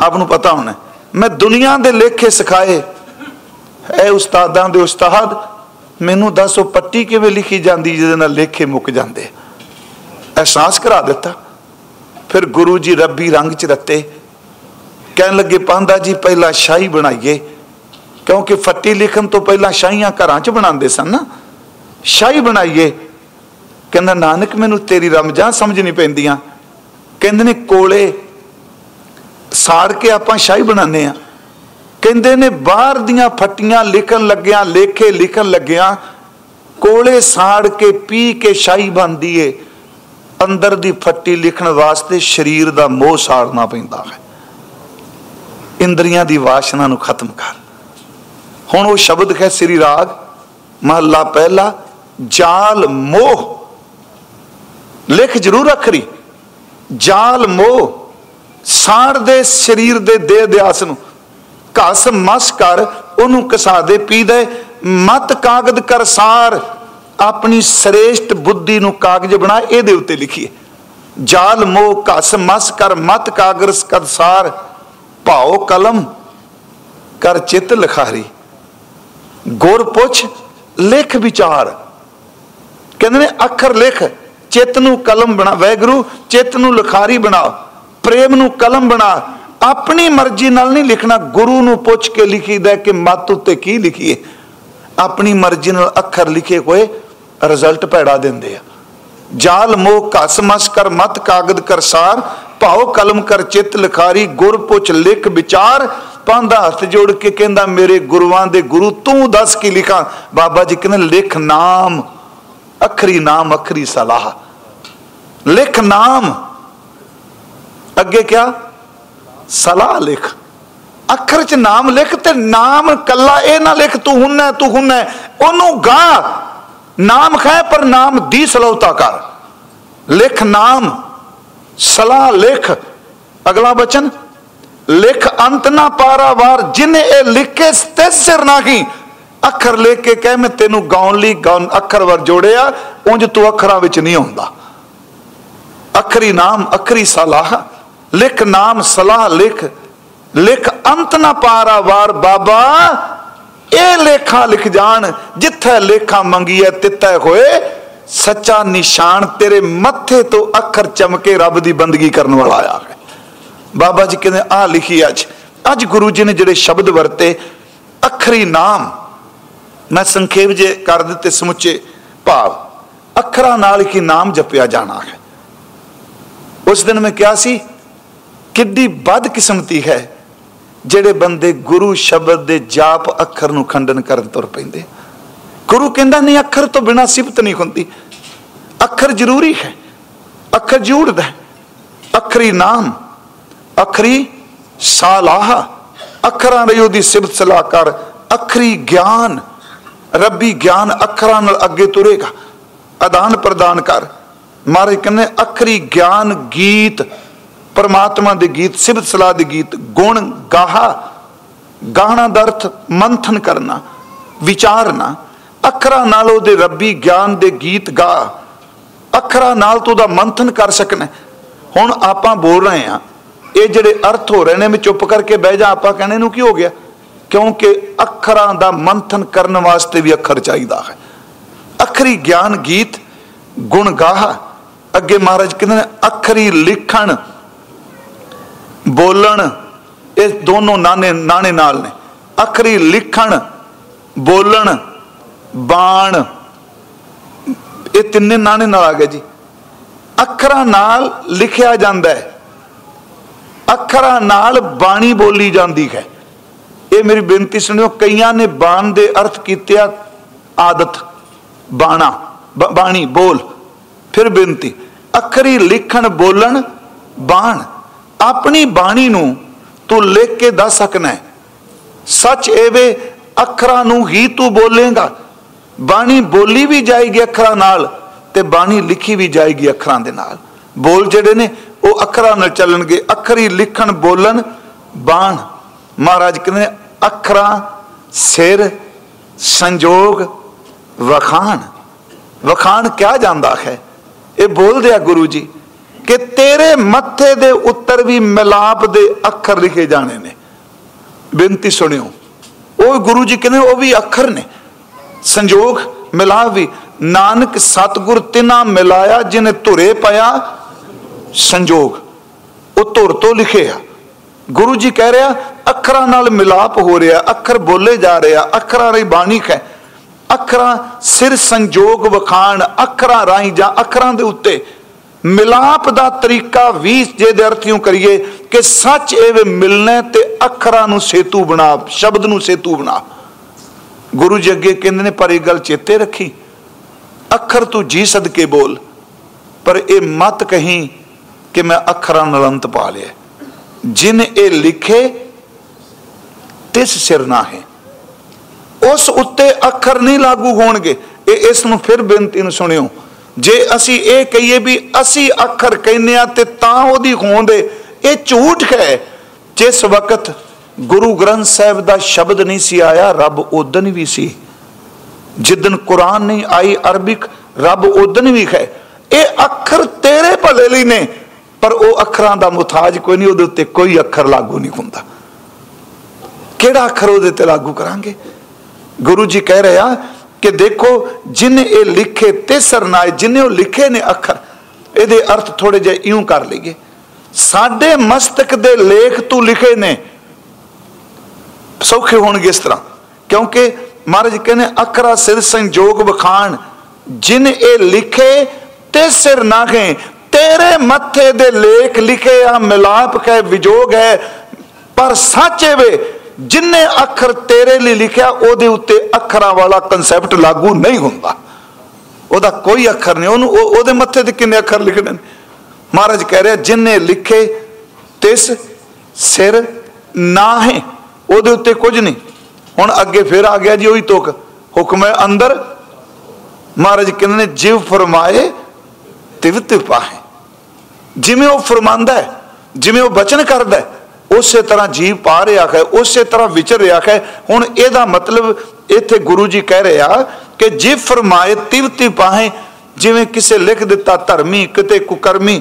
ਆਪ ਨੂੰ ਪਤਾ ਹੋਣਾ। ਮੈਂ ਦੁਨੀਆ ਦੇ ਲੇਖੇ ਸਿਖਾਏ। ਐ ਉਸਤਾਦਾਂ ਦੇ ਉਸਤਾਦ, ਮੈਨੂੰ ਦੱਸੋ ਪੱਟੀ ਕਿਵੇਂ ਲਿਖੀ ਜਾਂਦੀ ਜਿਹਦੇ ਨਾਲ ਲੇਖੇ ਮੁੱਕ ਜਾਂਦੇ? ਅਹਿਸਾਸ ਕਰਾ ਦਿੱਤਾ। ਫਿਰ ਗੁਰੂ ਜੀ ਰੱਬੀ ਰੰਗ ਚ ਰੱਤੇ। ਕਹਿਣ ਲੱਗੇ, ਪਾਂਦਾ ਜੀ, ਪਹਿਲਾਂ ਸ਼ਾਹੀ ਬਣਾਈਏ। ਕਿਉਂਕਿ ਫੱਟੀ ਲਿਖਣ ਤੋਂ ਪਹਿਲਾਂ ਸ਼ਾਹੀਆਂ ਘਰਾਂ 'ਚ ਬਣਾਉਂਦੇ ਸਨ। ਨਾ ਸ਼ਾਹੀ ਬਣਾਈਏ। ਕਹਿੰਦਾ, ਨਾਨਕ, ਮੈਨੂੰ ਤੇਰੀ ਰਮਜਾਂ ਸਮਝ ਨਹੀਂ ਪੈਂਦੀਆਂ। ਕਹਿੰਦੇ ਨੇ, ਕੋਲੇ ਸਾੜ ਕੇ ਆਪਾਂ ਸ਼ਾਹੀ ਬਣਾਉਂਦੇ ਆ ਕਹਿੰਦੇ ਨੇ, ਬਾਹਰ ਦੀਆਂ ਫੱਟੀਆਂ ਲਿਖਣ ਲੱਗਿਆ, ਲੇਖੇ ਲਿਖਣ ਲੱਗਿਆ, ਕੋਲੇ ਸਾੜ ਕੇ ਪੀ ਕੇ ਸ਼ਾਹੀ ਬਣਦੀ ਏ। ਅੰਦਰ ਦੀ ਫੱਟੀ ਲਿਖਣ ਵਾਸਤੇ ਸਰੀਰ ਦਾ ਮੋਹ ਸਾੜਨਾ ਪੈਂਦਾ ਹੈ। ਇੰਦਰੀਆਂ ਦੀ ਵਾਸ਼ਨਾ ਨੂੰ ਖਤਮ ਕਰ। ਹੁਣ ਉਹ ਸ਼ਬਦ ਹੈ ਸ੍ਰੀ ਰਾਗ, ਮਹੱਲਾ ਪਹਿਲਾ, ਜਾਲ ਮੋਹ। ਲਿਖ ਜ਼ਰੂਰ ਅਖਰੀ ਜਾਲ ਮੋਹ, ਸਾੜ ਦੇ ਸਰੀਰ ਦੇ ਦੇਹ ਦਿਆਸ ਨੂੰ। ਘਸ ਮਸ ਕਰ, ਉਹਨੂੰ ਕਸਾ ਦੇ, ਪੀ ਦੇ। ਮਤ ਕਾਗਦ ਕਰ ਸਾਰ, ਆਪਣੀ ਸ੍ਰੇਸ਼ਟ ਬੁੱਧੀ ਨੂੰ ਕਾਗਜ਼ ਬਣਾ, ਇਹਦੇ ਉੱਤੇ ਲਿਖੀਏ। ਜਾਲ ਮੋਹ, ਘਸ ਮਸ ਕਰ, ਮਤ ਕਾਗਰਸ ਕਰ ਸਾਰ, ਭਾਉ ਕਲਮ ਕਰ ਚਿੱਤ ਲਖਾਰੀ ਗੁਰ ਪੁੱਛ, ਲਿਖ ਵਿਚਾਰ। ਕਹਿੰਦੇ ਨੇ, ਅੱਖਰ ਲਿਖ, ਚਿੱਤ ਨੂੰ ਕਲਮ ਬਣਾ ਵੈਗਰੂ ਚਿੱਤ ਨੂੰ ਲਖਾਰੀ ਬਣਾ, ਪ੍ਰੇਮ ਨੂੰ ਕਲਮ ਬਣਾ, ਆਪਣੀ ਮਰਜ਼ੀ ਨਾਲ ਨਹੀਂ ਲਿਖਣਾ, ਗੁਰੂ ਨੂੰ ਪੁੱਛ ਕੇ ਲਿਖੀਦਾ ਕਿ ਮਤ ਉੱਤੇ ਕੀ ਲਿਖੀਏ। ਆਪਣੀ ਮਰਜ਼ੀ ਨਾਲ ਅੱਖਰ ਲਿਖੇ ਹੋਏ ਰਿਜ਼ਲਟ ਭੈੜਾ ਦਿੰਦੇ ਆ। ਜਾਲ ਮੋਹ ਘਸ ਮਸ ਕਰ ਮਤ ਕਾਗਦ ਕਰ ਭਾਉ ਕਲਮ ਕਰ ਚਿੱਤ ਲਿਖਾਰੀ, ਗੁਰ ਪੁੱਛ ਲਿਖ ਵਿਚਾਰ। ਪਾਂਦਾ ਹੱਥ ਜੋੜ ਕੇ ਕਹਿੰਦਾ, ਮੇਰੇ ਗੁਰੂਆਂ ਦੇ ਗੁਰੂ ਤੂੰ ਦੱਸ ਕੀ ਲਿਖਾਂ? ਬਾਬਾ ਜੀ ਕਹਿੰਦੇ, ਲਿਖ ਨਾਮ, ਅਖਰੀ ਨਾਮ, ਅਖਰੀ ਸਲਾਹ। ਲਿਖ ਨਾਮ। ਅੱਗੇ ਕਿਆ ਸਲਾਹ ਲਿਖ। ਅੱਖਰ ਚ ਨਾਮ ਲਿਖ ਤੇ ਨਾਮ ਕੱਲਾ ਇਹ ਨਾ ਲਿਖ, ਤੂੰ ਹੁੰਨਾ ਤੂੰ ਹੁੰਨਾ। ਉਹਨੂੰ ਗਾ ਨਾਮ ਖੈ ਪਰ ਨਾਮ ਦੀ ਸਲੌਤਾ ਕਰ। ਲਿਖ ਨਾਮ, ਸਲਾਹ ਲਿਖ, ਅਗਲਾ ਬਚਨ, ਲਿਖ ਅੰਤ ਨਾ ਪਾਰਾਵਾਰ ਜਿਨੇ ਇਹ ਲਿਖੇ ਤੇ ਸਿਰ ਨਾਹੀ ਅੱਖਰ ਲੈ ਕੇ ਕਹਿ, ਮੈਂ ਤੈਨੂੰ ਗਾਉਣ ਲਈ ਗਾਉਣ, ਅੱਖਰ ਵਰ ਜੋੜਿਆ, ਉਂਝ ਤੂੰ ਅੱਖਰਾਂ ਵਿੱਚ ਨਹੀਂ ਆਉਂਦਾ। ਅਖਰੀ ਨਾਮ, ਅਖਰੀ ਸਲਾਹ, ਲਿਖ ਨਾਮ, ਸਲਾਹ ਲਿਖ ਲਿਖ ਅੰਤ ਨਾ ਪਾਰਾਵਾਰ ਬਾਬਾ ਇਹ ਲੇਖਾ ਲਿਖ ਜਾਣ, ਜਿੱਥੇ ਲੇਖਾ ਮੰਗੀਏ ਤਿੱਥੇ ਹੋਏ, ਸੱਚਾ ਨਿਸ਼ਾਨ ਤੇਰੇ ਮੱਥੇ ਤੋਂ ਅੱਖਰ ਚਮਕੇ ਰੱਬ ਦੀ ਬੰਦਗੀ ਕਰਨ ਵਾਲਾ ਆਇਆ ਹੈ। ਬਾਬਾ ਜੀ ਕਹਿੰਦੇ ਆ ਲਿਖੀ ਅੱਜ। ਅੱਜ ਗੁਰੂ ਜੀ ਨੇ ਜਿਹੜੇ ਸ਼ਬਦ ਵਰਤੇ, ਅਖਰੀ ਨਾਮ, ਮੈਂ ਸੰਖੇਪ ਜੇ ਕਰ ਦਿੱਤੇ, ਸਮੁੱਚੇ ਭਾਵ, ਅੱਖਰਾਂ ਨਾਲ ਹੀ ਨਾਮ ਜਪਿਆ ਜਾਣਾ ਹੈ। ਉਸ ਦਿਨ ਮੈਂ ਕਿਹਾ ਸੀ, ਕਿੱਡੀ ਬਦ ਕਿਸਮਤੀ ਹੈ ਜਿਹੜੇ ਬੰਦੇ ਗੁਰੂ ਸ਼ਬਦ ਦੇ ਜਾਪ ਅੱਖਰ ਨੂੰ ਖੰਡਨ ਕਰਨ ਤੁਰ ਪੈਂਦੇ। ਗੁਰੂ ਕਹਿੰਦਾ, ਨਹੀਂ, ਅੱਖਰ ਤੋਂ ਬਿਨਾ ਸਿਫਤ ਨਹੀਂ ਹੁੰਦੀ। ਅੱਖਰ ਜ਼ਰੂਰੀ ਹੈ, ਅੱਖਰ ਜੁੜਦਾ ਹੈ। ਅਖਰੀ ਨਾਮ, ਅਖਰੀ ਸਾਲਾਹ, ਅੱਖਰਾਂ ਦੀ ਉਹਦੀ ਸਿਫਤ ਸਲਾਹ ਕਰ। ਅਖਰੀ ਗਿਆਨ, ਰੱਬੀ ਗਿਆਨ ਅੱਖਰਾਂ ਨਾਲ ਅੱਗੇ ਤੁਰੇਗਾ। ਆਦਾਨ ਪ੍ਰਦਾਨ ਕਰ। ਮਹਾਰਾਜ ਕਹਿੰਦੇ, ਅਖਰੀ ਗਿਆਨ, ਗੀਤ ਪਰਮਾਤਮਾ ਦੇ ਗੀਤ ਸਿਫਤ ਸਲਾਹ ਦੇ ਗੀਤ, ਗੁਣ, ਗਾਹਾ, ਗਾਹਣਾ ਦਾ ਅਰਥ ਮੰਥਨ ਕਰਨਾ, ਵਿਚਾਰਨਾ। ਅੱਖਰਾਂ ਨਾਲ ਉਹਦੇ ਰੱਬੀ ਗਿਆਨ ਦੇ ਗੀਤ ਗਾ। ਅੱਖਰਾਂ ਨਾਲ ਤੂੰ ਦਾ ਮੰਥਨ ਕਰ ਸਕਣਾ। ਹੁਣ ਆਪਾਂ ਬੋਲ ਰਹੇ ਆ ਇਹ ਜਿਹੜੇ ਅਰਥ ਹੋ ਰਹੇ ਨੇ, ਮੈਂ ਚੁੱਪ ਕਰਕੇ ਬਹਿ ਜਾ, ਆਪਾਂ ਕਹਿੰਦੇ ਨੂੰ ਕੀ ਹੋ ਗਿਆ? ਕਿਉਂਕਿ ਅੱਖਰਾਂ ਦਾ ਮੰਥਨ ਕਰਨ ਵਾਸਤੇ ਵੀ ਅੱਖਰ ਚਾਹੀਦਾ ਹੈ। ਅੱਖਰੀ ਗਿਆਨ ਗੀਤ, ਗੁਣ ਗਾਹ। ਅੱਗੇ ਮਹਾਰਾਜ ਕਹਿੰਦੇ ਨੇ, ਅੱਖਰੀ ਲਿਖਣ ਬੋਲਣ, ਇਹ ਦੋਨੋਂ ਨਾਨੇ, ਨਾਣੇ ਨਾਲ ਨੇ। ਅਖਰੀ ਲਿਖਣ, ਬੋਲਣ, ਬਾਣ, ਇਹ ਤਿੰਨੇ ਨਾਣੇ ਨਾਲ ਆ ਗਏ ਜੀ। ਅੱਖਰਾਂ ਨਾਲ ਲਿਖਿਆ ਜਾਂਦਾ ਹੈ। ਅੱਖਰਾਂ ਨਾਲ ਬਾਣੀ ਬੋਲੀ ਜਾਂਦੀ ਹੈ। ਇਹ ਮੇਰੀ ਬੇਨਤੀ ਸੁਣਿਓ, ਕਈਆਂ ਨੇ ਬਾਣ ਦੇ ਅਰਥ ਕੀਤੇ ਆ, ਆਦਤ, ਬਾਣਾ ਬਾਣੀ, ਬੋਲ। ਫਿਰ ਬੇਨਤੀ, ਅੱਖਰੀ ਲਿਖਣ, ਬੋਲਣ, ਬਾਣ। ਆਪਣੀ ਬਾਣੀ ਨੂੰ ਤੂੰ ਲਿਖ ਕੇ ਦੱਸ ਸਕਣਾ ਸੱਚ ਏਵੇ ਅੱਖਰਾਂ ਨੂੰ ਹੀ ਤੂੰ ਬੋਲੇਗਾ। ਬਾਣੀ ਬੋਲੀ ਵੀ ਜਾਏਗੀ ਅੱਖਰਾਂ ਨਾਲ ਤੇ ਬਾਣੀ ਲਿਖੀ ਵੀ ਜਾਏਗੀ ਅੱਖਰਾਂ ਦੇ ਨਾਲ। ਬੋਲ ਜਿਹੜੇ ਨੇ, ਉਹ ਅੱਖਰਾਂ ਨਾਲ ਚੱਲਣਗੇ। ਅੱਖਰੀ ਲਿਖਣ, ਬੋਲਣ, ਬਾਣ। ਮਹਾਰਾਜ ਕਹਿੰਦੇ ਅੱਖਰਾਂ, ਸਿਰ, ਸੰਜੋਗ, ਵਖਾਣ। ਵਖਾਣ ਕਿਹਾ ਜਾਂਦਾ ਹੈ? ਇਹ ਬੋਲਦੇ ਆ ਗੁਰੂ ਜੀ। ਕਿ ਤੇਰੇ ਮੱਥੇ ਦੇ ਉੱਤਰ ਵੀ ਮਿਲਾਪ ਦੇ ਅੱਖਰ ਲਿਖੇ ਜਾਣੇ ਨੇ। ਬੇਨਤੀ ਸੁਣਿਓ, ਉਹ ਗੁਰੂ ਜੀ ਕਹਿੰਦੇ, ਉਹ ਵੀ ਅੱਖਰ ਨੇ। ਸੰਜੋਗ, ਮਿਲਾਪ ਵੀ। ਨਾਨਕ ਸਤਗੁਰ ਤਿਨਾ ਮਿਲਾਇਆ, ਜਿਨੇ ਧੁਰੇ ਪਾਇਆ ਸੰਜੋਗ। ਉਹ ਧੁਰ ਤੋਂ ਲਿਖੇ ਆ। ਗੁਰੂ ਜੀ ਕਹਿ ਰਿਹਾ, ਅੱਖਰਾਂ ਨਾਲ ਮਿਲਾਪ ਹੋ ਰਿਹਾ, ਅੱਖਰ ਬੋਲੇ ਜਾ ਰਿਹਾ ਅੱਖਰਾਂ ਦੀ ਬਾਣੀ ਹੈ ਅੱਖਰਾਂ ਸਿਰ ਸੰਜੋਗ ਵਖਾਣ, ਅੱਖਰਾਂ ਰਾਹੀਂ ਜਾਂ ਅੱਖਰਾਂ ਦੇ ਉੱਤੇ। ਮਿਲਾਪ ਦਾ ਤਰੀਕਾ ਵੀ ਜੇ ਦੇ ਅਰਥਿਓ ਕਰੀਏ ਕਿ ਸੱਚ ਇਹ ਮਿਲਣਾ ਤੇ ਅੱਖਰਾਂ ਨੂੰ ਸੇਤੂ ਬਣਾ, ਸ਼ਬਦ ਨੂੰ ਸੇਤੂ ਬਣਾ। ਗੁਰੂ ਜੀ ਅੱਗੇ ਕਹਿੰਦੇ ਨੇ, ਪਰ ਇਹ ਗੱਲ ਚੇਤੇ ਰੱਖੀ। ਅੱਖਰ ਤੂੰ ਜੀ ਸਦਕੇ ਬੋਲ, ਪਰ ਇਹ ਮਤ ਕਹੀਂ ਕਿ ਮੈਂ ਅੱਖਰਾਂ ਨਾਲ ਪਾ ਲਿਆ। ਜਿਨ ਇਹ ਲਿਖੇ, ਤਿਸ ਸਿਰ ਨਾ ਹੈ ਉਸ ਉੱਤੇ ਅੱਖਰ ਨਹੀਂ ਲਾਗੂ ਹੋਣਗੇ। ਇਹ ਇਸ ਨੂੰ ਫਿਰ ਬੇਨਤੀ ਨੂੰ ਸੁਣਿਓ। ਜੇ ਅਸੀਂ ਇਹ ਕਹੀਏ ਵੀ ਅਸੀਂ ਅੱਖਰ ਕਹਿੰਨੇ ਆ ਤੇ ਤਾਂ ਉਹਦੀ ਹੋਂਦ ਇਹ ਝੂਠ ਹੈ। ਜਿਸ ਵਕਤ ਗੁਰੂ ਗ੍ਰੰਥ ਸਾਹਿਬ ਦਾ ਸ਼ਬਦ ਨਹੀਂ ਸੀ ਆਇਆ, ਰੱਬ ਉਦਨ ਵੀ ਸੀ। ਜਿੱਦਨ ਕੁਰਾਨ ਨਹੀਂ ਆਈ ਅਰਬਿਕ, ਰੱਬ ਉਦਨ ਵੀ ਹੈ। ਇਹ ਅੱਖਰ ਤੇਰੇ ਭਲੇ ਲਈ ਨੇ, ਪਰ ਉਹ ਅੱਖਰਾਂ ਦਾ ਮੁਤਾਜ ਕੋਈ ਨਹੀਂ, ਉਹਦੇ ਉੱਤੇ ਕੋਈ ਅੱਖਰ ਲਾਗੂ ਨਹੀਂ ਹੁੰਦਾ। ਕਿਹੜਾ ਅੱਖਰ ਉਹਦੇ ਤੇ ਲਾਗੂ ਕਰਾਂਗੇ? ਗੁਰੂ ਜੀ ਕਹਿ ਰਿਹਾ ਕਿ ਦੇਖੋ ਜਿਨੇ ਇਹ ਲਿਖੇ ਤੇ ਸਰਨਾਏ, ਜਿਨੇ ਉਹ ਲਿਖੇ ਨੇ ਅੱਖਰ, ਇਹਦੇ ਅਰਥ ਥੋੜੇ ਜਿਹਾ ਇਉਂ ਕਰ ਲਈਏ। ਸਾਡੇ ਮਸਤਕ ਦੇ ਲੇਖ ਤੂੰ ਲਿਖੇ ਨੇ, ਸੌਖੇ ਹੋਣਗੇ ਇਸ ਤਰ੍ਹਾਂ। ਕਿਉਂਕਿ ਮਹਾਰਾਜ ਕਹਿੰਦੇ, ਅੱਖਰਾ ਸਿਰ ਸੰਜੋਗ ਬਖਾਨ ਜਿਨ ਇਹ ਲਿਖੇ ਤੇ ਸਿਰ ਨਾਗੇ ਤੇਰੇ ਮੱਥੇ ਦੇ ਲੇਖ ਲਿਖੇ ਆ, ਮਿਲਾਪ ਹੈ ਵਿਜੋਗ ਹੈ, ਪਰ ਸੱਚੇ ਵੇ ਜਿੰਨੇ ਅੱਖਰ ਤੇਰੇ ਲਈ ਲਿਖਿਆ, ਉਹਦੇ ਉੱਤੇ ਅੱਖਰਾਂ ਵਾਲਾ ਕਨਸੈਪਟ ਲਾਗੂ ਨਹੀਂ ਹੁੰਦਾ। ਉਹਦਾ ਕੋਈ ਅੱਖਰ ਨਹੀਂ। ਉਹਨੂੰ ਉਹਦੇ ਮੱਥੇ ਤੇ ਕਿੰਨੇ ਅੱਖਰ ਲਿਖਣੇ ਨੇ? ਮਹਾਰਾਜ ਕਹਿ ਰਿਹਾ, ਜਿੰਨੇ ਲਿਖੇ ਤਿਸ ਸਿਰ ਨਾ ਹੈ ਉਹਦੇ ਉੱਤੇ ਕੁਝ ਨਹੀਂ। ਹੁਣ ਅੱਗੇ ਫਿਰ ਆ ਗਿਆ ਜੀ ਉਹੀ ਤੁਕ। ਹੁਕਮ ਹੈ ਅੰਦਰ। ਮਹਾਰਾਜ ਕਹਿੰਦੇ ਨੇ, ਜਿਵ ਫਰਮਾਏ, ਤਿਵ ਤਿਪਾਹੇ ਜਿਵੇਂ ਉਹ ਫਰਮਾਂਦਾ ਹੈ, ਜਿਵੇਂ ਉਹ ਬਚਨ ਕਰਦਾ ਹੈ ਉਸੇ ਤਰ੍ਹਾਂ ਜੀਵ ਪਾ ਰਿਹਾ ਹੈ, ਉਸੇ ਤਰ੍ਹਾਂ ਵਿਚਰ ਰਿਹਾ ਹੈ। ਹੁਣ ਇਹਦਾ ਮਤਲਬ ਇੱਥੇ ਗੁਰੂ ਜੀ ਕਹਿ ਰਿਹਾ ਕਿ ਜੇ ਫਰਮਾਏ ਤਿਵ ਪਾਹੇ, ਜਿਵੇਂ ਕਿਸੇ ਲਿਖ ਦਿੱਤਾ ਧਰਮੀ, ਕਿਤੇ ਕੁਕਰਮੀ,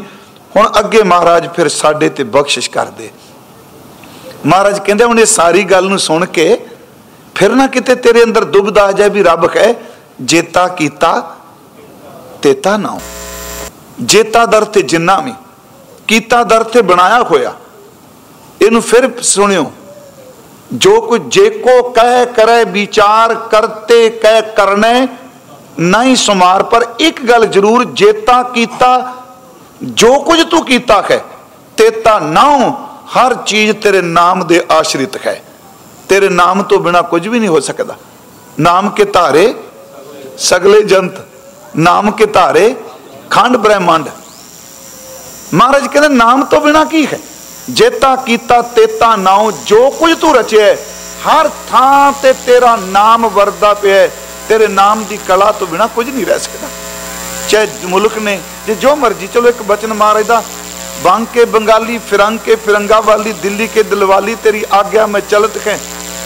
ਹੁਣ ਅੱਗੇ ਮਹਾਰਾਜ ਫਿਰ ਸਾਡੇ ਤੇ ਬਖਸ਼ਿਸ਼ ਕਰਦੇ। ਮਹਾਰਾਜ ਕਹਿੰਦੇ ਹੁਣ ਇਹ ਸਾਰੀ ਗੱਲ ਨੂੰ ਸੁਣ ਕੇ ਫਿਰ ਨਾ ਕਿਤੇ ਤੇਰੇ ਅੰਦਰ ਦੁਬਦਾ ਆ ਜਾਏ ਵੀ ਰੱਬ ਹੈ, ਜੇਤਾ ਕੀਤਾ, ਤੇਤਾ ਨਾ ਜੇਤਾ ਦਰ ਤੇ ਜਿੰਨਾ ਵੀ ਕੀਤਾ ਦਰ ਤੇ ਬਣਾਇਆ ਹੋਇਆ। ਇਹਨੂੰ ਫਿਰ ਸੁਣਿਓ। ਜੋ ਕੁਝ ਜੇ ਕੋ ਕਹਿ ਕਰੇ ਵਿਚਾਰ ਕਰਤੇ ਕਹਿ ਕਰਨੇ, ਨਹੀਂ ਸੁਮਾਰ, ਪਰ ਇੱਕ ਗੱਲ ਜ਼ਰੂਰ ਜੇਤਾ ਕੀਤਾ, ਜੋ ਕੁਝ ਤੂੰ ਕੀਤਾ ਹੈ ਤੇਤਾ ਨਾ ਹਰ ਚੀਜ਼ ਤੇਰੇ ਨਾਮ ਦੇ ਆਸ਼ਰਿਤ ਹੈ। ਤੇਰੇ ਨਾਮ ਤੋਂ ਬਿਨਾ ਕੁਝ ਵੀ ਨਹੀਂ ਹੋ ਸਕਦਾ। ਨਾਮ ਕੇ ਧਾਰੇ, ਸਗਲੇ ਜੰਤ, ਨਾਮ ਕੇ ਧਾਰੇ, ਖੰਡ ਬ੍ਰਹਿਮੰਡ। ਮਹਾਰਾਜ ਕਹਿੰਦੇ, ਨਾਮ ਤੋਂ ਬਿਨਾ ਕੀ ਹੈ? ਜੇਤਾ ਕੀਤਾ ਤੇਤਾ ਨਾਉ, ਜੋ ਕੁਝ ਤੂੰ ਰਚਿਆ ਹਰ ਥਾਂ ਤੇ ਤੇਰਾ ਨਾਮ ਵਰਦਾ ਪਿਆ ਤੇਰੇ ਨਾਮ ਦੀ ਕਲਾ ਤੋਂ ਬਿਨਾ ਕੁਝ ਨਹੀਂ ਰਹਿ ਸਕਦਾ। ਚਾਹੇ ਮੁਲਕ ਨੇ, ਜੇ ਜੋ ਮਰਜ਼ੀ, ਚਲੋ ਇੱਕ ਬਚਨ ਮਹਾਰਾਜ ਦਾ, ਬੰਗ ਕੇ ਬੰਗਾਲੀ, ਫਿਰੰਗ ਕੇ ਫਿਰੰਗਾ ਵਾਲੀ, ਦਿੱਲੀ ਕੇ ਦਿਲਵਾਲੀ, ਤੇਰੀ ਆਗਿਆ ਮੈਂ ਚਲਤ ਹੈ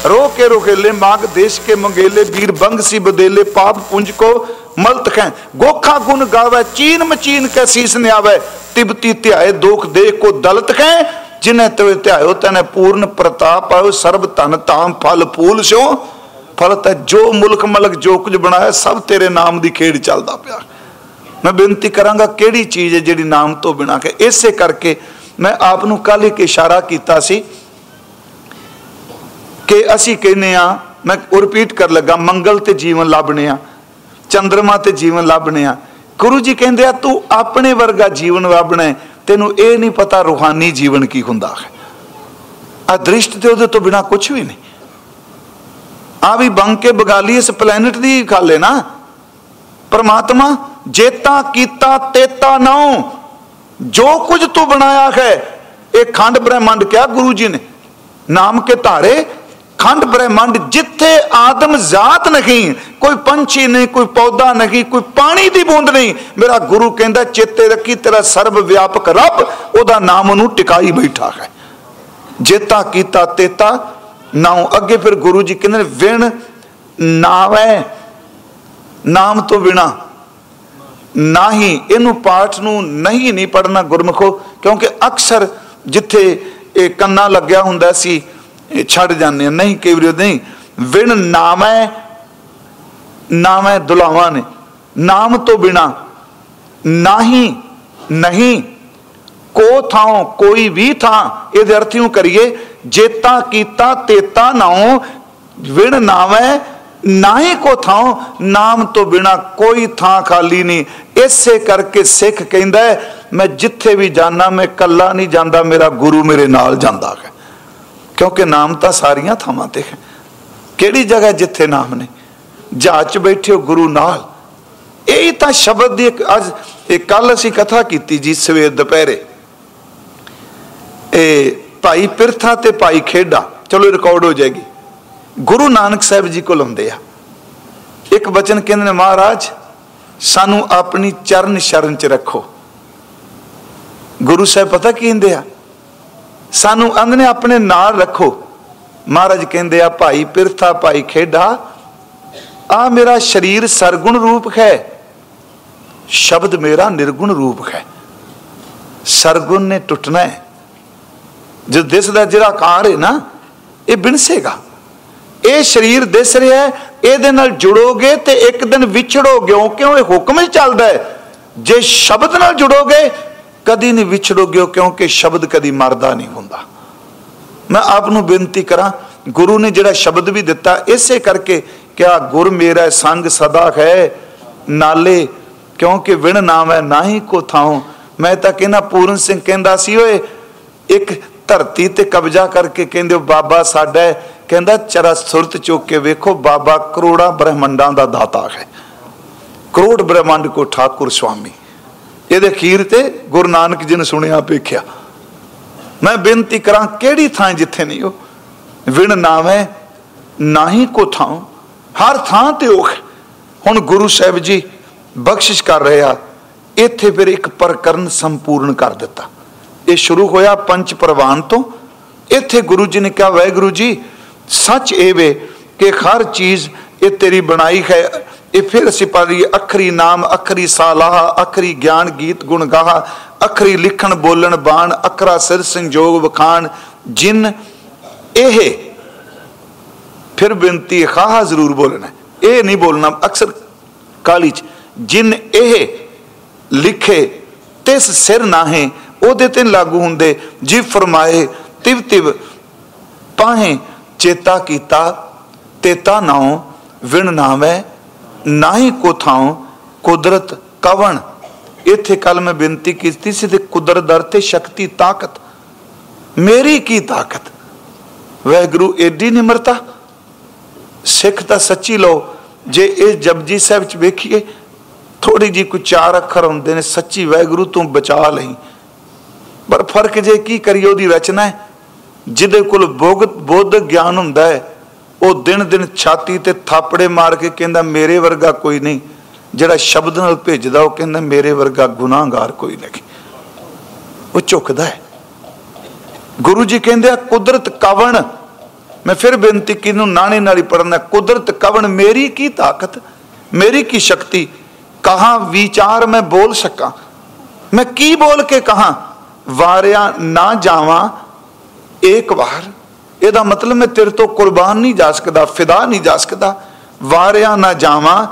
ਰੋ ਕੇ ਰੋਖੇਲੇ ਮਾਗ ਦੇਸ਼ ਕੇ ਮੰਗੇਲੇ, ਵੀਰ ਬੰਗ ਸੀ ਬਦੇਲੇ, ਪਾਪ ਪੁੰਜ ਕੋ ਮਲਤ ਹੈ ਗੋਖਾ ਗੁਣ ਗਾਵੇ, ਚੀਨ ਮਚੀਨ ਕੇ ਸੀਸ ਨਿਆਵੇ, ਤਿਬਤੀ ਧਿਆਏ, ਦੋਖ ਦੇ ਕੋ ਦਲਤ ਹੈ ਜਿਨੇ ਤੇ ਧਿਆਇਓ ਤੈਨੇ ਪੂਰਨ ਪ੍ਰਤਾਪ ਆਇਓ ਸਰਬ ਧਨ, ਧਾਮ, ਫਲ, ਫੂਲ ਸੋ ਫਲ ਤੇ ਜੋ ਮੁਲਕ ਮਲਕ ਜੋ ਕੁਝ ਬਣਾਇਆ, ਸਭ ਤੇਰੇ ਨਾਮ ਦੀ ਖੇਡ ਚੱਲਦਾ ਪਿਆ। ਮੈਂ ਬੇਨਤੀ ਕਰਾਂਗਾ ਕਿਹੜੀ ਚੀਜ਼ ਹੈ ਜਿਹੜੀ ਨਾਮ ਤੋਂ ਬਿਨਾ ਕਿ ਇਸੇ ਕਰਕੇ ਮੈਂ ਆਪ ਨੂੰ ਕੱਲ ਇੱਕ ਇਸ਼ਾਰਾ ਕੀਤਾ ਸੀ ਕਿ ਅਸੀਂ ਕਹਿੰਨੇ ਆ ਮੈਂ ਰਿਪੀਟ ਕਰ ਲੱਗਾ, ਮੰਗਲ ਤੇ ਜੀਵਨ ਲੱਭਣੇ ਆ ਚੰ드ਰਮਾ ਤੇ ਜੀਵਨ ਲੱਭਣੇ ਆ। ਗੁਰੂ ਜੀ ਕਹਿੰਦੇ ਆ, ਤੂੰ ਆਪਣੇ ਵਰਗਾ ਜੀਵਨ ਲੱਭਣਾ ਤੈਨੂੰ ਇਹ ਨਹੀਂ ਪਤਾ ਰੂਹਾਨੀ ਜੀਵਨ ਕੀ ਹੁੰਦਾ ਹੈ। ਆ ਤੇ ਉਹਦੇ ਤੋਂ ਬਿਨਾ ਕੁਝ ਵੀ ਨਹੀਂ। ਆ ਵੀ ਬੰਕ ਕੇ ਬਗਾਲੀ ਇਸ ਪਲੈਨਟ ਦੀ ਗੱਲ ਹੈ ਨਾ। ਪਰਮਾਤਮਾ, ਜੇਤਾ, ਕੀਤਾ, ਤੇਤਾ ਨਾਉ, ਜੋ ਕੁਝ ਤੂੰ ਬਣਾਇਆ ਹੈ, ਇਹ ਖੰਡ ਬ੍ਰਹਿਮੰਡ ਕਿਹਾ ਗੁਰੂ ਜੀ ਨੇ। ਨਾਮ ਕੇ ਧਾਰੇ ਖੰਡ ਬ੍ਰਹਿਮੰਡ ਜਿੱਥੇ ਆਦਮ ਜ਼ਾਤ ਨਹੀਂ, ਕੋਈ ਪੰਛੀ ਨਹੀਂ, ਕੋਈ ਪੌਦਾ ਨਹੀਂ, ਕੋਈ ਪਾਣੀ ਦੀ ਬੂੰਦ ਨਹੀਂ, ਮੇਰਾ ਗੁਰੂ ਕਹਿੰਦਾ, ਚੇਤੇ ਰੱਖੀ, ਤੇਰਾ ਸਰਬ ਵਿਆਪਕ ਰੱਬ, ਉਹਦਾ ਨਾਮ ਨੂੰ ਟਿਕਾਈ ਬੈਠਾ ਹੈ। ਜੇਤਾ ਕੀਤਾ ਤੇਤਾ, ਨਾਉ ਅੱਗੇ ਫਿਰ ਗੁਰੂ ਜੀ ਕਹਿੰਦੇ ਵਿਣ ਨਾਵੈ, ਨਾਮ ਤੋਂ ਬਿਨਾ। ਨਹੀਂ, ਇਹਨੂੰ ਪਾਠ ਨੂੰ ਨਹੀਂ ਨਹੀਂ ਪੜਨਾ ਗੁਰਮਖੋ, ਕਿਉਂਕਿ ਅਕਸਰ ਜਿੱਥੇ ਇਹ ਕੰਨਾ ਲੱਗਿਆ ਹੁੰਦਾ ਸੀ ਛੱਡ ਜਾਂਦੇ ਨਹੀਂ, ਕਈ ਵਾਰੀ ਨਹੀਂ ਵਿਣ ਨਾਮੈ ਨਾਮੈ ਦੁਲਾਵਾਂ ਨੇ। ਨਾਮ ਤੋਂ ਬਿਨਾ ਨਹੀਂ ਨਹੀਂ, ਕੋ ਥਾਂ ਕੋਈ ਵੀ ਥਾਂ, ਇਹਦੇ ਅਰਥਿਉ ਕਰੀਏ, ਜੇਤਾ ਕੀਤਾ, ਤੇਤਾ ਨਾਉ, ਵਿਣ ਨਾਮੈ, ਨਾਹੀ ਕੋ ਥਾਂ ਨਾਮ ਤੋਂ ਬਿਨਾ ਕੋਈ ਥਾਂ ਖਾਲੀ ਨਹੀਂ। ਇਸੇ ਕਰਕੇ ਸਿੱਖ ਕਹਿੰਦਾ ਮੈਂ ਜਿੱਥੇ ਵੀ ਜਾਣਾ ਮੈਂ ਕੱਲਾ ਨਹੀਂ ਜਾਂਦਾ, ਮੇਰਾ ਗੁਰੂ ਮੇਰੇ ਨਾਲ ਜਾਂਦਾ ਹੈ। ਕਿਉਂਕਿ ਨਾਮ ਤਾਂ ਸਾਰੀਆਂ ਥਾਵਾਂ ਤੇ ਹੈ। ਕਿਹੜੀ ਜਗ੍ਹਾ ਜਿੱਥੇ ਨਾਮ ਨੇ? ਜਹਾਜ਼ 'ਚ ਬੈਠੇ ਹੋ ਗੁਰੂ ਨਾਲ। ਇਹ ਤਾਂ ਸ਼ਬਦ ਦੀ ਇੱਕ ਅੱਜ ਇਹ ਕੱਲ ਅਸੀਂ ਕਥਾ ਕੀਤੀ ਜੀ ਸਵੇਰ ਦੁਪਹਿਰੇ। ਇਹ ਭਾਈ ਪਿਰਥਾ ਤੇ ਭਾਈ ਖੇਡਾ। ਚਲੋ ਰਿਕਾਰਡ ਹੋ ਜਾਏਗੀ। ਗੁਰੂ ਨਾਨਕ ਸਾਹਿਬ ਜੀ ਕੋਲ ਹੁੰਦੇ ਆ। ਇੱਕ ਬਚਨ ਕਹਿੰਦੇ ਨੇ, ਮਹਾਰਾਜ, ਸਾਨੂੰ ਆਪਣੀ ਚਰਨ ਸ਼ਰਨ ਚ ਰੱਖੋ। ਗੁਰੂ ਸਾਹਿਬ ਪਤਾ ਕੀ ਕਹਿੰਦੇ ਆ? ਸਾਨੂੰ ਅੰਧ ਨੇ ਆਪਣੇ ਨਾਲ ਰੱਖੋ। ਮਹਾਰਾਜ ਕਹਿੰਦੇ ਆ, ਭਾਈ ਪਿਰਥਾ, ਭਾਈ ਖੇਡਾ। ਆ ਮੇਰਾ ਸਰੀਰ ਸਰਗੁਣ ਰੂਪ ਹੈ। ਸ਼ਬਦ ਮੇਰਾ ਨਿਰਗੁਣ ਰੂਪ ਹੈ। ਸਰਗੁਣ ਨੇ ਟੁੱਟਣਾ ਹੈ। ਜੋ ਦਿਸਦਾ ਜਿਹੜਾ ਕਾਰ ਹੈ ਨਾ, ਇਹ ਬਿਨਸੇਗਾ। ਇਹ ਸਰੀਰ ਦਿਸ ਰਿਹਾ ਹੈ, ਇਹਦੇ ਨਾਲ ਜੁੜੋਗੇ ਤੇ ਇੱਕ ਦਿਨ ਵਿਛੜੋਗੇ। ਕਿਉਂ? ਇਹ ਹੁਕਮ ਹੀ ਚੱਲਦਾ ਹੈ। ਜੇ ਸ਼ਬਦ ਨਾਲ ਜੁੜੋਗੇ ਕਦੀ ਨਹੀਂ ਵਿਛੜੋਗੇ ਕਿਉਂਕਿ ਸ਼ਬਦ ਕਦੀ ਮਰਦਾ ਨਹੀਂ ਹੁੰਦਾ। ਮੈਂ ਆਪ ਨੂੰ ਬੇਨਤੀ ਕਰਾਂ, ਗੁਰੂ ਨੇ ਜਿਹੜਾ ਸ਼ਬਦ ਵੀ ਦਿੱਤਾ, ਇਸੇ ਕਰਕੇ ਕਿਆ ਗੁਰ ਮੇਰਾ ਸੰਗ ਸਦਾ ਹੈ, ਨਾਲੇ ਕਿਉਂਕਿ ਵਿਣ ਨਾਮ ਹੈ ਨਾਹੀ ਕੋ ਥਾਉ। ਮੈਂ ਤਾਂ ਕਹਿੰਦਾ, ਪੂਰਨ ਸਿੰਘ ਕਹਿੰਦਾ ਸੀ, ਓਏ, ਇੱਕ ਧਰਤੀ ਤੇ ਕਬਜ਼ਾ ਕਰਕੇ ਕਹਿੰਦੇ ਬਾਬਾ ਸਾਡਾ ਕਹਿੰਦਾ, ਚਰਾ ਸੁਰਤ ਚੁੱਕ ਕੇ ਵੇਖੋ, ਬਾਬਾ ਕਰੋੜਾਂ ਬ੍ਰਹਮੰਡਾਂ ਦਾ ਦਾਤਾ ਹੈ। ਕਰੋੜ ਬ੍ਰਹਮੰਡ ਕੋ ਠਾਕੁਰ ਸੁਆਮੀ ਇਹਦੇ ਖੀਰ ਤੇ ਗੁਰੂ ਨਾਨਕ ਜੀ ਨੇ ਸੁਣਿਆ, ਵੇਖਿਆ। ਮੈਂ ਬੇਨਤੀ ਕਰਾਂ, ਕਿਹੜੀ ਥਾਂ ਜਿੱਥੇ ਨਹੀਂ ਉਹ? ਵਿਣ ਨਾਵੇਂ, ਨਾਹੀ ਕੋ ਥਾਂ ਹਰ ਥਾਂ ਤੇ ਉਹ ਹੁਣ ਗੁਰੂ ਸਾਹਿਬ ਜੀ ਬਖਸ਼ਿਸ਼ ਕਰ ਰਹੇ ਆ, ਇੱਥੇ ਫਿਰ ਇੱਕ ਪ੍ਰਕਰਨ ਸੰਪੂਰਨ ਕਰ ਦਿੱਤਾ। ਇਹ ਸ਼ੁਰੂ ਹੋਇਆ ਪੰਜ ਪ੍ਰਵਾਨ ਤੋਂ। ਇੱਥੇ ਗੁਰੂ ਜੀ ਨੇ ਕਿਹਾ, ਵਾਹਿਗੁਰੂ ਜੀ, ਸੱਚ ਇਹ ਵੇ ਕਿ ਹਰ ਚੀਜ਼ ਇਹ ਤੇਰੀ ਬਣਾਈ ਹੈ ਇਹ ਫਿਰ ਅਸੀਂ ਪੜ੍ਹੀ ਅਖਰੀ ਨਾਮ, ਅਖਰੀ ਸਾਲਾਹ, ਅਖਰੀ ਗਿਆਨ ਗੀਤ ਗੁਣ ਗਾਹ, ਅਖਰੀ ਲਿਖਣ, ਬੋਲਣ, ਬਾਣ, ਅਖਰਾ ਸਿਰ ਸੰਜੋਗ ਵਖਾਣ, ਜਿਨ ਇਹ ਫਿਰ ਬੇਨਤੀ ਖਾਹਾ ਜ਼ਰੂਰ ਬੋਲਣਾ ਇਹ ਨਹੀਂ ਬੋਲਣਾ, ਅਕਸਰ ਕਾਲੀ ਚ, ਜਿਨ ਇਹ ਲਿਖੇ ਤਿਸ ਸਿਰ ਨਾਹੇ, ਉਹਦੇ ਤੇ ਲਾਗੂ ਹੁੰਦੇ ਜੀ ਫਰਮਾਏ, ਤਿਵ ਤਿਵ ਪਾਹੇ, ਚੇਤਾ ਕੀਤਾ, ਤੇਤਾ ਨਾਉ, ਵਿਣ ਨਾਵੇਂ ਨਾਹੀ ਕੋ ਥਾਉ ਕੁਦਰਤ ਕਵਣ। ਇੱਥੇ ਕੱਲ ਮੈਂ ਬੇਨਤੀ ਕੀਤੀ ਸੀ ਤੇ ਕੁਦਰਤ ਦਰ ਤੇ ਸ਼ਕਤੀ ਤਾਕਤ। ਮੇਰੀ ਕੀ ਤਾਕਤ? ਵੈਗਰੂ ਏਡੀ ਨਿਮਰਤਾ। ਸਿੱਖ ਤਾਂ ਸੱਚੀ ਲੋ ਜੇ ਇਹ ਜਪਜੀ ਸਾਹਿਬ ਚ ਵੇਖੀਏ ਥੋੜੀ ਜੀ ਕੋਈ ਚਾਰ ਅੱਖਰ ਹੁੰਦੇ ਨੇ, ਸੱਚੀ ਵੈਗਰੂ ਤੋਂ ਬਚਾ ਲਈ। ਪਰ ਫ਼ਰਕ ਜੇ ਕੀ ਕਰੀਏ, ਉਹਦੀ ਰਚਨਾ ਹੈ। ਜਿਹਦੇ ਕੋਲ ਬੋਧ ਬੋਧ ਗਿਆਨ ਹੁੰਦਾ ਹੈ ਉਹ ਦਿਨ ਦਿਨ ਛਾਤੀ ਤੇ ਥਾਪੜੇ ਮਾਰ ਕੇ ਕਹਿੰਦਾ, ਮੇਰੇ ਵਰਗਾ ਕੋਈ ਨਹੀਂ। ਜਿਹੜਾ ਸ਼ਬਦ ਨਾਲ ਭੇਜਦਾ, ਉਹ ਕਹਿੰਦਾ, ਮੇਰੇ ਵਰਗਾ ਗੁਨਾਹਗਾਰ ਕੋਈ ਨਹੀਂ। ਉਹ ਝੁਕਦਾ ਹੈ। ਗੁਰੂ ਜੀ ਕਹਿੰਦੇ ਆ, ਕੁਦਰਤ ਕਵਣ? ਮੈਂ ਫਿਰ ਬੇਨਤੀ ਕਿਨੂੰ ਨਾਣੇ ਨਾਲ ਹੀ ਪੜਨਾ ਕੁਦਰਤ ਕਵਣ? ਮੇਰੀ ਕੀ ਤਾਕਤ? ਮੇਰੀ ਕੀ ਸ਼ਕਤੀ? ਕਹਾ ਵਿਚਾਰ ਮੈਂ ਬੋਲ ਸਕਾਂ? ਮੈਂ ਕੀ ਬੋਲ ਕੇ ਕਹਾ? ਵਾਰਿਆ ਨਾ ਜਾਵਾਂ ਇੱਕ ਵਾਰ। ਇਹਦਾ ਮਤਲਬ ਮੈਂ ਤੇਰੇ ਤੋਂ ਕੁਰਬਾਨ ਨਹੀਂ ਜਾ ਸਕਦਾ, ਫਿਦਾ ਨਹੀਂ ਜਾ ਸਕਦਾ। ਵਾਰਿਆ ਨਾ ਜਾਵਾਂ।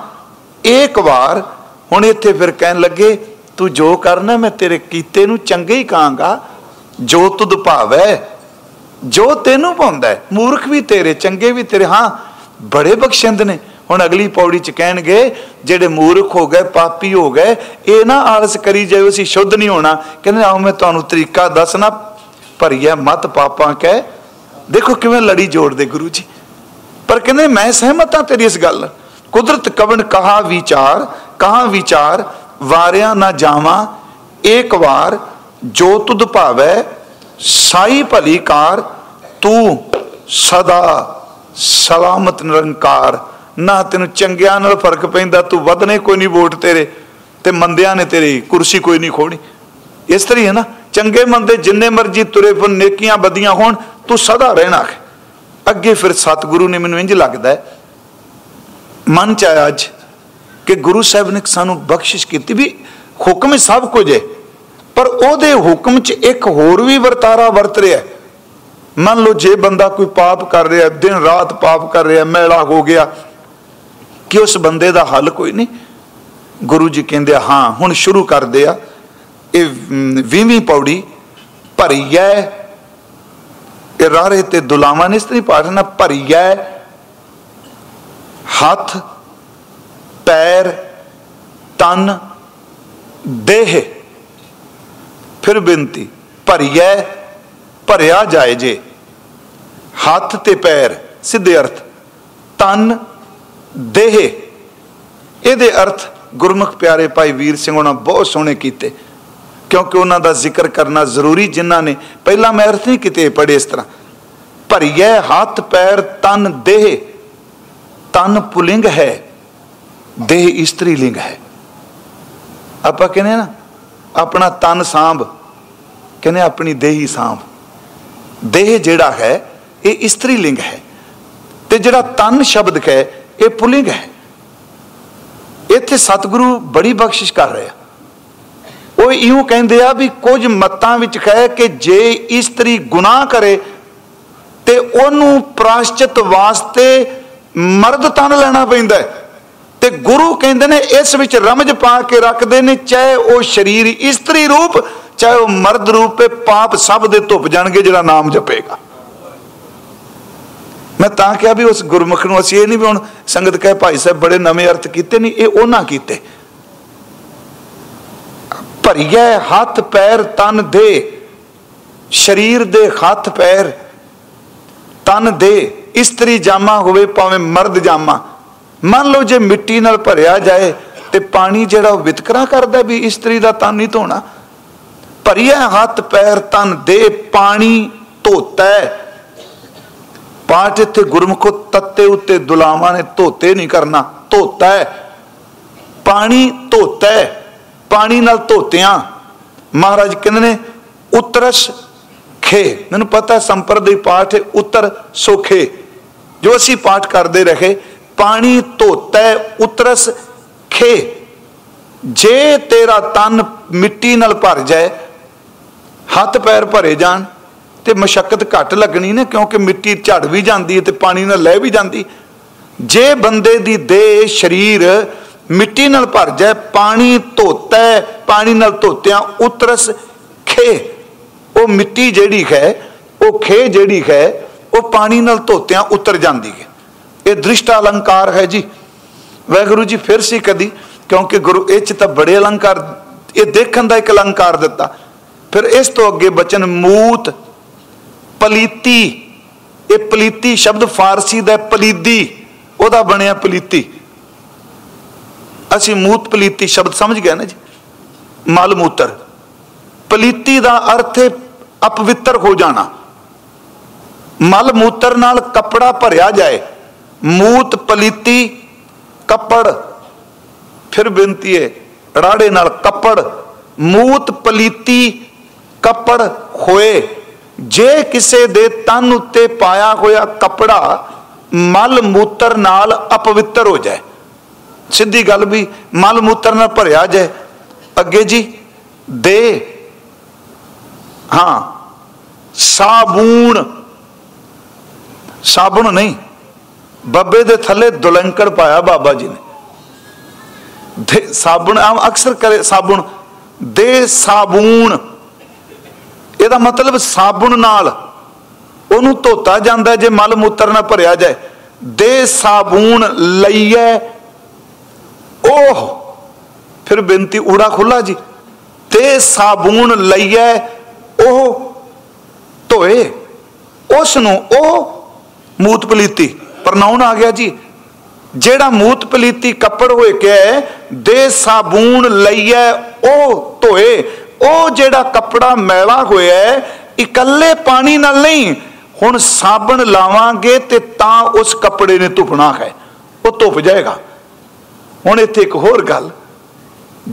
ਇੱਕ ਵਾਰ ਹੁਣ ਇੱਥੇ ਫਿਰ ਕਹਿਣ ਲੱਗੇ, ਤੂੰ ਜੋ ਕਰਨਾ, ਮੈਂ ਤੇਰੇ ਕੀਤੇ ਨੂੰ ਚੰਗੇ ਹੀ ਕਹਾਂਗਾ। ਜੋ ਤੁਧ ਭਾਵੈ, ਜੋ ਤੈਨੂੰ ਪਾਉਂਦਾ ਮੂਰਖ ਵੀ ਤੇਰੇ, ਚੰਗੇ ਵੀ ਤੇਰੇ। ਹਾਂ, ਬੜੇ ਬਖਸ਼ਿੰਦ ਨੇ। ਹੁਣ ਅਗਲੀ ਪੌੜੀ ਚ ਕਹਿਣਗੇ, ਜਿਹੜੇ ਮੂਰਖ ਹੋ ਗਏ, ਪਾਪੀ ਹੋ ਗਏ, ਇਹ ਨਾ ਆਲਸ ਕਰੀ ਜਾਇਓ, ਅਸੀਂ ਸ਼ੁੱਧ ਨਹੀਂ ਹੋਣਾ। ਕਹਿੰਦੇ, ਆਓ, ਮੈਂ ਤੁਹਾਨੂੰ ਤਰੀਕਾ ਦੱਸਣਾ। ਭਰੀਆ ਮਤ, ਪਾਪਾਂ ਕਹਿ ਦੇਖੋ ਕਿਵੇਂ ਲੜੀ ਜੋੜਦੇ ਗੁਰੂ ਜੀ। ਪਰ ਕਹਿੰਦੇ ਮੈਂ ਸਹਿਮਤ ਹਾਂ ਤੇਰੀ ਇਸ ਗੱਲ ਕੁਦਰਤ ਕਵਣ ਕਹਾ ਵਿਚਾਰ ਕਹਾ ਵਿਚਾਰ, ਵਾਰਿਆ ਨਾ ਜਾਵਾਂ ਇੱਕ ਵਾਰ ਜੋ ਤੁਧ ਭਾਵੈ, ਸਾਈ ਭਲੀ ਕਾਰ, ਤੂੰ ਸਦਾ ਸਲਾਮਤ ਨਿਰੰਕਾਰ। ਨਾ ਤੈਨੂੰ ਚੰਗਿਆਂ ਨਾਲ ਫ਼ਰਕ ਪੈਂਦਾ, ਤੂੰ ਵਧਨੇ ਕੋਈ ਨਹੀਂ ਵੋਟ ਤੇਰੇ ਤੇ ਮੰਦਿਆਂ ਨੇ ਤੇਰੀ ਕੁਰਸੀ ਕੋਈ ਨਹੀਂ ਖੋਣੀ ਇਸ ਤਰੀ ਹੈ ਨਾ, ਚੰਗੇ ਮੰਦੇ ਜਿੰਨੇ ਮਰਜ਼ੀ ਤੁਰੇ ਫਿਰ ਨੇਕੀਆਂ ਬਦੀਆਂ ਹੋਣ ਤੂੰ ਸਦਾ ਰਹਿਣਾ ਅੱਗੇ ਫਿਰ ਸਤਿਗੁਰੂ ਨੇ ਮੈਨੂੰ ਇੰਜ ਲੱਗਦਾ ਮਨ ਚ ਆਇਆ ਅੱਜ ਕਿ ਗੁਰੂ ਸਾਹਿਬ ਨੇ ਸਾਨੂੰ ਬਖਸ਼ਿਸ਼ ਕੀਤੀ ਵੀ ਹੁਕਮ ਸਭ ਕੁਝ ਹੈ, ਪਰ ਉਹਦੇ ਹੁਕਮ 'ਚ ਇੱਕ ਹੋਰ ਵੀ ਵਰਤਾਰਾ ਵਰਤ ਰਿਹਾ ਮੰਨ ਲਓ ਜੇ ਬੰਦਾ ਕੋਈ ਪਾਪ ਕਰ ਰਿਹਾ, ਦਿਨ ਰਾਤ ਪਾਪ ਕਰ ਰਿਹਾ, ਮੈਲਾ ਹੋ ਗਿਆ, ਕਿ ਉਸ ਬੰਦੇ ਦਾ ਹੱਲ ਕੋਈ ਨਹੀਂ। ਗੁਰੂ ਜੀ ਕਹਿੰਦੇ ਹਾਂ, ਹੁਣ ਸ਼ੁਰੂ ਕਰਦੇ ਆ, ਇਹ 20ਵੀਂ ਪੌੜੀ ਭਰੀਐ ਇਹ ਰਾਰੇ ਤੇ ਦੁਲਾਵਾਂ ਨੇ ਇਸ ਤਰ੍ਹਾਂ ਭਰੀਐ, ਹੱਥ, ਪੈਰ, ਤਨ, ਦੇਹ। ਫਿਰ ਬੇਨਤੀ, ਭਰੀਐ, ਭਰਿਆ ਜਾਏ ਜੇ। ਹੱਥ ਤੇ ਪੈਰ, ਸਿੱਧੇ ਅਰਥ। ਤਨ, ਦੇਹ। ਇਹਦੇ ਅਰਥ ਗੁਰਮੁਖ ਪਿਆਰੇ ਭਾਈ ਵੀਰ ਸਿੰਘ ਉਹਨਾਂ ਬਹੁਤ ਸੋਹਣੇ ਕੀਤੇ। ਕਿਉਂਕਿ ਉਹਨਾਂ ਦਾ ਜ਼ਿਕਰ ਕਰਨਾ ਜ਼ਰੂਰੀ ਜਿਨ੍ਹਾਂ ਨੇ ਪਹਿਲਾਂ ਮੈਂ ਅਰਥ ਨਹੀਂ ਕਿਤੇ ਪੜੇ ਇਸ ਤਰ੍ਹਾਂ। ਭਰੀਐ ਹੱਥ, ਪੈਰ, ਤਨ, ਦੇਹ, ਤਨ ਪੁਲਿੰਗ ਹੈ। ਦੇਹ ਇਸਤਰੀ ਲਿੰਗ ਹੈ। ਆਪਾਂ ਕਹਿੰਦੇ ਨਾ, ਆਪਣਾ ਤਨ ਸਾਂਭ, ਕਹਿੰਦੇ ਆਪਣੀ ਦੇਹੀ ਸਾਂਭ। ਦੇਹ ਜਿਹੜਾ ਹੈ, ਇਹ ਇਸਤਰੀ ਲਿੰਗ ਹੈ। ਤੇ ਜਿਹੜਾ ਤਨ ਸ਼ਬਦ ਹੈ, ਇਹ ਪੁਲਿੰਗ ਹੈ। ਇੱਥੇ ਸਤਿਗੁਰੂ ਬੜੀ ਬਖਸ਼ਿਸ਼ ਕਰ ਰਿਹਾ ਉਹ ਇਉਂ ਕਹਿੰਦੇ ਆ ਵੀ ਕੁਝ ਮਤਾਂ ਵਿੱਚ ਕਹੇ ਕਿ ਜੇ ਇਸਤਰੀ ਗੁਨਾਹ ਕਰੇ, ਤੇ ਉਹਨੂੰ ਪ੍ਰਾਸ਼ਚਿਤ ਵਾਸਤੇ ਮਰਦ ਤਨ ਲੈਣਾ ਪੈਂਦਾ ਤੇ ਗੁਰੂ ਕਹਿੰਦੇ ਨੇ ਇਸ ਵਿੱਚ ਰਮਜ ਪਾ ਕੇ ਰੱਖਦੇ ਨੇ, ਚਾਹੇ ਉਹ ਸਰੀਰ ਇਸਤਰੀ ਰੂਪ, ਚਾਹੇ ਉਹ ਮਰਦ ਰੂਪ ਪਾਪ ਸਭ ਦੇ ਧੁੱਪ ਜਾਣਗੇ, ਜਿਹੜਾ ਨਾਮ ਜਪੇਗਾ। ਮੈਂ ਤਾਂ ਕਿਹਾ ਵੀ ਉਸ ਗੁਰਮੁਖ ਨੂੰ ਅਸੀਂ ਇਹ ਨਹੀਂ ਵੀ ਹੁਣ ਸੰਗਤ ਕਹੇ, ਭਾਈ ਸਾਹਿਬ ਬੜੇ ਨਵੇਂ ਅਰਥ ਕੀਤੇ ਨਹੀਂ ਇਹ ਉਹਨਾਂ ਕੀਤੇ। ਭਰੀਏ ਹੱਥ ਪੈਰ ਤਨ ਦੇ, ਸਰੀਰ ਦੇ ਹੱਥ ਪੈਰ ਤਨ ਦੇ, ਇਸਤਰੀ ਜਾਮਾ ਹੋਵੇ ਭਾਵੇਂ ਮਰਦ ਜਾਮਾ। ਮੰਨ ਲਓ ਜੇ ਮਿੱਟੀ ਨਾਲ ਭਰਿਆ ਜਾਏ ਤੇ ਪਾਣੀ ਜਿਹੜਾ ਉਹ ਵਿਤਕਰਾ ਕਰਦਾ ਵੀ ਇਸਤਰੀ ਦਾ ਤਨ ਨਹੀਂ ਧੋਣਾ। ਭਰੀਏ ਹੱਥ ਪੈਰ ਤਨ ਦੇ, ਪਾਣੀ ਧੋਤਾ ਪਾਠ ਇੱਥੇ ਗੁਰਮੁਖੋ ਤੱਤੇ ਉੱਤੇ ਦੁਲਾਵਾਂ ਨੇ ਧੋਤੇ ਨਹੀਂ ਕਰਨਾ, ਧੋਤਾ ਪਾਣੀ ਧੋਤਾ ਪਾਣੀ ਨਾਲ ਧੋਤਿਆਂ। ਮਹਾਰਾਜ ਕਹਿੰਦੇ ਨੇ, ਉਤਰਸ ਖੇ। ਮੈਨੂੰ ਪਤਾ ਹੈ ਸੰਪਰਦੇ ਪਾਠ ਹੈ, ਉਤਰ ਸੋਖੇ। ਜੋ ਅਸੀਂ ਪਾਠ ਕਰਦੇ ਰਹੇ, ਪਾਣੀ ਧੋਤਾ, ਉਤਰਸ ਖੇ। ਜੇ ਤੇਰਾ ਤਨ ਮਿੱਟੀ ਨਾਲ ਭਰ ਜਾਏ, ਹੱਥ ਪੈਰ ਭਰੇ ਜਾਣ, ਤੇ ਮਸ਼ਕਤ ਘੱਟ ਲੱਗਣੀ ਨੇ, ਕਿਉਂਕਿ ਮਿੱਟੀ ਝੜ ਵੀ ਜਾਂਦੀ ਹੈ ਤੇ ਪਾਣੀ ਨਾਲ ਲੈ ਵੀ ਜਾਂਦੀ। ਜੇ ਬੰਦੇ ਦੀ ਦੇਹ, ਸਰੀਰ ਮਿੱਟੀ ਨਾਲ ਭਰ ਜਾਏ, ਪਾਣੀ ਧੋਤਾ ਪਾਣੀ ਨਾਲ ਧੋਤਿਆਂ ਉਤਰਸ ਖੇ। ਉਹ ਮਿੱਟੀ ਜਿਹੜੀ ਹੈ ਉਹ ਖੇ ਜਿਹੜੀ ਹੈ ਉਹ ਪਾਣੀ ਨਾਲ ਧੋਤਿਆਂ ਉਤਰ ਜਾਂਦੀ ਹੈ। ਇਹ ਦ੍ਰਿਸ਼ਟ ਅਲੰਕਾਰ ਹੈ ਜੀ। ਵੈਗੁਰੂ ਜੀ ਫਿਰ ਸੀ ਕਦੀ, ਕਿਉਂਕਿ ਗੁਰੂ ਇਹ ਚ ਤਾਂ ਬੜੇ ਅਲੰਕਾਰ, ਇਹ ਦੇਖਣ ਦਾ ਇੱਕ ਅਲੰਕਾਰ ਦਿੱਤਾ। ਫਿਰ ਇਸ ਤੋਂ ਅੱਗੇ ਬਚਨ ਮੂਤ, ਪਲੀਤੀ। ਇਹ ਪਲੀਤੀ ਸ਼ਬਦ ਫਾਰਸੀ ਦਾ ਪਲੀਦੀ। ਉਹਦਾ ਬਣਿਆ ਪਲੀਤੀ। ਅਸੀਂ ਮੂਤ ਪਲੀਤੀ ਸ਼ਬਦ ਸਮਝ ਗਏ ਨਾ ਜੀ? ਮਲ ਮੂਤਰ। ਪਲੀਤੀ ਦਾ ਅਰਥ ਹੈ ਅਪਵਿੱਤਰ ਹੋ ਜਾਣਾ। ਮਲ ਮੂਤਰ ਨਾਲ ਕੱਪੜਾ ਭਰਿਆ ਜਾਏ। ਮੂਤ ਪਲੀਤੀ ਕੱਪੜ। ਫਿਰ ਬੇਨਤੀ ਹੈ, ਰਾੜੇ ਨਾਲ ਕੱਪੜ। ਮੂਤ ਪਲੀਤੀ ਕੱਪੜ ਹੋਏ। ਜੇ ਕਿਸੇ ਦੇ ਤਨ ਉੱਤੇ ਪਾਇਆ ਹੋਇਆ ਕੱਪੜਾ ਮਲ ਮੂਤਰ ਨਾਲ ਅਪਵਿੱਤਰ ਹੋ ਜਾਏ। ਸਿੱਧੀ ਗੱਲ ਵੀ ਮਲ ਮੂਤਰ ਨਾਲ ਭਰਿਆ ਜਾਏ। ਅੱਗੇ ਜੀ, ਦੇ। ਹਾਂ, ਸਾਬੂਨ। ਸਾਬਣ ਨਹੀਂ, ਬੱਬੇ ਦੇ ਥੱਲੇ ਦੁਲੰਕੜ ਪਾਇਆ ਬਾਬਾ ਜੀ ਨੇ। ਸਾਬਣ ਆਮ ਅਕਸਰ ਕਰੇ ਸਾਬਣ ਦੇ ਸਾਬੂਨ। ਇਹਦਾ ਮਤਲਬ ਸਾਬਣ ਨਾਲ ਉਹਨੂੰ ਧੋਤਾ ਜਾਂਦਾ ਜੇ ਮਲ ਮੂਤਰ ਨਾਲ ਭਰਿਆ ਜਾਏ। ਦੇ ਸਾਬੂਨ ਲਈਏ। ਉਹ ਫਿਰ ਬੇਨਤੀ ਊੜਾ ਖੁੱਲਾ ਜੀ। ਤੇ ਸਾਬੂਨ ਲਈਏ ਉਹ ਧੋਏ, ਉਸ ਨੂੰ ਉਹ ਮੂਤ ਪਲੀਤੀ। ਪ੍ਰਨਾਉਨ ਆ ਗਿਆ ਜੀ, ਜਿਹੜਾ ਮੂਤ ਪਲੀਤੀ ਕੱਪੜ ਹੋਏ ਕਿ ਦੇ ਸਾਬੂਨ ਲਈਏ ਉਹ ਧੋਏ। ਉਹ ਜਿਹੜਾ ਕੱਪੜਾ ਮੈਲਾ ਹੋਇਆ ਇਕੱਲੇ ਪਾਣੀ ਨਾਲ ਨਹੀਂ, ਹੁਣ ਸਾਬਣ ਲਾਵਾਂਗੇ ਤੇ ਤਾਂ ਉਸ ਕੱਪੜੇ ਨੇ ਧੁਪਣਾ ਹੈ। ਉਹ ਧੁੱਪ ਜਾਏਗਾ। ਹੁਣ ਇੱਥੇ ਇੱਕ ਹੋਰ ਗੱਲ।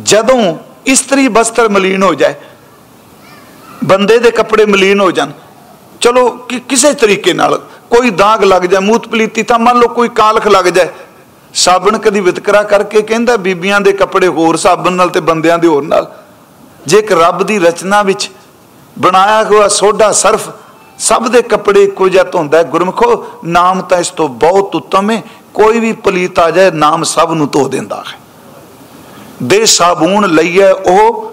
ਜਦੋਂ ਇਸਤਰੀ ਬਸਤਰ ਮਲੀਨ ਹੋ ਜਾਏ, ਬੰਦੇ ਦੇ ਕੱਪੜੇ ਮਲੀਨ ਹੋ ਜਾਣ, ਚਲੋ ਕਿ ਕਿਸੇ ਤਰੀਕੇ ਨਾਲ ਕੋਈ ਦਾਗ ਲੱਗ ਜਾਏ, ਮੂਤ ਪਲੀਤੀ ਤਾਂ ਮੰਨ ਲਓ ਕੋਈ ਕਾਲਖ ਲੱਗ ਜਾਏ। ਸਾਬਣ ਕਦੀ ਵਿਤਕਰਾ ਕਰਕੇ ਕਹਿੰਦਾ, ਬੀਬੀਆਂ ਦੇ ਕੱਪੜੇ ਹੋਰ ਸਾਬਣ ਨਾਲ ਤੇ ਬੰਦਿਆਂ ਦੇ ਹੋਰ ਨਾਲ। ਜੇ ਇੱਕ ਰੱਬ ਦੀ ਰਚਨਾ ਵਿੱਚ ਬਣਾਇਆ ਹੋਇਆ ਸੋਡਾ ਸਰਫ ਸਭ ਦੇ ਕੱਪੜੇ ਇੱਕੋ ਜਿਹਾ ਧੋਂਦਾ ਗੁਰਮਖੋ, ਨਾਮ ਤਾਂ ਇਸ ਤੋਂ ਬਹੁਤ ਉੱਤਮ ਹੈ। ਕੋਈ ਵੀ ਪਲੀਤ ਆ ਜਾਏ, ਨਾਮ ਸਭ ਨੂੰ ਧੋ ਦਿੰਦਾ ਹੈ। ਦੇ ਸਾਬੂਨ ਲਈਏ, ਉਹ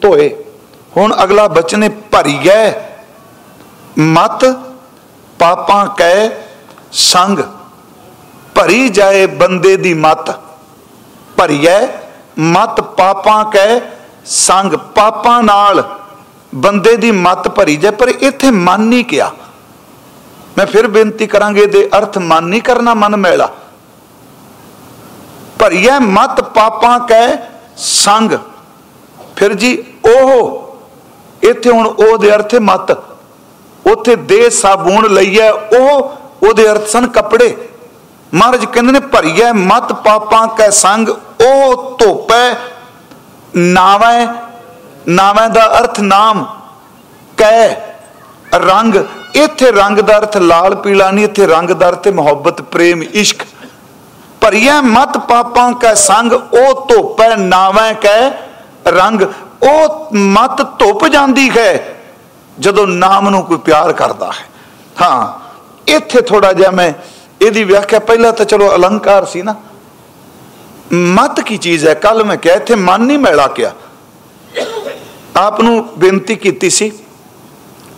ਧੋਏ। ਹੁਣ ਅਗਲਾ ਬਚਨ ਭਰੀਐ, ਮਤ ਪਾਪਾਂ ਕੈ ਸੰਗ। ਭਰੀ ਜਾਏ ਬੰਦੇ ਦੀ ਮਤ, ਭਰੀਐ, ਮਤ ਪਾਪਾਂ ਕੈ ਸੰਗ। ਪਾਪਾਂ ਨਾਲ ਬੰਦੇ ਦੀ ਮਤ ਭਰੀ ਜਾਏ, ਪਰ ਇੱਥੇ ਮਨ ਨਹੀਂ ਕਿਹਾ। ਮੈਂ ਫਿਰ ਬੇਨਤੀ ਕਰਾਂਗੇ ਦੇ ਅਰਥ ਮਨ ਨਹੀਂ ਕਰਨਾ ਮਨ ਮੈਲਾ। ਭਰੀਐ ਮਤ ਪਾਪਾਂ ਕੈ ਸੰਗ। ਫਿਰ ਜੀ ਉਹ, ਇੱਥੇ ਹੁਣ ਉਹ ਦੇ ਅਰਥ ਮਤ। ਉੱਥੇ ਦੇ ਸਾਬੂਨ ਲਈਐ, ਉਹ ਉਹਦੇ ਅਰਥ ਸਨ ਕੱਪੜੇ। ਮਹਾਰਾਜ ਕਹਿੰਦੇ ਨੇ, ਭਰੀਐ ਮਤ ਪਾਪਾਂ ਕੈ ਸੰਗ, ਉਹ ਧੋਪੈ, ਨਾਵੇਂ ਨਾਵੇਂ ਦਾ ਅਰਥ ਨਾਮ। ਕੈ ਰੰਗ ਇੱਥੇ ਰੰਗ ਦਾ ਅਰਥ ਲਾਲ, ਪੀਲਾ ਨਹੀਂ, ਇੱਥੇ ਰੰਗ ਦਾ ਅਰਥ ਮੁਹੱਬਤ, ਪ੍ਰੇਮ, ਇਸ਼ਕ। ਭਰੀਐ ਮਤ ਪਾਪਾਂ ਕੈ ਸੰਗ, ਉਹ ਧੋਪੈ ਨਾਵੇਂ ਕੈ ਰੰਗ। ਉਹ ਮਤ ਧੁੱਪ ਜਾਂਦੀ ਹੈ, ਜਦੋਂ ਨਾਮ ਨੂੰ ਕੋਈ ਪਿਆਰ ਕਰਦਾ ਹੈ। ਹਾਂ, ਇੱਥੇ ਥੋੜਾ ਜਿਹਾ ਮੈਂ ਇਹਦੀ ਵਿਆਖਿਆ, ਪਹਿਲਾਂ ਤਾਂ ਚਲੋ ਅਲੰਕਾਰ ਸੀ ਨਾ। ਮਤ ਕੀ ਚੀਜ਼ ਹੈ? ਕੱਲ ਮੈਂ ਕਿਹਾ, ਇੱਥੇ ਮਨ ਨਹੀਂ ਮੈਲਾ ਕਿਹਾ ਆਪ ਨੂੰ ਬੇਨਤੀ ਕੀਤੀ ਸੀ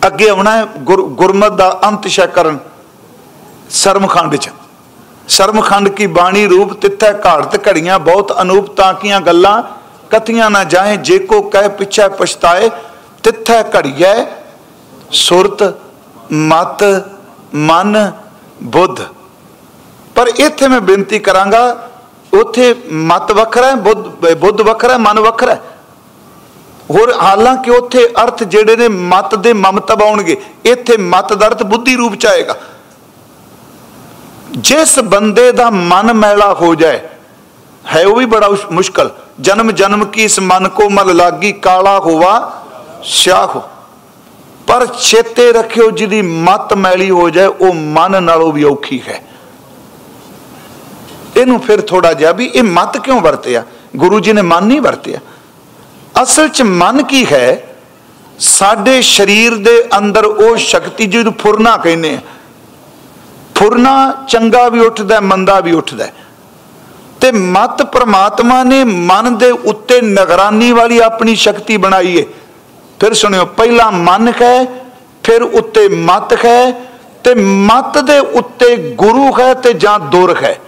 ਅੱਗੇ ਆਉਣਾ ਹੈ ਗੁਰਮਤ ਦਾ ਅੰਤ ਸ਼ੈ ਸਰਮਖੰਡ ਚ। ਸਰਮਖੰਡ ਕੀ ਬਾਣੀ ਰੂਪ ਤਿੱਥੈ ਘਾੜਤ ਘੜੀਆਂ, ਬਹੁਤ ਅਨੂਪ ਤਾਂ ਕੀਆਂ ਗੱਲਾਂ, ਕਥੀਆਂ ਨਾ ਜਾਏ ਜੇ ਕੋ ਕਹਿ ਪਿੱਛੇ ਪਛਤਾਏ, ਤਿੱਥੈ ਘੜੀਐ ਸੁਰਤ, ਮਤ, ਮਨ, ਬੁੱਧ। ਪਰ ਇੱਥੇ ਮੈਂ ਬੇਨਤੀ ਕਰਾਂਗਾ, ਉੱਥੇ ਮਤ ਵੱਖਰਾ ਹੈ, ਬੁੱਧ ਬੁੱਧ ਵੱਖਰਾ ਹੈ, ਮਨ ਵੱਖਰਾ ਹੈ। ਹੋਰ ਹਾਲਾਂਕਿ ਉੱਥੇ ਅਰਥ ਜਿਹੜੇ ਨੇ ਮਤ ਦੇ ਮਮਤਬ ਆਉਣਗੇ ਇੱਥੇ ਮਤ ਦਾ ਅਰਥ ਬੁੱਧੀ ਰੂਪ ਚ ਆਏਗਾ। ਜਿਸ ਬੰਦੇ ਦਾ ਮਨ ਮੈਲਾ ਹੋ ਜਾਏ, ਹੈ ਉਹ ਵੀ ਬੜਾ ਮੁਸ਼ਕਲ। ਜਨਮ ਜਨਮ ਕੀ ਇਸ ਮਨ ਕੋ ਮਲ ਲਾਗੀ, ਕਾਲਾ ਹੋਵਾ, ਸਿਆਹ ਪਰ ਛੇਤੇ ਰੱਖਿਓ ਜਿਹਦੀ ਮਤ ਮੈਲੀ ਹੋ ਜਾਏ, ਉਹ ਮਨ ਨਾਲੋਂ ਵੀ ਔਖੀ ਹੈ। ਇਹਨੂੰ ਫਿਰ ਥੋੜਾ ਜਿਹਾ ਵੀ ਇਹ ਮਤ ਕਿਉਂ ਵਰਤਿਆ? ਗੁਰੂ ਜੀ ਨੇ ਮਨ ਨਹੀਂ ਵਰਤਿਆ। ਅਸਲ 'ਚ ਮਨ ਕੀ ਹੈ? ਸਾਡੇ ਸਰੀਰ ਦੇ ਅੰਦਰ ਉਹ ਸ਼ਕਤੀ ਜਿਹਨੂੰ ਫੁਰਨਾ ਕਹਿੰਦੇ ਆ। ਫੁਰਨਾ ਚੰਗਾ ਵੀ ਉੱਠਦਾ ਮੰਦਾ ਵੀ ਉੱਠਦਾ ਤੇ ਮਤ ਪ੍ਰਮਾਤਮਾ ਨੇ ਮਨ ਦੇ ਉੱਤੇ ਨਿਗਰਾਨੀ ਵਾਲੀ ਆਪਣੀ ਸ਼ਕਤੀ ਬਣਾਈ ਹੈ। ਫਿਰ ਸੁਣਿਓ, ਪਹਿਲਾ ਮਨ ਹੈ, ਫਿਰ ਉੱਤੇ ਮਤ ਹੈ, ਤੇ ਮਤ ਦੇ ਉੱਤੇ ਗੁਰੂ ਹੈ ਤੇ ਜਾਂ ਦੁਰਖ ਹੈ।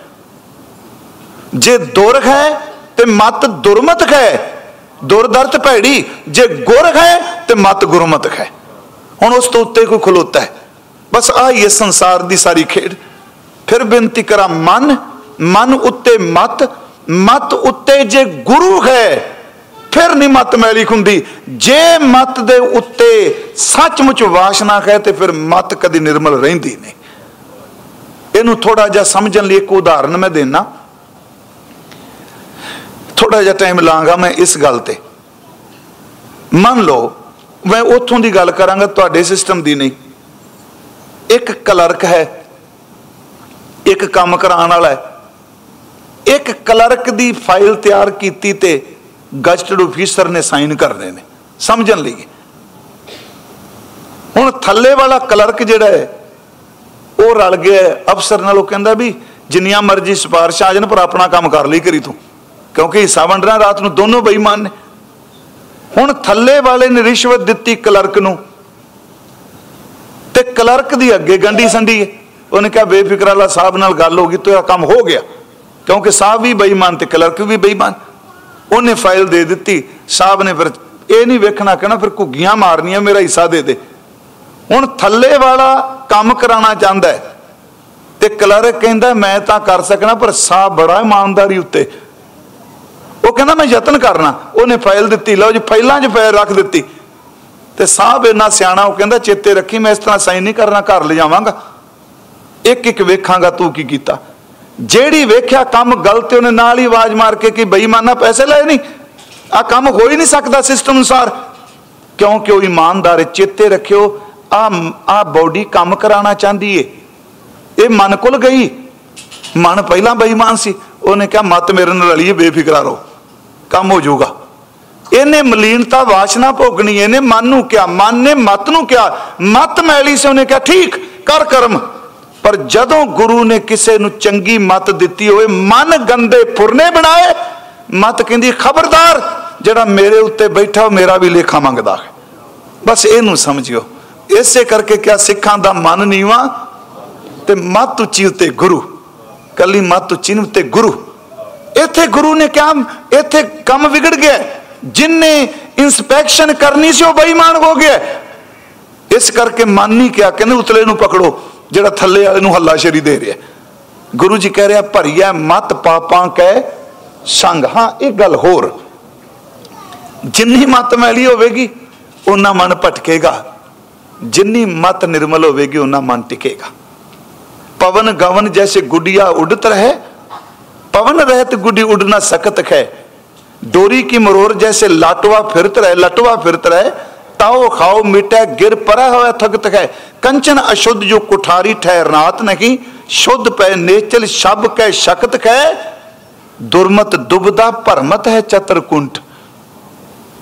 ਜੇ ਦੁਰਖ ਹੈ ਤੇ ਮਤ ਦੁਰਮਤ ਹੈ ਦੁਰਦਰਤ ਭੈੜੀ, ਜੇ ਗੁਰ ਹੈ ਤੇ ਮਤ ਗੁਰਮਤ ਹੈ। ਹੁਣ ਉਸ ਤੋਂ ਉੱਤੇ ਕੋਈ ਖਲੋਤਾ ਹੈ। ਬਸ ਆ ਹੀ ਸੰਸਾਰ ਦੀ ਸਾਰੀ ਖੇਡ। ਫਿਰ ਬੇਨਤੀ ਕਰਾਂ, ਮਨ ਮਨ ਉੱਤੇ ਮਤ ਮਤ ਉੱਤੇ ਜੇ ਗੁਰੂ ਹੈ, ਫਿਰ ਨਹੀਂ ਮਤ ਮੈਲੀ ਹੁੰਦੀ। ਜੇ ਮਤ ਦੇ ਉੱਤੇ ਸੱਚਮੁੱਚ ਵਾਸ਼ਨਾ ਹੈ ਤੇ ਫਿਰ ਮਤ ਕਦੀ ਨਿਰਮਲ ਰਹਿੰਦੀ ਨਹੀਂ। ਇਹਨੂੰ ਥੋੜਾ ਜਿਹਾ ਸਮਝਣ ਲਈ ਇੱਕ ਉਦਾਹਰਨ ਮੈਂ ਦੇਣਾ ਥੋੜਾ ਜਿਹਾ ਟਾਈਮ ਲਾਂਗਾ ਮੈਂ ਇਸ ਗੱਲ ਤੇ। ਮੰਨ ਲਓ, ਮੈਂ ਉੱਥੋਂ ਦੀ ਗੱਲ ਕਰਾਂਗਾ, ਤੁਹਾਡੇ ਸਿਸਟਮ ਦੀ ਨਹੀਂ। ਇੱਕ ਕਲਰਕ ਹੈ, ਇੱਕ ਕੰਮ ਕਰਾਉਣ ਵਾਲਾ ਹੈ। ਇੱਕ ਕਲਰਕ ਦੀ ਫਾਈਲ ਤਿਆਰ ਕੀਤੀ ਤੇ ਗਜਟਡ ਅਫੀਸਰ ਨੇ ਸਾਈਨ ਕਰਨੇ ਨੇ। ਸਮਝਣ ਲਈ। ਹੁਣ ਥੱਲੇ ਵਾਲਾ ਕਲਰਕ ਜਿਹੜਾ ਹੈ, ਉਹ ਰਲ ਗਿਆ ਅਫਸਰ ਨਾਲ ਉਹ ਕਹਿੰਦਾ ਵੀ, ਜਿੰਨੀਆਂ ਮਰਜ਼ੀ ਸਿਫਾਰਿਸ਼ਾਂ ਆ ਜਾਣ, ਪਰ ਆਪਣਾ ਕੰਮ ਕਰ ਲਈ ਕਰੀ ਤੂੰ। ਕਿਉਂਕਿ ਹਿੱਸਾ ਵੰਡਣਾ ਰਾਤ ਨੂੰ ਦੋਨੋਂ ਬੇਈਮਾਨ ਨੇ। ਹੁਣ ਥੱਲੇ ਵਾਲੇ ਨੇ ਰਿਸ਼ਵਤ ਦਿੱਤੀ ਕਲਰਕ ਨੂੰ। ਤੇ ਕਲਰਕ ਦੀ ਅੱਗੇ ਗੰਡੀ ਸੰਡੀ ਹੈ। ਉਹਨੇ ਕਿਹਾ ਬੇਫਿਕਰ ਸਾਹਿਬ ਨਾਲ ਗੱਲ ਹੋ ਗਈ ਤੇਰਾ ਕੰਮ ਹੋ ਗਿਆ। ਕਿਉਂਕਿ ਸਾਹਿਬ ਵੀ ਬੇਈਮਾਨ ਤੇ ਕਲਰਕ ਵੀ ਬੇਈਮਾਨ। ਉਹਨੇ ਫਾਈਲ ਦੇ ਦਿੱਤੀ। ਸਾਹਿਬ ਨੇ ਫਿਰ ਇਹ ਨਹੀਂ ਵੇਖਣਾ, ਕਹਿਣਾ ਫਿਰ ਘੁੱਗੀਆਂ ਮਾਰਨੀਆਂ, ਮੇਰਾ ਹਿੱਸਾ ਦੇ ਦੇ। ਹੁਣ ਥੱਲੇ ਵਾਲਾ ਕੰਮ ਕਰਾਉਣਾ ਚਾਹੁੰਦਾ ਤੇ ਕਲਰਕ ਕਹਿੰਦਾ, ਮੈਂ ਤਾਂ ਕਰ ਸਕਣਾ, ਪਰ ਸਾਹਿਬ ਬੜਾ ਇਮਾਨਦਾਰੀ ਉੱਤੇ ਉਹ ਕਹਿੰਦਾ ਮੈਂ ਯਤਨ ਕਰਨਾ। ਉਹਨੇ ਫਾਈਲ ਦਿੱਤੀ। ਲਓ ਜੀ, ਫਾਈਲਾਂ 'ਚ ਫਾਈਲ ਰੱਖ ਦਿੱਤੀ। ਤੇ ਸਾਹਿਬ ਇੰਨਾ ਸਿਆਣਾ, ਉਹ ਕਹਿੰਦਾ, ਚੇਤੇ ਰੱਖੀ, ਮੈਂ ਇਸ ਤਰ੍ਹਾਂ ਸਾਈਨ ਨਹੀਂ ਕਰਨਾ, ਘਰ ਲਿਜਾਵਾਂਗਾ। ਇੱਕ ਇੱਕ ਵੇਖਾਂਗਾ ਤੂੰ ਕੀ ਕੀਤਾ। ਜਿਹੜੀ ਵੇਖਿਆ ਕੰਮ ਗਲਤ ਉਹਨੇ ਨਾਲ ਹੀ ਆਵਾਜ਼ ਮਾਰ ਕੇ ਕਿ ਬੇਈਮਾਨਾ ਪੈਸੇ ਲਏ ਨਹੀਂ। ਆ ਕੰਮ ਹੋ ਹੀ ਨਹੀਂ ਸਕਦਾ ਸਿਸਟਮ ਅਨੁਸਾਰ। ਕਿਉਂਕਿ ਉਹ ਇਮਾਨਦਾਰ ਚੇਤੇ ਰੱਖਿਓ ਆ ਆ ਬੋਡੀ ਕੰਮ ਕਰਾਉਣਾ ਚਾਹੁੰਦੀ ਏ। ਇਹ ਮਨ ਕੋਲ ਗਈ। ਮਨ ਪਹਿਲਾਂ ਬੇਈਮਾਨ ਸੀ। ਉਹਨੇ ਕਿਹਾ, ਮਤ ਮੇਰੇ ਨਾਲ ਰਲੀਏ, ਬੇਫਿਕਰਾ ਰਹੋ। ਕੰਮ ਹੋ ਜਾਊਗਾ। ਇਹਨੇ ਮਲੀਨਤਾ ਵਾਸ਼ਨਾ ਭੋਗਣੀ, ਇਹਨੇ ਮਨ ਨੂੰ ਕਿਹਾ, ਮਨ ਨੇ ਮਤ ਨੂੰ ਕਿਹਾ, ਮਤ ਮੈਲੀ ਸੀ, ਉਹਨੇ ਕਿਹਾ, ਠੀਕ, ਕਰ ਕਰਮ। ਪਰ ਜਦੋਂ ਗੁਰੂ ਨੇ ਕਿਸੇ ਨੂੰ ਚੰਗੀ ਮਤ ਦਿੱਤੀ ਹੋਵੇ, ਮਨ ਗੰਦੇ ਫੁਰਨੇ ਬਣਾਏ, ਮਤ ਕਹਿੰਦੀ, ਖਬਰਦਾਰ, ਜਿਹੜਾ ਮੇਰੇ ਉੱਤੇ ਬੈਠਾ, ਉਹ ਮੇਰਾ ਵੀ ਲੇਖਾ ਮੰਗਦਾ ਹੈ। ਬਸ ਇਹਨੂੰ ਸਮਝਿਓ। ਇਸੇ ਕਰਕੇ ਕਿਹਾ, ਸਿੱਖਾਂ ਦਾ ਮਨ ਨੀਵਾ ਤੇ ਮਤ ਉੱਚੀ ਉੱਤੇ ਗੁਰੂ। ਕੱਲੀ ਮਤ ਉੱਚੀ ਨੂੰ, ਉੱਤੇ ਗੁਰੂ। ਇੱਥੇ ਗੁਰੂ ਨੇ ਕਿਹਾ, ਇੱਥੇ ਕੰਮ ਵਿਗੜ ਗਿਆ। ਜਿਨਨੇ ਇਨਸਪੈਕਸ਼ਨ ਕਰਨੀ ਸੀ, ਉਹ ਬੇਈਮਾਨ ਹੋ ਗਿਆ ਇਸ ਕਰਕੇ ਮਨ ਨਹੀਂ ਕਿਹਾ, ਕਹਿੰਦੇ ਉਤਲੇ ਨੂੰ ਪਕੜੋ, ਜਿਹੜਾ ਥੱਲੇ ਵਾਲੇ ਨੂੰ ਹੱਲਾ ਸ਼ਰੀ ਦੇ ਰਿਹਾ। ਗੁਰੂ ਜੀ ਕਹਿ ਰਿਹਾ ਭਰੀਆ ਮਤ ਪਾਪਾਂ ਕੈ ਸੰਗ। ਹਾਂ, ਇਹ ਗੱਲ ਹੋਰ। ਜਿੰਨੀ ਮਤ ਮੈਲੀ ਹੋਵੇਗੀ ਉਹਨਾਂ ਮਨ ਭਟਕੇਗਾ। ਜਿੰਨੀ ਮਤ ਨਿਰਮਲ ਹੋਵੇਗੀ ਉਹਨਾਂ ਮਨ ਟਿਕੇਗਾ। ਪਵਨ ਗਵਨ ਜੈਸੇ ਗੁੱਡੀਆ ਉਡਤ ਰਹੇ पवन रहत गुडी उड़ना सकत है डोरी की मरोर जैसे लाटवा फिरत रहे लटवा फिरत रहे ताओ खाओ मिटे गिर पर हुआ थकत है कंचन अशुद्ध जो कुठारी ठहरनात नहीं शुद्ध पै नेचल शब कै शकत है ਦੁਰਮਤ ਦੁਬਦਾ ਭਰਮਤ ਹੈ ਚਤਰਕੁੰਠ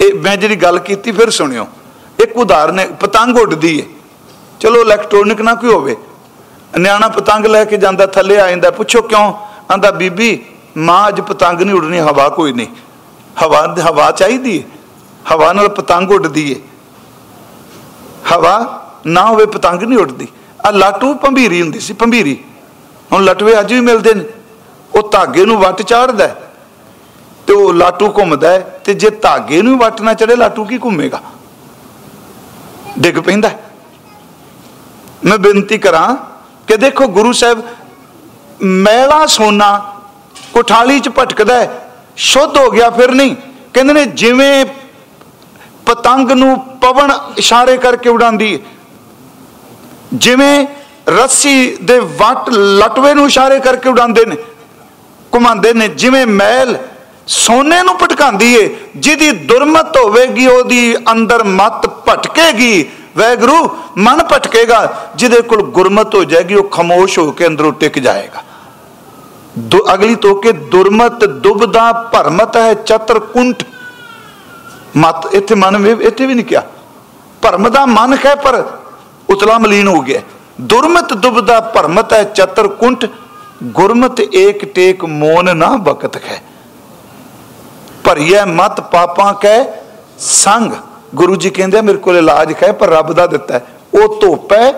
ਇਹ ਮੈਂ ਜਿਹੜੀ ਗੱਲ ਕੀਤੀ ਫਿਰ ਸੁਣਿਓ ਇੱਕ ਉਦਾਹਰਨ ਹੈ ਪਤੰਗ ਉੱਡਦੀ ਹੈ ਚਲੋ ਇਲੈਕਟ੍ਰੋਨਿਕ ਨਾ ਕੋਈ ਹੋਵੇ ਨਿਆਣਾ ਪਤੰਗ ਲੈ ਕੇ ਜਾਂਦਾ ਥੱਲੇ ਆ ਜਾਂਦਾ ਪੁੱਛੋ ਕਿਉਂ ਆਂਦਾ, ਬੀਬੀ, ਮਾਂ ਅੱਜ ਪਤੰਗ ਨਹੀਂ ਉੱਡਣੀ, ਹਵਾ ਕੋਈ ਨਹੀਂ। ਹਵਾ ਹਵਾ ਚਾਹੀਦੀ ਹੈ ਹਵਾ ਨਾਲ ਪਤੰਗ ਉੱਡਦੀ ਹੈ ਹਵਾ ਨਾ ਹੋਵੇ ਪਤੰਗ ਨਹੀਂ ਉੱਡਦੀ। ਆ ਲਾਟੂ ਭੰਬੀਰੀ ਹੁੰਦੀ ਸੀ ਪੰਭੀਰੀ ਹੁਣ ਲਟਵੇ ਅੱਜ ਵੀ ਮਿਲਦੇ ਨੇ। ਉਹ ਧਾਗੇ ਨੂੰ ਵੱਟ ਚਾੜਦਾ ਤੇ ਉਹ ਲਾਟੂ ਘੁੰਮਦਾ ਤੇ ਜੇ ਧਾਗੇ ਨੂੰ ਵੱਟ ਨਾ ਚੜੇ ਲਾਟੂ ਕੀ ਘੁੰਮੇਗਾ? ਡਿੱਗ ਪੈਂਦਾ ਮੈਂ ਬੇਨਤੀ ਕਰਾਂ ਕਿ ਦੇਖੋ ਗੁਰੂ ਸਾਹਿਬ ਮੈਲਾ ਸੋਨਾ ਕੋਠਾਲੀ 'ਚ ਭਟਕਦਾ ਸ਼ੁੱਧ ਹੋ ਗਿਆ ਫਿਰ ਨਹੀਂ। ਕਹਿੰਦੇ ਨੇ ਜਿਵੇਂ ਪਤੰਗ ਨੂੰ ਪਵਨ ਇਸ਼ਾਰੇ ਕਰਕੇ ਉਡਾਉਂਦੀ ਜਿਵੇਂ ਰੱਸੀ ਦੇ ਵੱਟ ਲਟਵੇ ਨੂੰ ਇਸ਼ਾਰੇ ਕਰਕੇ ਉਡਾਉਂਦੇ ਨੇ, ਘੁਮਾਉਂਦੇ ਨੇ, ਜਿਵੇਂ ਮੈਲ ਸੋਨੇ ਨੂੰ ਭਟਕਾਉਂਦੀ ਏ ਜਿਹਦੀ ਦੁਰਮਤ ਹੋਵੇਗੀ, ਉਹਦੀ ਅੰਦਰ ਮਤ ਭਟਕੇਗੀ। ਵੈਗਰੂ, ਮਨ ਭਟਕੇਗਾ, ਜਿਹਦੇ ਕੋਲ ਗੁਰਮਤ ਹੋ ਜਾਏਗੀ, ਉਹ ਖਮੋਸ਼ ਹੋ ਕੇ ਅੰਦਰੋਂ ਟਿਕ ਜਾਏਗਾ। ਅਗਲੀ ਤੋਕੇ ਦੁਰਮਤ ਦੁਬਦਾ ਭਰਮਤ ਹੈ ਚਤਰਕੁੰਠ ਮਤ ਇੱਥੇ ਮਨ ਇੱਥੇ ਵੀ ਨਹੀਂ ਕਿਹਾ ਭਰਮ ਦਾ ਮਨ ਹੈ ਪਰ ਉਤਲਾ ਮਲੀਨ ਹੋ ਗਿਆ ਦੁਰਮਤ ਦੁਬਦਾ ਭਰਮਤ ਹੈ ਚਤਰਕੁੰਠ ਗੁਰਮਤ ਏਕ ਟੇਕ ਮੋਨ ਨਾ ਬਕਤ ਹੈ ਭਰੀਐ ਮਤ ਪਾਪਾਂ ਕੈ ਸੰਗ ਗੁਰੂ ਜੀ ਕਹਿੰਦੇ ਮੇਰੇ ਕੋਲ ਇਲਾਜ ਹੈ ਪਰ ਰੱਬ ਦਾ ਦਿੱਤਾ ਉਹ ਧੁੱਪ ਹੈ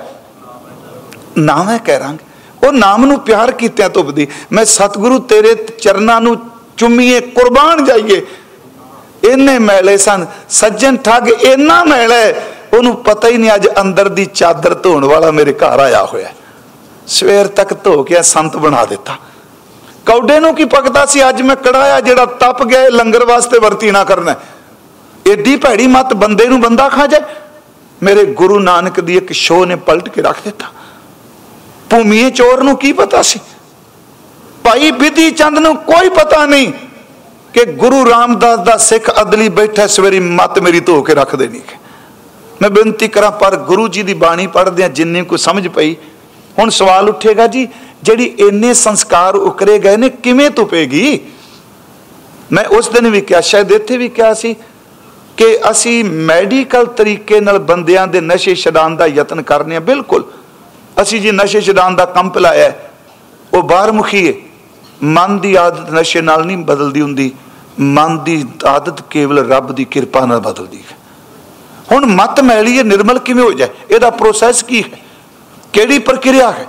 ਨਾਮ ਕਹਿ ਰੰਗ ਉਹ ਨਾਮ ਨੂੰ ਪਿਆਰ ਕੀਤਿਆਂ ਧੁੱਪਦੀ ਮੈਂ ਸਤਿਗੁਰੂ ਤੇਰੇ ਚਰਨਾਂ ਨੂੰ ਚੁੰਮੀਏ, ਕੁਰਬਾਨ ਜਾਈਏ। ਇੰਨੇ ਮੈਲੇ ਸਨ। ਸੱਜਣ ਠੱਗ ਇੰਨਾ ਮੈਲੇ ਉਹਨੂੰ ਪਤਾ ਹੀ ਨਹੀਂ ਅੱਜ ਅੰਦਰ ਦੀ ਚਾਦਰ ਧੋਣ ਵਾਲਾ ਮੇਰੇ ਘਰ ਆਇਆ ਹੋਇਆ ਸਵੇਰ ਤੱਕ ਧੋ ਕੇ ਸੰਤ ਬਣਾ ਦਿੱਤਾ। ਕੌਡੇ ਨੂੰ ਕੀ ਪਕਦਾ ਸੀ? ਅੱਜ ਮੈਂ ਕੜਾਇਆ ਜਿਹੜਾ ਤਪ ਗਿਆ ਲੰਗਰ ਵਾਸਤੇ ਵਰਤੀ ਨਾ ਕਰਨਾ ਏਡੀ ਭੈੜੀ ਮਤ ਬੰਦੇ ਨੂੰ ਬੰਦਾ ਖਾ ਜਾਏ। ਮੇਰੇ ਗੁਰੂ ਨਾਨਕ ਦੀ ਇੱਕ ਸ਼ੋਅ ਨੇ ਪਲਟ ਕੇ ਰੱਖ ਦਿੱਤਾ। ਭੂਮੀ ਚੋਰ ਨੂੰ ਕੀ ਪਤਾ ਸੀ? ਭਾਈ ਵਿਧੀ ਚੰਦ ਨੂੰ ਕੋਈ ਪਤਾ ਨਹੀਂ ਕਿ ਗੁਰੂ ਰਾਮਦਾਸ ਦਾ ਸਿੱਖ ਅਦਲੀ ਬੈਠਾ ਸਵੇਰੀ ਮਤ ਮੇਰੀ ਧੋ ਕੇ ਰੱਖ ਦੇਣੀ ਮੈਂ ਬੇਨਤੀ ਕਰਾਂ, ਪਰ ਗੁਰੂ ਜੀ ਦੀ ਬਾਣੀ ਪੜ੍ਹਦੇ ਆ ਜਿੰਨੀ ਕੋ ਸਮਝ ਪਈ। ਹੁਣ ਸਵਾਲ ਉੱਠੇਗਾ ਜੀ, ਜਿਹੜੀ ਇੰਨੇ ਸੰਸਕਾਰ ਉਕਰੇ ਗਏ ਨੇ, ਕਿਵੇਂ ਤੁਪੇਗੀ? ਮੈਂ ਉਸ ਦਿਨ ਵੀ ਕਿਹਾ, ਸ਼ਾਇਦ ਇੱਥੇ ਵੀ ਕਿਹਾ ਸੀ ਕਿ ਅਸੀਂ ਮੈਡੀਕਲ ਤਰੀਕੇ ਨਾਲ ਬੰਦਿਆਂ ਦੇ ਨਸ਼ੇ ਛਡਾਉਣ ਦਾ ਯਤਨ ਕਰਨੇ ਆ ਬਿਲਕੁਲ। ਅਸੀਂ ਜੀ ਨਸ਼ੇ ਛਡਾਉਣ ਦਾ ਕੰਮ ਪਲਾਇਆ ਉਹ ਬਾਹਰ ਮੁਖੀ ਹੈ। ਮਨ ਦੀ ਆਦਤ ਨਸ਼ੇ ਨਾਲ ਨਹੀਂ ਬਦਲਦੀ ਹੁੰਦੀ। ਮਨ ਦੀ ਆਦਤ ਕੇਵਲ ਰੱਬ ਦੀ ਕਿਰਪਾ ਨਾਲ ਬਦਲਦੀ ਹੈ। ਹੁਣ ਮਤ ਮੈਲੀ ਇਹ ਨਿਰਮਲ ਕਿਵੇਂ ਹੋ ਜਾਏ? ਇਹਦਾ ਪ੍ਰੋਸੈਸ ਕੀ ਹੈ? ਕਿਹੜੀ ਪ੍ਰਕਿਰਿਆ ਹੈ?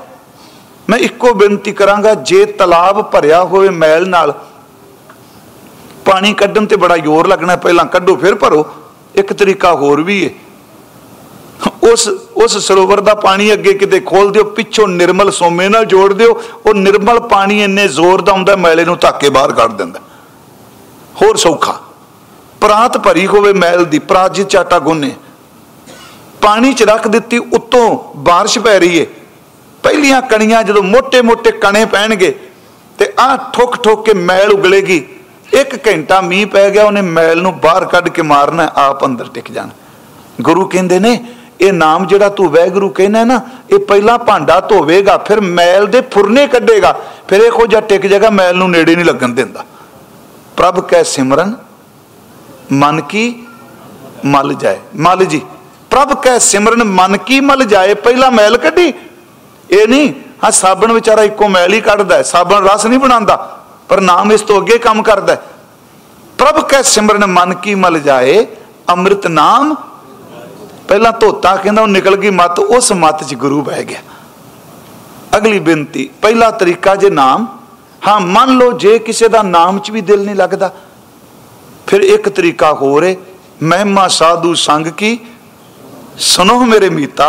ਮੈਂ ਇੱਕੋ ਬੇਨਤੀ ਕਰਾਂਗਾ, ਜੇ ਤਲਾਬ ਭਰਿਆ ਹੋਵੇ ਮੈਲ ਨਾਲ, ਪਾਣੀ ਕੱਢਣ ਤੇ ਬੜਾ ਜ਼ੋਰ ਲੱਗਣਾ ਪਹਿਲਾਂ ਕੱਢੋ, ਫਿਰ ਭਰੋ। ਇੱਕ ਤਰੀਕਾ ਹੋਰ ਵੀ ਹੈ। ਉਸ ਉਸ ਸਰੋਵਰ ਦਾ ਪਾਣੀ ਅੱਗੇ ਕਿਤੇ ਖੋਲ ਦਿਓ, ਪਿੱਛੋਂ ਨਿਰਮਲ ਸੋਮੇ ਨਾਲ ਜੋੜ ਦਿਓ, ਉਹ ਨਿਰਮਲ ਪਾਣੀ ਇੰਨੇ ਜ਼ੋਰ ਦਾ ਹੁੰਦਾ, ਮੈਲੇ ਨੂੰ ਧੱਕੇ ਬਾਹਰ ਕੱਢ ਦਿੰਦਾ। ਹੋਰ ਸੌਖਾ। ਪ੍ਰਾਤ ਭਰੀ ਹੋਵੇ ਮੈਲ ਦੀ ਪ੍ਰਾਤ ਜੀ ਚਾਟਾ ਗੁੰਨੇ। ਪਾਣੀ ਚ ਰੱਖ ਦਿੱਤੀ, ਉੱਤੋਂ بارش ਪੈ ਰਹੀ ਏ। ਪਹਿਲੀਆਂ ਕਣੀਆਂ ਜਦੋਂ ਮੋٹے-ਮੋٹے ਕਣੇ ਪੈਣਗੇ, ਤੇ ਆਹ ਠੁੱਕ ਠੁੱਕ ਕੇ ਮੈਲ ਉਗਲੇਗੀ। ਇੱਕ ਘੰਟਾ ਮੀਂਹ ਪੈ ਗਿਆ, ਉਹਨੇ ਮੈਲ ਨੂੰ ਬਾਹਰ ਕੱਢ ਕੇ ਮਾਰਨਾ, ਆਪ ਅੰਦਰ ਟਿਕ ਜਾਣਾ। ਗੁਰੂ ਕਹਿੰਦੇ ਨੇ ਇਹ ਨਾਮ ਜਿਹੜਾ ਤੂੰ ਵੈਗਰੂ ਕਹਿੰਦਾ ਨਾ, ਇਹ ਪਹਿਲਾਂ ਭਾਂਡਾ ਧੋਵੇਗਾ, ਫਿਰ ਮੈਲ ਦੇ ਫੁਰਨੇ ਕੱਢੇਗਾ। ਫਿਰ ਇਹੋ ਜਿਹਾ ਟਿਕ ਜਾਏਗਾ, ਮੈਲ ਨੂੰ ਨੇੜੇ ਨਹੀਂ ਲੱਗਣ ਦਿੰਦਾ। ਪ੍ਰਭ ਕੈ ਸਿਮਰਨ, ਮਨ ਕੀ ਮਲ ਜਾਏ। ਮਲ ਜੀ, ਪ੍ਰਭ ਕੈ ਸਿਮਰਨ, ਮਨ ਕੀ ਮਲ ਜਾਏ, ਪਹਿਲਾਂ ਮੈਲ ਕੱਢੀ। ਇਹ ਨਹੀਂ, ਹਾਂ ਸਾਬਣ ਵਿਚਾਰਾ ਇੱਕੋ ਮੈਲ ਹੀ ਕੱਢਦਾ ਸਾਬਣ ਰਸ ਨਹੀਂ ਬਣਾਉਂਦਾ, ਪਰ ਨਾਮ ਇਸ ਤੋਂ ਅੱਗੇ ਕੰਮ ਕਰਦਾ ਪ੍ਰਭ ਕੈ ਸਿਮਰਨ, ਮਨ ਕੀ ਮਲ ਜਾਏ, ਅੰਮ੍ਰਿਤ ਨਾਮ ਪਹਿਲਾਂ ਧੋਤਾ, ਕਹਿੰਦਾ ਉਹ ਨਿਕਲ ਗਈ ਮਤ, ਉਸ ਮਤ 'ਚ ਗੁਰੂ ਬਹਿ ਗਿਆ। ਅਗਲੀ ਬੇਨਤੀ, ਪਹਿਲਾ ਤਰੀਕਾ ਜੇ ਨਾਮ, ਹਾਂ, ਮੰਨ ਲਓ ਜੇ ਕਿਸੇ ਦਾ ਨਾਮ 'ਚ ਵੀ ਦਿਲ ਨਹੀਂ ਲੱਗਦਾ। ਫਿਰ ਇੱਕ ਤਰੀਕਾ ਹੋਰ ਹੈ ਮਹਿਮਾ ਸਾਧੂ ਸੰਗ ਕੀ ਸੁਨੋ ਮੇਰੇ ਮੀਤਾ,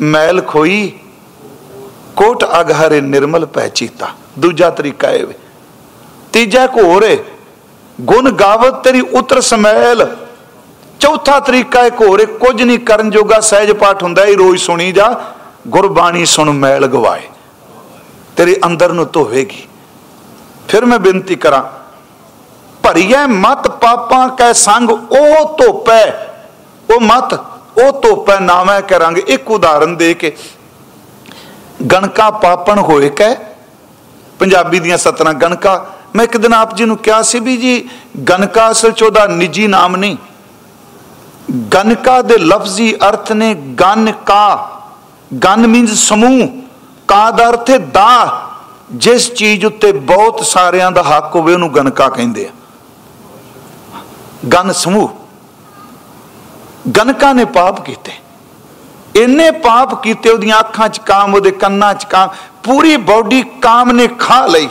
ਮੈਲ ਖੋਈ, ਕੋਟ ਅਗਹਰੇ ਨਿਰਮਲ ਪਹਿਚੀਤਾ ਦੂਜਾ ਤਰੀਕਾ ਏ ਤੀਜਾ ਘੋਰ ਏ, ਗੁਣ ਗਾਵਤ ਤੇਰੀ ਉਤਰ ਸਮੈਲ ਚੌਥਾ ਤਰੀਕਾ ਇੱਕ ਹੋਰ ਕੁਝ ਨਹੀਂ ਕਰਨ ਜੋਗਾ ਸਹਿਜ ਪਾਠ ਹੁੰਦਾ ਹੀ ਰੋਜ਼ ਸੁਣੀ ਜਾ, ਗੁਰਬਾਣੀ ਸੁਣ ਮੈਲ ਗਵਾਏ ਤੇਰੇ ਅੰਦਰ ਨੂੰ ਧੋਵੇਗੀ। ਫਿਰ ਮੈਂ ਬੇਨਤੀ ਕਰਾਂ, ਭਰੀਐ ਮਤ ਪਾਪਾਂ ਕੈ ਸੰਗ, ਉਹ ਧੋਪੈ, ਉਹ ਮਤ, ਉਹ ਧੋਪੈ ਨਾਮੈ ਕੈ ਰੰਗ ਇੱਕ ਉਦਾਹਰਨ ਦੇ ਕੇ, ਗਣਕਾ ਪਾਪਣ ਹੋਏ ਕੈ, ਪੰਜਾਬੀ ਦੀਆਂ ਸਤਨਾ ਗਣਕਾ, ਮੈਂ ਇੱਕ ਦਿਨ ਆਪ ਜੀ ਨੂੰ ਕਿਹਾ ਸੀ ਵੀ ਜੀ, ਗਣਕਾ ਅਸਲ ਚ ਉਹਦਾ ਨਿੱਜੀ ਨਾਮ ਨਹੀਂ ਗਨਕਾ ਦੇ ਲਫ਼ਜ਼ੀ ਅਰਥ ਨੇ ਗਨ ਕਾ। ਗਨ ਮੀਨਸ ਸਮੂਹ, ਕਾ ਦਾ ਅਰਥ ਹੈ ਦਾ ਜਿਸ ਚੀਜ਼ ਉੱਤੇ ਬਹੁਤ ਸਾਰਿਆਂ ਦਾ ਹੱਕ ਹੋਵੇ, ਉਹਨੂੰ ਗਨਕਾ ਕਹਿੰਦੇ ਆ। ਗਨ ਸਮੂਹ। ਗਨਕਾ ਨੇ ਪਾਪ ਕੀਤੇ। ਇੰਨੇ ਪਾਪ ਕੀਤੇ, ਉਹਦੀਆਂ ਅੱਖਾਂ 'ਚ ਕਾਮ, ਉਹਦੇ ਕੰਨਾਂ 'ਚ ਕਾਮ, ਪੂਰੀ ਬਾਡੀ ਕਾਮ ਨੇ ਖਾ ਲਈ।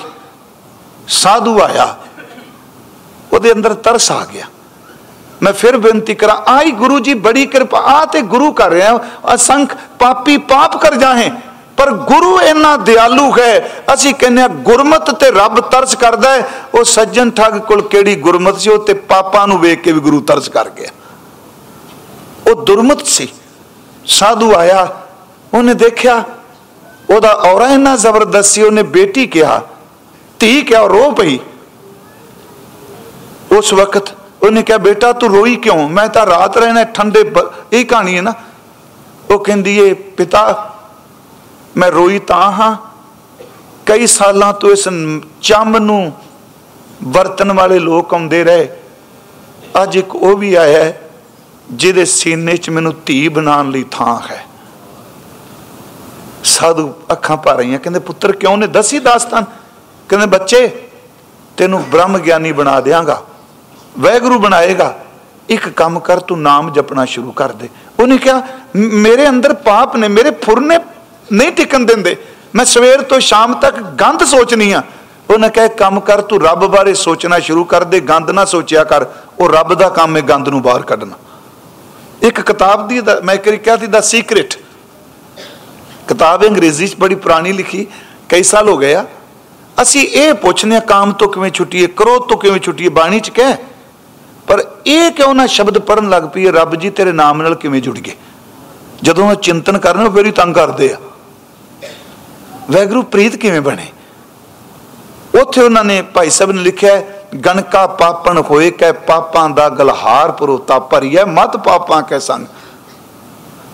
ਸਾਧੂ ਆਇਆ। ਉਹਦੇ ਅੰਦਰ ਤਰਸ ਆ ਗਿਆ। ਮੈਂ ਫਿਰ ਬੇਨਤੀ ਕਰਾਂ, ਆਈ ਗੁਰੂ ਜੀ, ਬੜੀ ਕਿਰਪਾ ਆ ਤੇ ਗੁਰੂ ਕਰ ਰਿਹਾ ਅਸੰਖ ਪਾਪੀ ਪਾਪ ਕਰ ਜਾਹੇ, ਪਰ ਗੁਰੂ ਇੰਨਾ ਦਿਆਲੂ ਹੈ, ਅਸੀਂ ਕਹਿੰਦੇ ਆ ਗੁਰਮਤ ਤੇ ਰੱਬ ਤਰਸ ਕਰਦਾ ਹੈ, ਉਹ ਸੱਜਣ ਠੱਗ ਕੋਲ ਕਿਹੜੀ ਗੁਰਮਤ ਸੀ, ਉਹ ਤੇ ਪਾਪਾਂ ਨੂੰ ਵੇਖ ਕੇ ਵੀ ਗੁਰੂ ਤਰਸ ਕਰ ਗਿਆ। ਉਹ ਦੁਰਮਤ ਸੀ, ਸਾਧੂ ਆਇਆ, ਉਹਨੇ ਦੇਖਿਆ, ਉਹਦਾ ਔਰਾ ਇੰਨਾ ਜ਼ਬਰਦਸਤ ਸੀ, ਉਹਨੇ ਬੇਟੀ ਕਿਹਾ, ਧੀ ਕਿਹਾ ਰੋ ਪਈ। ਉਸ ਵਕਤ ਉਹਨੇ ਕਿਹਾ, ਬੇਟਾ ਤੂੰ ਰੋਈ ਕਿਉਂ? ਮੈਂ ਤਾਂ ਰਾਤ ਰਹਿਣਾ, ਠੰਡੇ ਇਹ ਕਹਾਣੀ ਹੈ ਨਾ। ਉਹ ਕਹਿੰਦੀ ਏ, ਪਿਤਾ, ਮੈਂ ਰੋਈ ਤਾਂ ਹਾਂ। ਕਈ ਸਾਲਾਂ ਤੋਂ ਇਸ ਚੰਮ ਨੂੰ ਵਰਤਨ ਵਾਲੇ ਲੋਕ ਆਉਂਦੇ ਰਹੇ। ਅੱਜ ਇੱਕ ਉਹ ਵੀ ਆਇਆ ਜਿਹਦੇ ਸੀਨੇ 'ਚ ਮੈਨੂੰ ਧੀ ਬਣਾਉਣ ਲਈ ਥਾਂ ਹੈ। ਸਾਧੂ ਅੱਖਾਂ ਭਰ ਰਹੀਆਂ, ਕਹਿੰਦੇ, ਪੁੱਤਰ, ਕਿਉਂ ਨੇ ਦੱਸੀ ਦਾਸਤਾਨ? ਕਹਿੰਦੇ, ਬੱਚੇ, ਤੈਨੂੰ ਬ੍ਰਹਮ ਗਿਆਨੀ ਬਣਾ ਦੇਵਾਂਗਾ ਵੈਗਰੂ ਬਣਾਏਗਾ, ਇੱਕ ਕੰਮ ਕਰ, ਤੂੰ ਨਾਮ ਜਪਣਾ ਸ਼ੁਰੂ ਕਰ ਦੇ। ਉਹਨੇ ਕਿਹਾ ਮੇਰੇ ਅੰਦਰ ਪਾਪ ਨੇ, ਮੇਰੇ ਫੁਰਨੇ ਨਹੀਂ ਟਿਕਣ ਦਿੰਦੇ। ਮੈਂ ਸਵੇਰ ਤੋਂ ਸ਼ਾਮ ਤੱਕ ਗੰਦ ਸੋਚਨੀ ਆ। ਉਹਨੇ ਕਿਹਾ ਕੰਮ ਕਰ, ਤੂੰ ਰੱਬ ਬਾਰੇ ਸੋਚਣਾ ਸ਼ੁਰੂ ਕਰ ਦੇ ਗੰਦ ਨਾ ਸੋਚਿਆ ਕਰ। ਉਹ ਰੱਬ ਦਾ ਕੰਮ ਹੈ ਗੰਦ ਨੂੰ ਬਾਹਰ ਕੱਢਣਾ। ਇੱਕ ਕਿਤਾਬ ਦੀ ਮੈਂ ਕਿਹਾ ਸੀ, ਦਾ ਸੀਕ੍ਰੀਟ। ਕਿਤਾਬ ਅੰਗਰੇਜ਼ੀ ਚ ਬੜੀ ਪੁਰਾਣੀ ਲਿਖੀ, ਕਈ ਸਾਲ ਹੋ ਗਏ ਆ। ਅਸੀਂ ਇਹ ਪੁੱਛਨੇ ਆ, ਕਾਮ ਤੋਂ ਕਿਵੇਂ ਛੁੱਟੀਏ, ਕਰੋਧ ਤੋਂ ਕਿਵੇਂ ਛੁੱਟੀਏ? ਬਾਣੀ ਚ ਕਹਿ ਇਹ ਕਿਉਂ ਨਾ ਸ਼ਬਦ ਪੜਨ ਲੱਗ ਪਈ ਰੱਬ ਜੀ ਤੇਰੇ ਨਾਮ ਨਾਲ ਕਿਵੇਂ ਜੁੜ ਗਏ? ਜਦੋਂ ਉਹ ਚਿੰਤਨ ਕਰਨ ਫਿਰ ਹੀ ਤੰਗ ਕਰਦੇ ਆ। ਵੈਗਰੂ ਪ੍ਰੀਤ ਕਿਵੇਂ ਬਣੇ? ਉੱਥੇ ਉਹਨਾਂ ਨੇ ਭਾਈ ਸਾਹਿਬ ਨੇ ਲਿਖਿਆ ਗਣਕਾ ਪਾਪਣ ਹੋਏ ਕੈ ਪਾਪਾਂ ਦਾ ਗਲਹਾਰ ਪਰੋਤਾ ਭਰੀਐ, ਮਤ ਪਾਪਾਂ ਕੈ ਸੰਗ।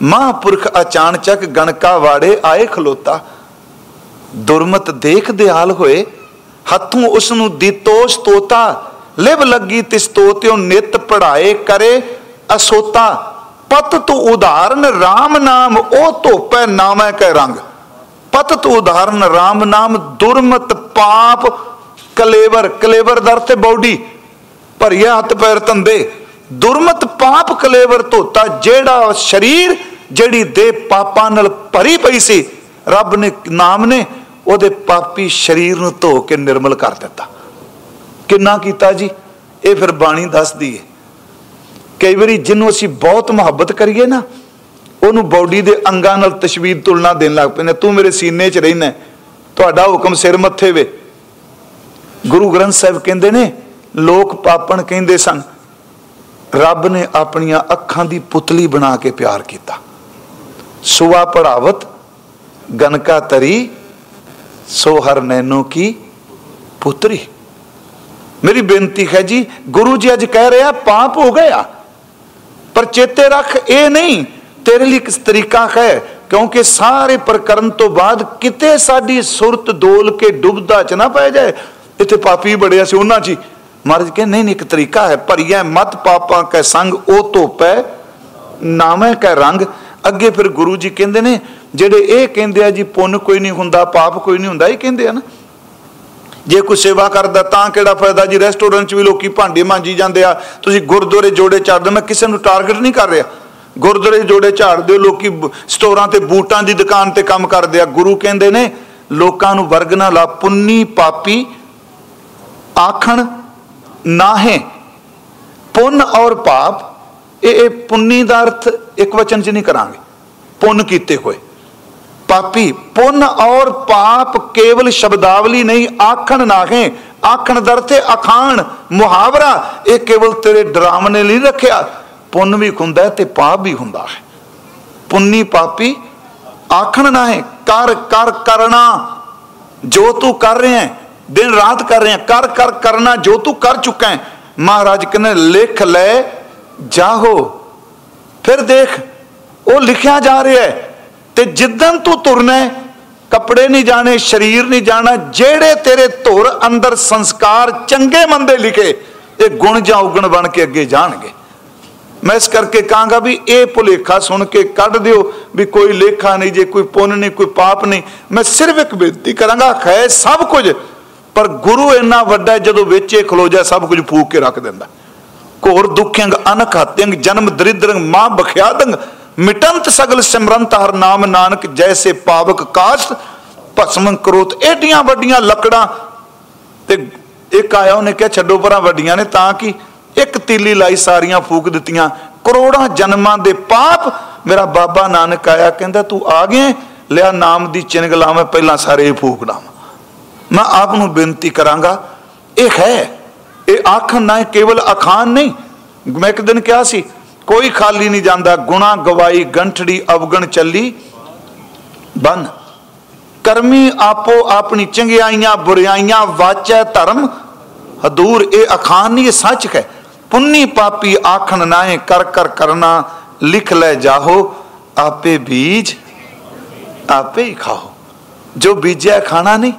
ਮਹਾਪੁਰਖ ਅਚਾਨਚਕ ਗਣਕਾ ਵਾੜੇ ਆਏ ਖਲੋਤਾ। ਦੁਰਮਤ ਦੇਖ ਦਿਆਲ ਹੋਏ, ਹੱਥੋਂ ਉਸ ਨੂੰ ਦਿੱਤੋਸ਼ ਤੋਤਾ ਲਿਵ ਲੱਗੀ ਤਿਸਤੋ ਤਿਉ ਨਿਤ ਪੜਾਏ ਕਰੇ ਅਸੋਤਾ, ਪਤ ਤੂ ਉਦਾਹਰਨ RAM ਨਾਮ, ਉਹ ਧੋਪੈ ਨਾਮੈ ਕੈ ਰੰਗ। ਪਤ ਤੂ ਉਦਾਹਰਨ RAM ਨਾਮ, ਦੁਰਮਤ ਪਾਪ, ਕਲੇਵਰ ਕਲੇਵਰ ਦਰ ਤੇ ਬੌਡੀ, ਭਰਿਆ ਹੱਥ ਪੈਰ ਤੰਦੇ ਦੁਰਮਤ ਪਾਪ ਕਲੇਵਰ ਧੋਤਾ, ਜਿਹੜਾ ਸਰੀਰ, ਜਿਹੜੀ ਦੇ ਪਾਪਾਂ ਨਾਲ ਭਰੀ ਪਈ ਸੀ, ਰੱਬ ਨੇ, ਨਾਮ ਨੇ ਉਹਦੇ ਪਾਪੀ ਸਰੀਰ ਨੂੰ ਧੋ ਕੇ ਨਿਰਮਲ ਕਰ ਦਿੱਤਾ। ਕਿੰਨਾ ਕੀਤਾ ਜੀ? ਇਹ ਫਿਰ ਬਾਣੀ ਦੱਸਦੀ ਹੈ ਕਈ ਵਾਰੀ ਜਿਹਨੂੰ ਅਸੀਂ ਬਹੁਤ ਮੁਹੱਬਤ ਕਰੀਏ ਨਾ, ਉਹਨੂੰ ਬਾਡੀ ਦੇ ਅੰਗਾਂ ਨਾਲ ਤਸ਼ਬੀਹ ਤੁਲਨਾ ਦੇਣ ਲੱਗ ਪੈਂਦੇ ਤੂੰ ਮੇਰੇ ਸੀਨੇ 'ਚ ਰਹਿਣਾ ਤੁਹਾਡਾ ਹੁਕਮ ਸਿਰ ਮੱਥੇ ਵੇ। ਗੁਰੂ ਗ੍ਰੰਥ ਸਾਹਿਬ ਕਹਿੰਦੇ ਨੇ, ਲੋਕ ਪਾਪਣ ਕਹਿੰਦੇ ਸਨ, ਰੱਬ ਨੇ ਆਪਣੀਆਂ ਅੱਖਾਂ ਦੀ ਪੁਤਲੀ ਬਣਾ ਕੇ ਪਿਆਰ ਕੀਤਾ। ਸੁਆ ਪੜਾਵਤ, ਗਨਕਾ ਤਰੀ ਸੋਹਰ ਨੈਨੋ ਕੀ ਪੁੱਤਰੀ। ਮੇਰੀ ਬੇਨਤੀ ਹੈ ਜੀ, ਗੁਰੂ ਜੀ ਅੱਜ ਕਹਿ ਰਿਹਾ ਪਾਪ ਹੋ ਗਿਆ। ਪਰ ਚੇਤੇ ਰੱਖ, ਇਹ ਨਹੀਂ, ਤੇਰੇ ਲਈ ਕਿਸ ਤਰੀਕਾ ਹੈ, ਕਿਉਂਕਿ ਸਾਰੇ ਪ੍ਰਕਰਨ ਤੋਂ ਬਾਅਦ ਕਿਤੇ ਸਾਡੀ ਸੁਰਤ ਡੋਲ ਕੇ ਡੁੱਬਦਾ ਚ ਨਾ ਪੈ ਜਾਏ। ਇੱਥੇ ਪਾਪੀ ਬੜਿਆ ਸੀ ਉਹਨਾਂ ਜੀ। ਮਹਾਰਾਜ ਕਹਿੰਦੇ, ਨਹੀਂ ਨਹੀਂ, ਇੱਕ ਤਰੀਕਾ ਹੈ, ਭਰੀਐ ਮਤ, ਪਾਪਾਂ ਕੈ ਸੰਗ, ਉਹ ਧੋਪੈ, ਨਾਮੈ ਕੈ ਰੰਗ। ਅੱਗੇ ਫਿਰ ਗੁਰੂ ਜੀ ਕਹਿੰਦੇ ਨੇ, ਜਿਹੜੇ ਇਹ ਕਹਿੰਦੇ ਆ ਜੀ, ਪੁੰਨ ਕੋਈ ਨਹੀਂ ਹੁੰਦਾ, ਪਾਪ ਕੋਈ ਨਹੀਂ ਹੁੰਦਾ, ਇਹ ਕਹਿੰਦੇ ਆ ਨਾ। ਜੇ ਕੋਈ ਸੇਵਾ ਕਰਦਾ ਤਾਂ ਕਿਹੜਾ ਫਾਇਦਾ ਜੀ? ਰੈਸਟੋਰੈਂਟ 'ਚ ਵੀ ਲੋਕੀ ਭਾਂਡੇ ਮਾਂਜੀ ਜਾਂਦੇ ਆ। ਤੁਸੀਂ ਗੁਰਦੁਆਰੇ ਜੋੜੇ ਝਾੜਦੇ ਮੈਂ ਕਿਸੇ ਨੂੰ ਟਾਰਗੇਟ ਨਹੀਂ ਕਰ ਰਿਹਾ। ਗੁਰਦੁਆਰੇ ਜੋੜੇ ਝਾੜਦੇ ਲੋਕੀ ਸਟੋਰਾਂ ਤੇ ਬੂਟਾਂ ਦੀ ਦੁਕਾਨ ਤੇ ਕੰਮ ਕਰਦੇ ਆ। ਗੁਰੂ ਕਹਿੰਦੇ ਨੇ, ਲੋਕਾਂ ਨੂੰ ਵਰਗ ਨਾ ਲਾ, ਪੁੰਨੀ ਪਾਪੀ ਆਖਣ ਨਾਹੇ। ਪੁੰਨ ਔਰ ਪਾਪ, ਇਹ ਇਹ ਪੁੰਨੀ ਦਾ ਅਰਥ ਇੱਕ ਵਚਨ 'ਚ ਨਹੀਂ ਕਰਾਂਗੇ। ਪੁੰਨ ਕੀਤੇ ਹੋਏ। ਪਾਪੀ, ਪੁੰਨ ਔਰ ਪਾਪ ਕੇਵਲ ਸ਼ਬਦਾਵਲੀ ਨਹੀਂ, ਆਖਣ ਨਾਹੇ, ਆਖਣ ਦਰ ਤੇ ਅਖਾਣ, ਮੁਹਾਵਰਾ, ਇਹ ਕੇਵਲ ਤੇਰੇ ਡਰਾਮਨੇ ਲਈ ਰੱਖਿਆ। ਪੁੰਨ ਵੀ ਹੁੰਦਾ ਤੇ ਪਾਪ ਵੀ ਹੁੰਦਾ ਹੈ। ਪੁੰਨੀ ਪਾਪੀ, ਆਖਣ ਨਾਹੇ, ਕਰ ਕਰ, ਕਰਨਾ, ਜੋ ਤੂੰ ਕਰ ਰਿਹਾ ਹੈ, ਦਿਨ ਰਾਤ ਕਰ ਰਿਹਾ ਕਰ ਕਰ, ਕਰਨਾ, ਜੋ ਤੂੰ ਕਰ ਚੁੱਕਾ ਹੈ, ਮਹਾਰਾਜ ਕਹਿੰਦੇ ਲਿਖ ਲੈ, ਜਾਹੋ, ਫਿਰ ਦੇਖ, ਉਹ ਲਿਖਿਆ ਜਾ ਰਿਹਾ ਹੈ। ਤੇ ਜਿੱਦਨ ਤੂੰ ਤੁਰਨਾ ਕੱਪੜੇ ਨਹੀਂ ਜਾਣੇ, ਸਰੀਰ ਨਹੀਂ ਜਾਣਾ, ਜਿਹੜੇ ਤੇਰੇ ਧੁਰ ਅੰਦਰ ਸੰਸਕਾਰ ਚੰਗੇ ਮੰਦੇ ਲਿਖੇ, ਇਹ ਗੁਣ ਜਾਂ ਉਗਣ ਬਣ ਕੇ ਅੱਗੇ ਜਾਣਗੇ। ਮੈਂ ਇਸ ਕਰਕੇ ਕਹਾਂਗਾ ਵੀ ਇਹ ਭੁਲੇਖਾ ਸੁਣ ਕੇ ਕੱਢ ਦਿਓ ਵੀ ਕੋਈ ਲੇਖਾ ਨਹੀਂ, ਜੇ ਕੋਈ ਪੁੰਨ ਨਹੀਂ, ਕੋਈ ਪਾਪ ਨਹੀਂ। ਮੈਂ ਸਿਰਫ ਇੱਕ ਬੇਨਤੀ ਕਰਾਂਗਾ, ਖੈ ਸਭ ਕੁਝ, ਪਰ ਗੁਰੂ ਇੰਨਾ ਵੱਡਾ ਜਦੋਂ ਵਿੱਚ ਇਹ ਖਲੋ ਜਾ ਸਭ ਕੁਝ ਫੂਕ ਕੇ ਰੱਖ ਦਿੰਦਾ। ਘੋਰ ਦੁਖਿਆੰਗ ਅਨਖ ਹਤਿਅੰਗ ਜਨਮ ਦਰਿਦਰੰਗ ਮਾਂ ਬਖਿਆਦੰਗ ਮਿਟੰਤ ਸਗਲ ਸਿਮਰੰਤ ਹਰ ਨਾਮ ਨਾਨਕ, ਜੈਸੇ ਪਾਵਕ ਕਾਸ਼, ਭਸਮ ਕਰੋਤ। ਏਡੀਆਂ ਵੱਡੀਆਂ ਲੱਕੜਾਂ। ਤੇ ਇੱਕ ਆਇਆ, ਉਹਨੇ ਕਿਹਾ, ਛੱਡੋ ਪਰਾਂ ਵੱਡੀਆਂ ਨੇ, ਤਾਂ ਕਿ ਇੱਕ ਤੀਲੀ ਲਾਈ ਸਾਰੀਆਂ ਫੂਕ ਦਿੱਤੀਆਂ। ਕਰੋੜਾਂ ਜਨਮਾਂ ਦੇ ਪਾਪ ਮੇਰਾ ਬਾਬਾ ਨਾਨਕ ਆਇਆ, ਕਹਿੰਦਾ, ਤੂੰ ਆ ਗਿਆ ਲਿਆ ਨਾਮ ਦੀ ਚਿੰਗ ਲਾਵੇਂ, ਪਹਿਲਾਂ ਸਾਰੇ ਫੂਕ ਲਾਵਾਂ। ਮੈਂ ਆਪ ਨੂੰ ਬੇਨਤੀ ਕਰਾਂਗਾ, ਇਹ ਹੈ, ਇਹ ਆਖਣ ਨਾ ਕੇਵਲ ਅਖਾਨ ਨਹੀਂ। ਮੈਂ ਇੱਕ ਦਿਨ ਕਿਹਾ ਸੀ ਕੋਈ ਖਾਲੀ ਨਹੀਂ ਜਾਂਦਾ। ਗੁਣਾ ਗਵਾਈ ਗੰਠੜੀ, ਅਵਗਣ, ਚੱਲੀ, ਬਨ। ਕਰਮੀ ਆਪੋ ਆਪਣੀ ਚੰਗਿਆਈਆਂ ਬੁਰਾਈਆਂ ਵਾਚੈ ਧਰਮ। ਹਦੂਰ ਇਹ ਅਖਾਨ ਨਹੀਂ, ਇਹ ਸੱਚ ਹੈ। ਪੁੰਨੀ ਪਾਪੀ ਆਖਣ ਨਾਏ ਕਰ ਕਰ, ਕਰਨਾ, ਲਿਖ ਲੈ ਜਾਹੋ। ਆਪੇ ਬੀਜ, ਆਪੇ ਹੀ ਖਾਓ ਜੋ ਬੀਜਿਆ ਖਾਣਾ ਨਹੀਂ।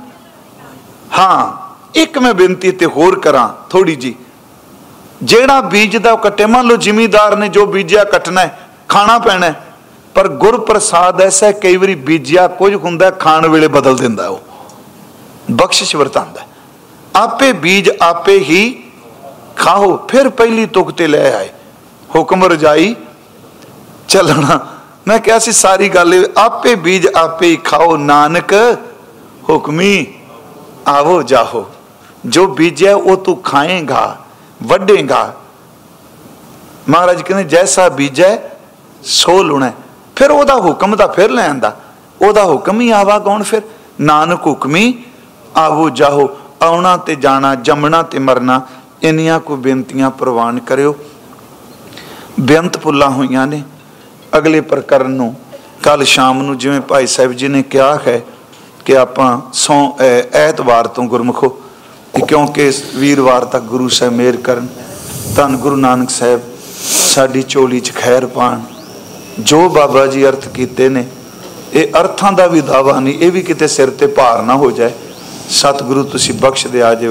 ਹਾਂ, ਇੱਕ ਮੈਂ ਬੇਨਤੀ ਤੇ ਹੋਰ ਕਰਾਂ ਥੋੜੀ ਜੀ ਜਿਹੜਾ ਬੀਜਦਾ ਉਹ ਕੱਟੇ ਮੰਨ ਲਓ ਜ਼ਿਮੀਦਾਰ ਨੇ ਜੋ ਬੀਜਿਆ ਕੱਟਣਾ ਹੈ, ਖਾਣਾ ਪੈਣਾ ਪਰ ਗੁਰ ਪ੍ਰਸਾਦ ਐਸਾ ਕਈ ਵਾਰੀ ਬੀਜਿਆ ਕੁਝ ਹੁੰਦਾ, ਖਾਣ ਵੇਲੇ ਬਦਲ ਦਿੰਦਾ ਉਹ। ਬਖਸ਼ਿਸ਼ ਵਰਤਾਂਦਾ ਆਪੇ ਬੀਜ ਆਪੇ ਹੀ ਖਾਓ, ਫਿਰ ਪਹਿਲੀ ਤੁਕ ਤੇ ਲੈ ਆਏ। ਹੁਕਮ ਰਜਾਈ ਚੱਲਣਾ। ਮੈਂ ਕਿਹਾ ਸੀ ਸਾਰੀ ਗੱਲ ਆਪੇ ਬੀਜ ਆਪੇ ਹੀ ਖਾਓ, ਨਾਨਕ ਹੁਕਮੀ ਆਵੋ ਜਾਹੋ। ਜੋ ਬੀਜਿਆ ਉਹ ਤੂੰ ਖਾਏਗਾ। ਵੱਡੇਗਾ। ਮਹਾਰਾਜ ਕਹਿੰਦੇ, ਜੈਸਾ ਬੀਜੈ, ਸੋ ਲੁਣਾ। ਫਿਰ ਉਹਦਾ ਹੁਕਮ ਤਾਂ ਫਿਰ ਲੈ ਆਂਦਾ। ਉਹਦਾ ਹੁਕਮ ਹੀ ਆਵਾ ਕੌਣ ਫਿਰ? ਨਾਨਕ ਹੁਕਮੀ, ਆਹੋ ਜਾਹੋ, ਆਉਣਾ ਤੇ ਜਾਣਾ, ਜੰਮਣਾ ਤੇ ਮਰਨਾ, ਇੰਨੀਆਂ ਕੋ ਬੇਨਤੀਆਂ ਪ੍ਰਵਾਨ ਕਰਿਓ। ਬੇਅੰਤ ਪੁੱਲਾ ਹੋਈਆਂ ਨੇ। ਅਗਲੇ ਪ੍ਰਕਰਨ ਨੂੰ ਕੱਲ ਸ਼ਾਮ ਨੂੰ ਜਿਵੇਂ ਭਾਈ ਸਾਹਿਬ ਜੀ ਨੇ ਕਿਹਾ ਹੈ ਕਿ ਆਪਾਂ ਸੌ ਐਤਵਾਰ ਤੋਂ ਗੁਰਮਖੋ ਕਿਉਂਕਿ ਵੀਰਵਾਰ ਤੱਕ ਗੁਰੂ ਸਾਹਿਬ ਮੇਰ ਕਰਨ, ਧੰਨ ਗੁਰੂ ਨਾਨਕ ਸਾਹਿਬ ਸਾਡੀ ਚੋਲੀ 'ਚ ਖੈਰ ਪਾਣ। ਜੋ ਬਾਬਾ ਜੀ ਅਰਥ ਕੀਤੇ ਨੇ, ਇਹ ਅਰਥਾਂ ਦਾ ਵੀ ਦਾਵਾ ਨਹੀਂ, ਇਹ ਵੀ ਕਿਤੇ ਸਿਰ ਤੇ ਭਾਰ ਨਾ ਹੋ ਜਾਏ। ਸਤਿਗੁਰੂ ਤੁਸੀਂ ਬਖਸ਼ ਦੇ ਆਜੇ